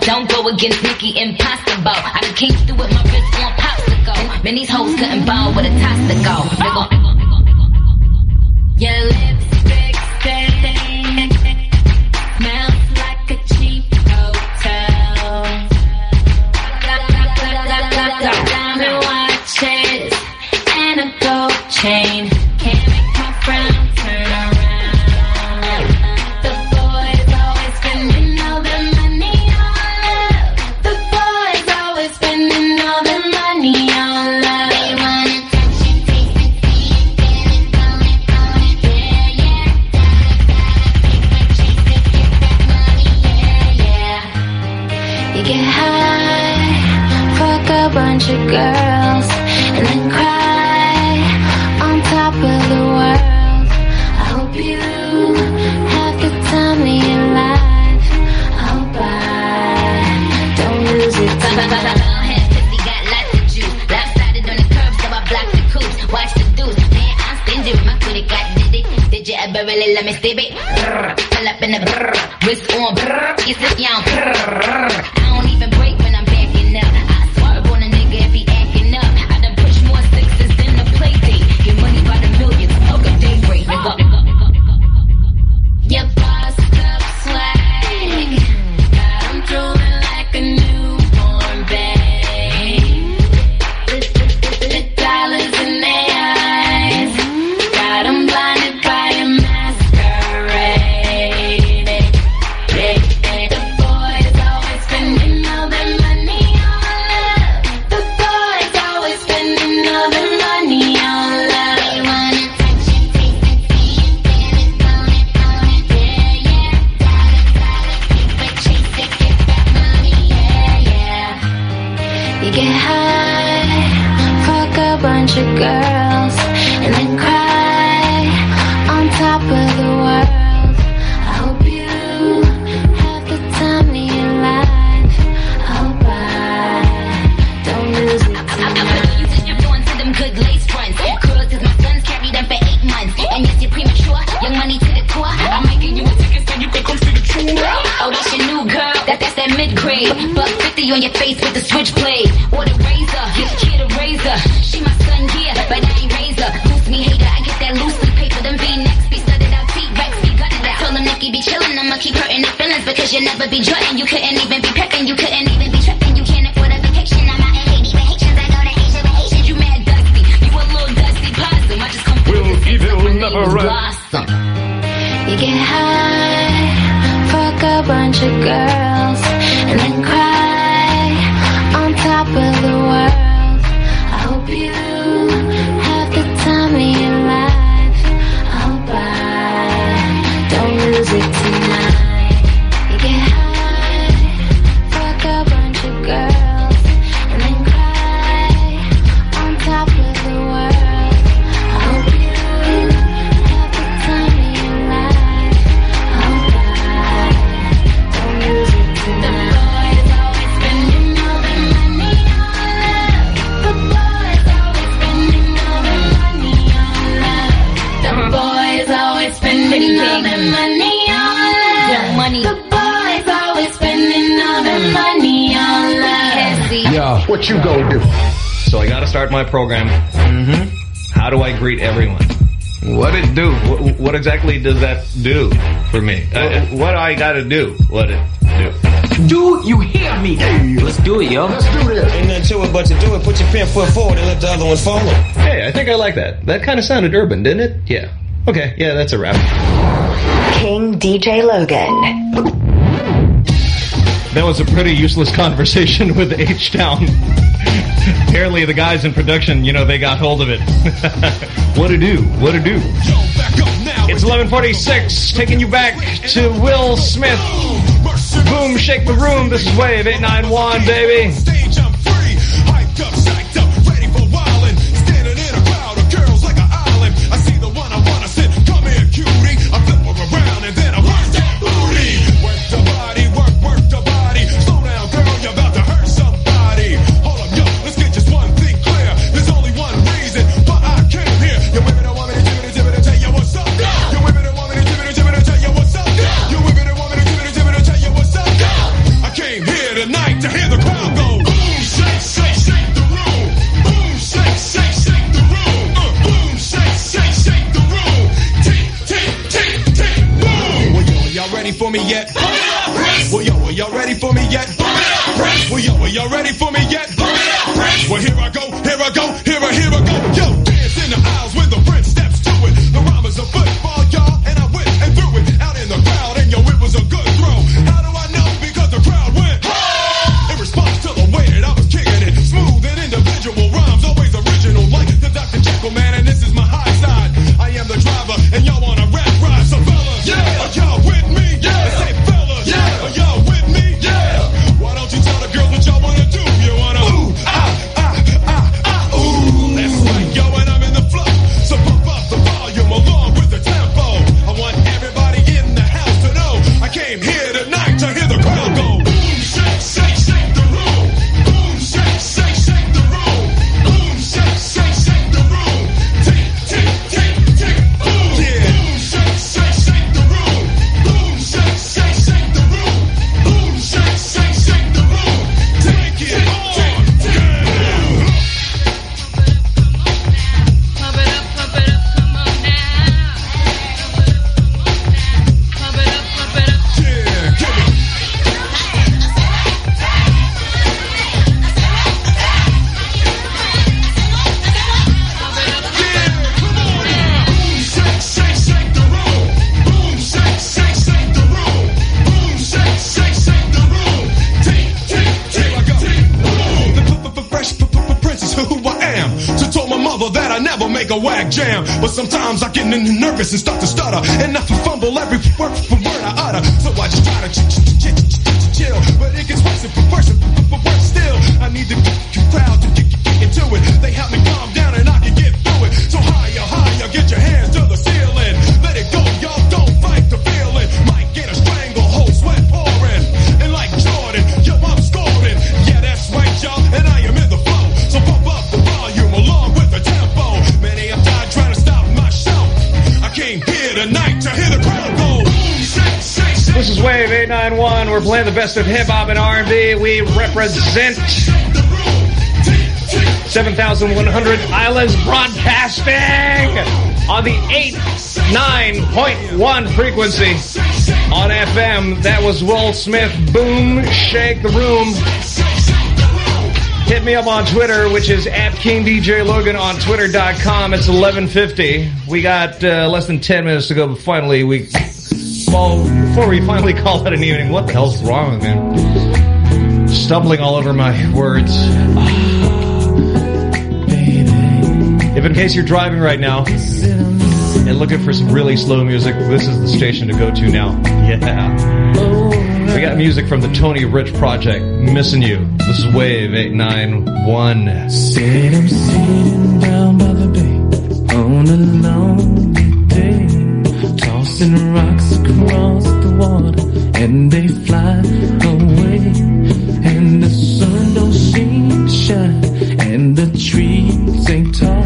Don't go against Nicki, impossible. I done came through with my wrist on popsicle. Man, these hoes couldn't ball with a toss to go. Your lipstick girls, and then cry on top of the world. I hope you have the time of your life. I hope I don't lose it. it? Let me stay it? Pull up in the brr, wrist on brr, you sit down brr. 50 on your face with the switchblade. Or the razor. Kid a razor. She my son, yeah, but I ain't razor. Me hater. I get that loosely paper. Them V-necks be studded out. T-Rex be gutted out. never be drutting. You couldn't even be prepping. You couldn't even be tripping. You can't afford a vacation. I'm out in Haiti Haitians. I go to Asia Haitians. You mad dusty. You a little dusty possum. I just come through Will evil never rest? Blossom. You get high, fuck a bunch of girls, start my program. Mm-hmm. How do I greet everyone? What it do? What, what exactly does that do for me? Uh, what I got to do? What it do? Do you hear me? Let's do it, yo. Let's do this. Ain't nothing to it but to do it. Put your pin foot forward and let the other one follow. Hey, I think I like that. That kind of sounded urban, didn't it? Yeah. Okay. Yeah, that's a wrap. King DJ Logan. That was a pretty useless (laughs) conversation with H-Town. Apparently the guys in production, you know, they got hold of it. (laughs) what to do? What to do? It's 1146, taking you back to Will Smith. Boom, shake the room. This is Wave 891, baby. For me yet? Well, yo, are y'all ready for me yet? Well, yo, are y'all ready for me yet? Well, here I go, here I go, here I fumble best of hip-hop and R&B. We represent 7,100 Islands Broadcasting on the 89.1 frequency. On FM, that was Will Smith. Boom, shake the room. Hit me up on Twitter, which is at KingDJLogan DJ Logan on Twitter.com. It's 11:50. We got uh, less than 10 minutes to go, but finally we. Well, before we finally (laughs) call it an evening, what the hell's wrong with me? Stumbling all over my words. If in case you're driving right now and looking for some really slow music, this is the station to go to now. Yeah. We got music from the Tony Rich Project, Missing You. This is Wave 891. Said I'm sitting down by the bay on a lonely day, tossing rocks across the water, and they fly away. And the sun don't seem to shine, and the trees ain't tall.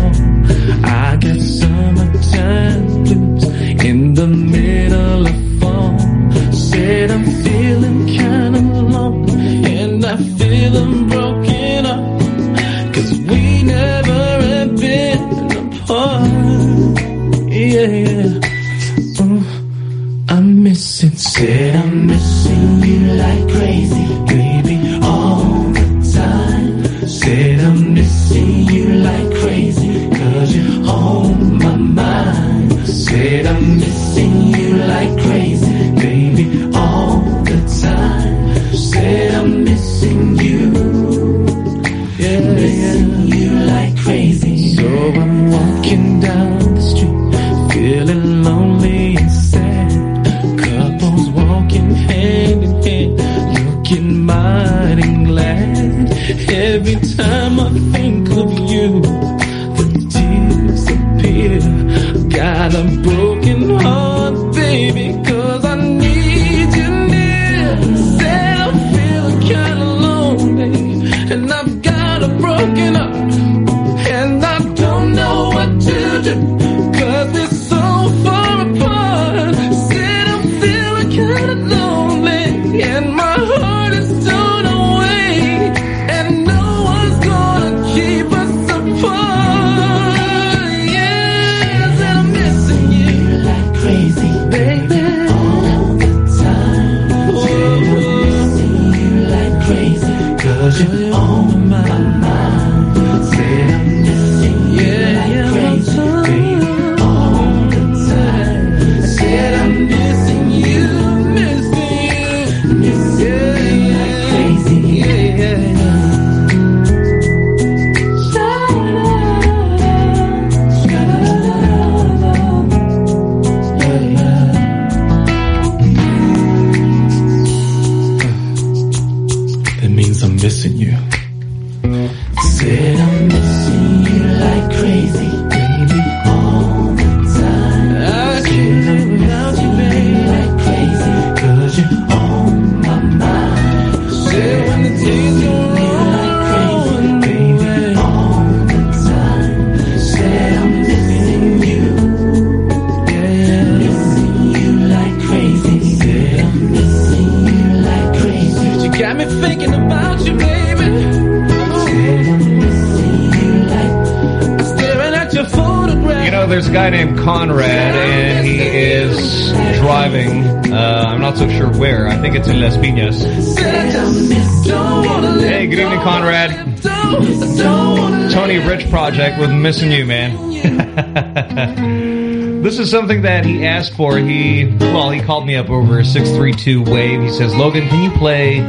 Something that he asked for. He, well, he called me up over 632 Wave. He says, Logan, can you play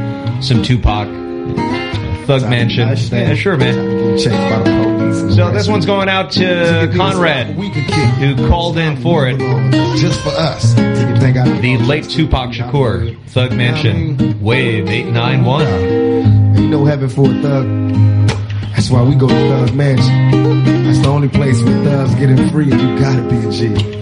some Tupac? Thug Mansion. Yeah, sure, man. So this one's going out to Conrad, who called in for it. Just for us. The late Tupac Shakur, Thug Mansion, Wave 891. Ain't no heaven for a thug. That's why we go to Thug Mansion. That's the only place where thugs getting free and you gotta be a G.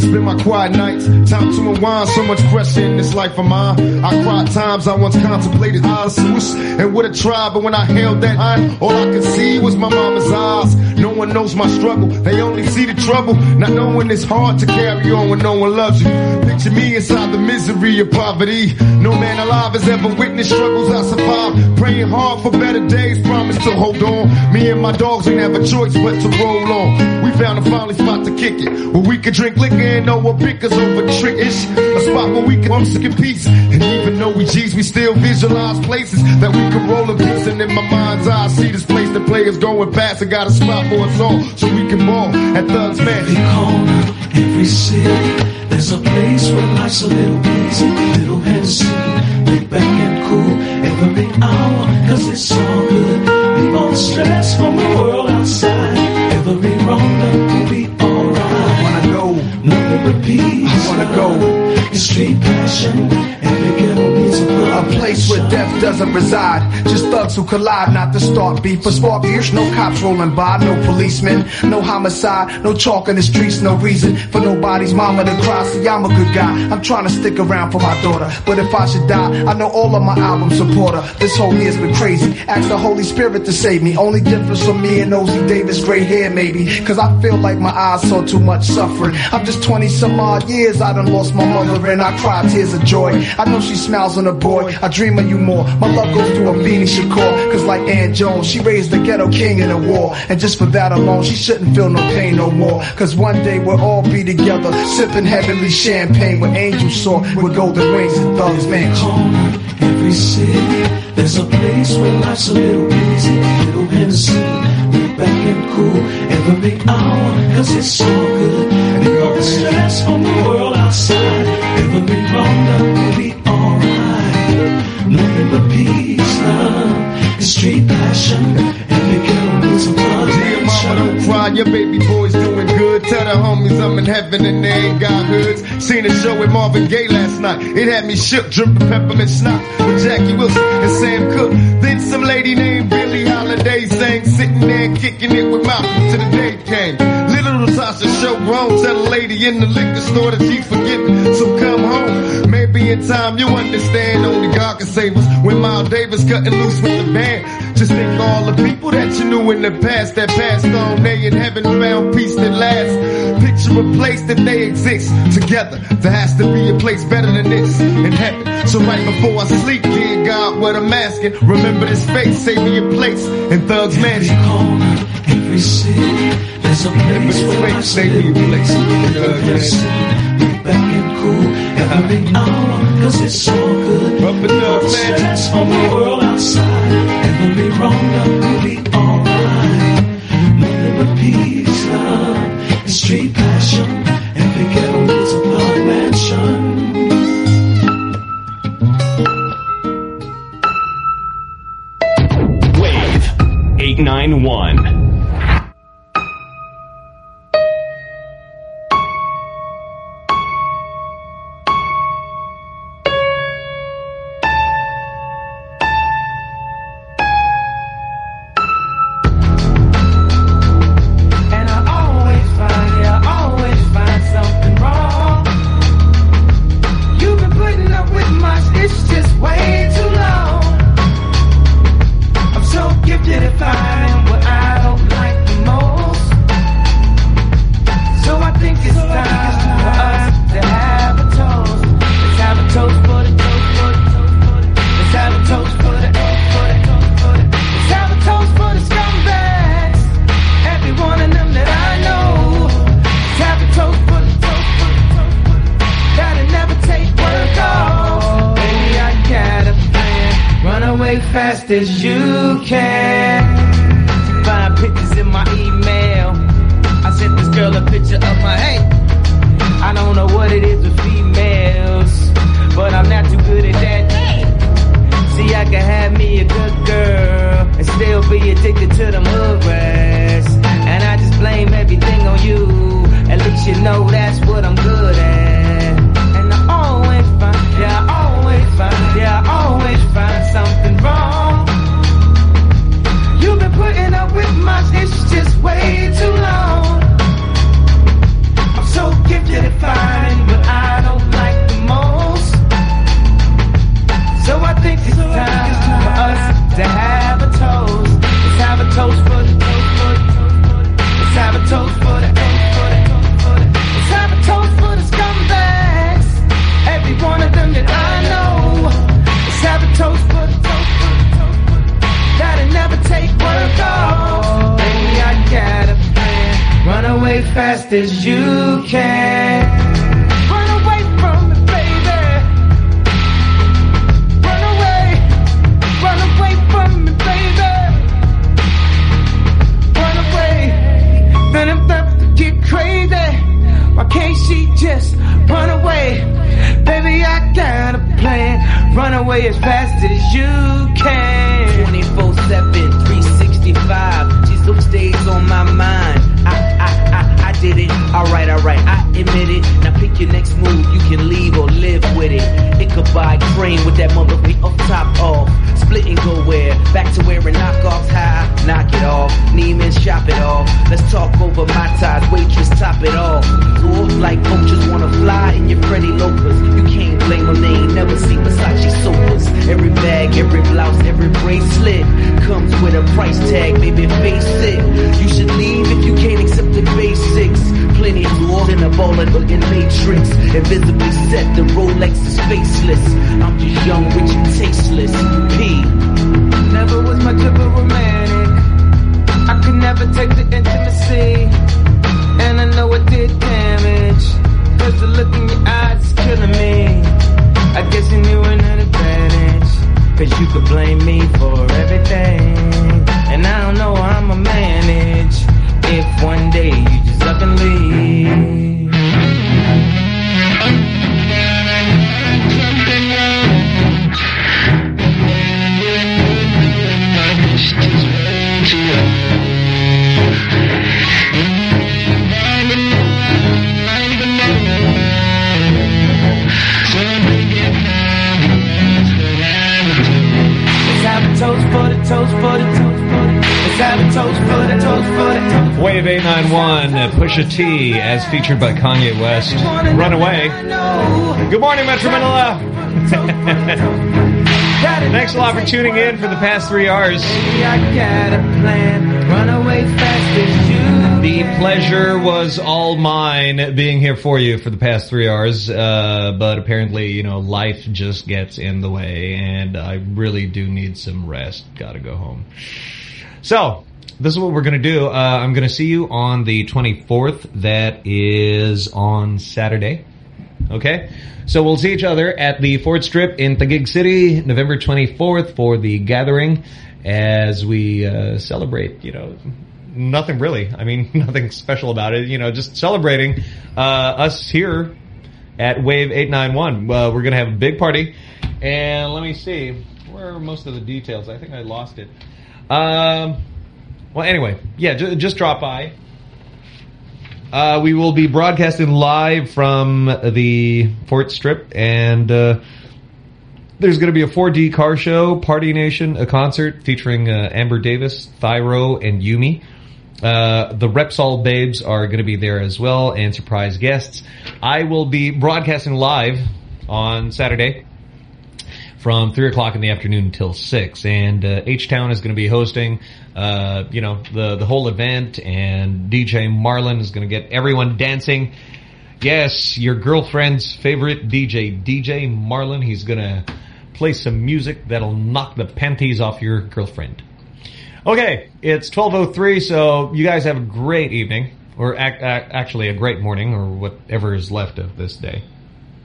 Spend my quiet nights. Time to unwind. So much pressure in this life of mine. I cried times I once contemplated swoosh and would have tried, but when I held that eye, all I could see was my mama's eyes. No one knows my struggle. They only see the trouble, not knowing it's hard to carry on when no one loves you. Picture me inside the misery of poverty. No man alive has ever witnessed struggles I survived. Praying hard for better days, promise to hold on. Me and my dogs ain't have a choice but to roll on. We found a finally spot to kick it, where we could drink liquor and know what bickers over trickish. A spot where we can in peace. And even though we G's, we still visualize places that we can roll in peace. And in my mind's eye, I see this place that players going past. I got a spot for us all, so we can ball at Thugs Mansion. Every city, there's a place where life's a little easy, little Hennessy, laid back and cool every hour, cause it's all good. Leave all the stress from the world outside, every wrong will be alright. I wanna go, nothing but peace. I wanna go, it's street passion, place where death doesn't reside. Just thugs who collide, not to start beef or spark fierce. No cops rolling by, no policemen, no homicide, no chalk in the streets, no reason for nobody's mama to cry. See, I'm a good guy. I'm trying to stick around for my daughter. But if I should die, I know all of my album support her. This whole year's been crazy. Ask the Holy Spirit to save me. Only difference from me and Ossie Davis, gray hair maybe. Cause I feel like my eyes saw too much suffering. I'm just 20 some odd years, I done lost my mother and I cry tears of joy. I know she smiles on her boy. I dream of you more. My love goes to Afeni Shakur. Cause like Ann Jones, she raised the ghetto king in a war. And just for that alone, she shouldn't feel no pain no more. Cause one day we'll all be together, sipping heavenly champagne with angels soar with golden wings and thugs mansion. Every city, there's a place where life's a little easy, little Hennessy, back and cool every hour, cause it's so good. Leave all the stress from the world outside, will be. Nothing but peace, love, and street passion, every ghetto needs a Dear mama, don't cry, your baby boy's doing good. Tell the homies I'm in heaven and they ain't got hoods. Seen a show with Marvin Gaye last night. It had me shook, dripping peppermint snot with Jackie Wilson and Sam Cooke. Then some lady named Billie Holiday sang, sitting there kicking it with Malcolm till the day came. Little Sasha show grown, tell a lady in the liquor store that she's forgiven. So come home. Maybe in time you understand God can save us. When Miles Davis cutting loose with the band. Just think all the people that you knew in the past that passed on. They in heaven found peace that lasts. Picture a place that they exist together. There has to be a place better than this in heaven. So right before I sleep, dear God, what I'm asking, remember this face, save me a place in Thugs Mansion. Every city, there's a place where a little easy, little Hennessy, laid back and cool every hour, cause it's so good. Leave all the stress from the world outside, every wrong done will be alright. Peace, love, and street passion, mansion. Wave 891. Featured by Kanye West. Runaway. Good morning, Metro Manila. (laughs) Thanks a lot for tuning in for the past three hours. Run away. The pleasure was all mine being here for you for the past three hours, uh, but apparently, you know, life just gets in the way, and I really do need some rest. Gotta go home. So, this is what we're going to do. Uh, I'm going to see you on the 24th. That is on Saturday. Okay? So we'll see each other at the Fort Strip in Taguig City, November 24th for the gathering as we uh, celebrate, you know, nothing really. I mean, (laughs) nothing special about it. You know, just celebrating uh, us here at Wave 891. Uh, we're going to have a big party. And let me see. Where are most of the details? I think I lost it. Um, well, anyway, yeah, ju just drop by. Uh, we will be broadcasting live from the Fort Strip, and uh, there's going to be a 4D car show, Party Nation, a concert featuring uh, Amber Davis, Thyro, and Yumi. Uh, the Repsol Babes are going to be there as well, and surprise guests. I will be broadcasting live on Saturday from 3 o'clock in the afternoon until 6. And uh, H-Town is going to be hosting, uh, you know, the, the whole event. And DJ Marlon is going to get everyone dancing. Yes, your girlfriend's favorite DJ, DJ Marlon. He's going to play some music that'll knock the panties off your girlfriend. Okay, it's 12.03, so you guys have a great evening. Or ac ac actually a great morning, or whatever is left of this day.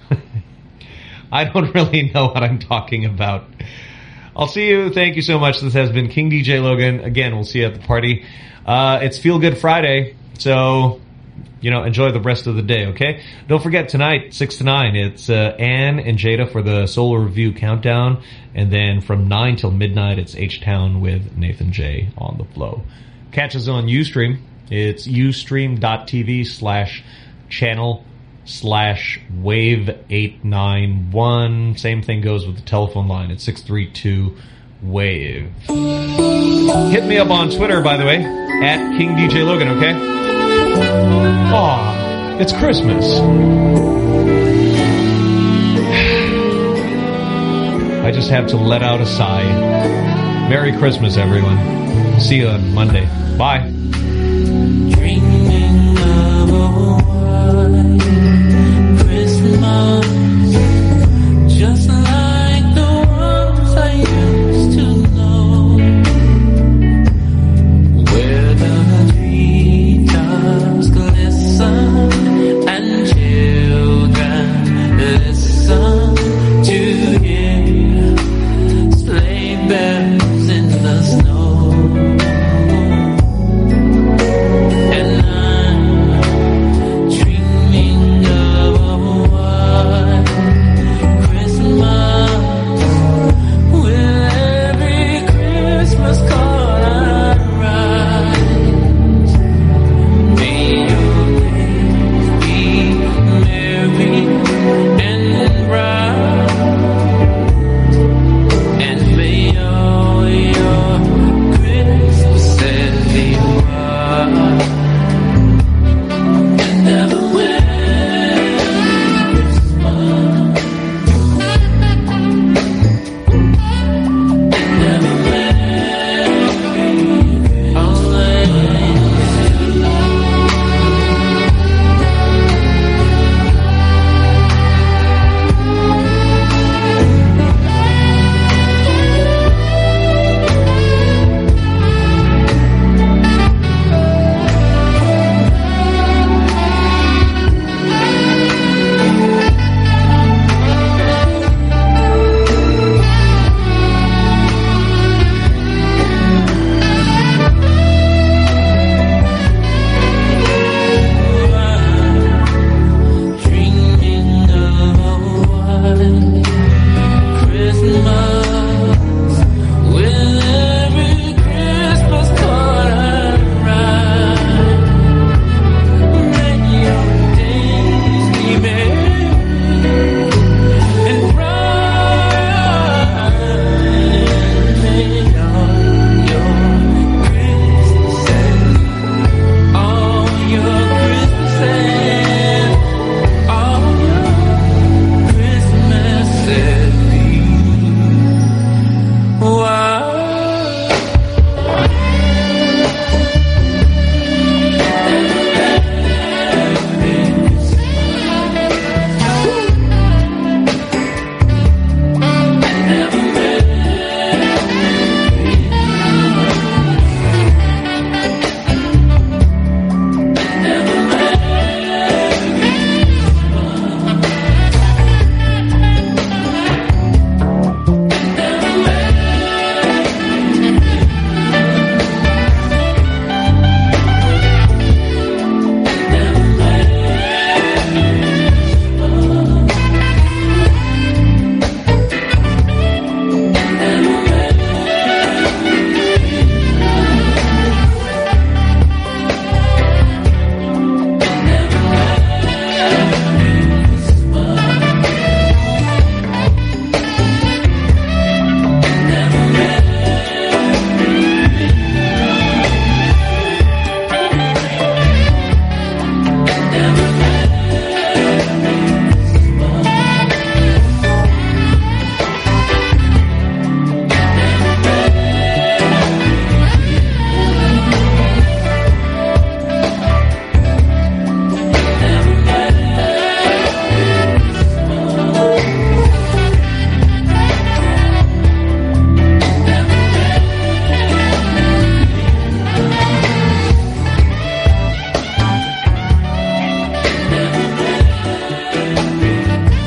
(laughs) I don't (laughs) really know what I'm talking about. I'll see you. Thank you so much. This has been King DJ Logan. Again, we'll see you at the party. Uh, it's Feel Good Friday, so you know, enjoy the rest of the day. Okay. Don't forget tonight, six to nine. It's uh, Anne and Jada for the Solar Review countdown, and then from nine till midnight, it's H Town with Nathan J on the flow. Catch us on UStream. It's ustream.tv slash channel slash wave 891. Same thing goes with the telephone line It's 632 wave. Hit me up on Twitter, by the way, at King DJ Logan, okay? Aw, it's Christmas. (sighs) I just have to let out a sigh. Merry Christmas, everyone. See you on Monday. Bye.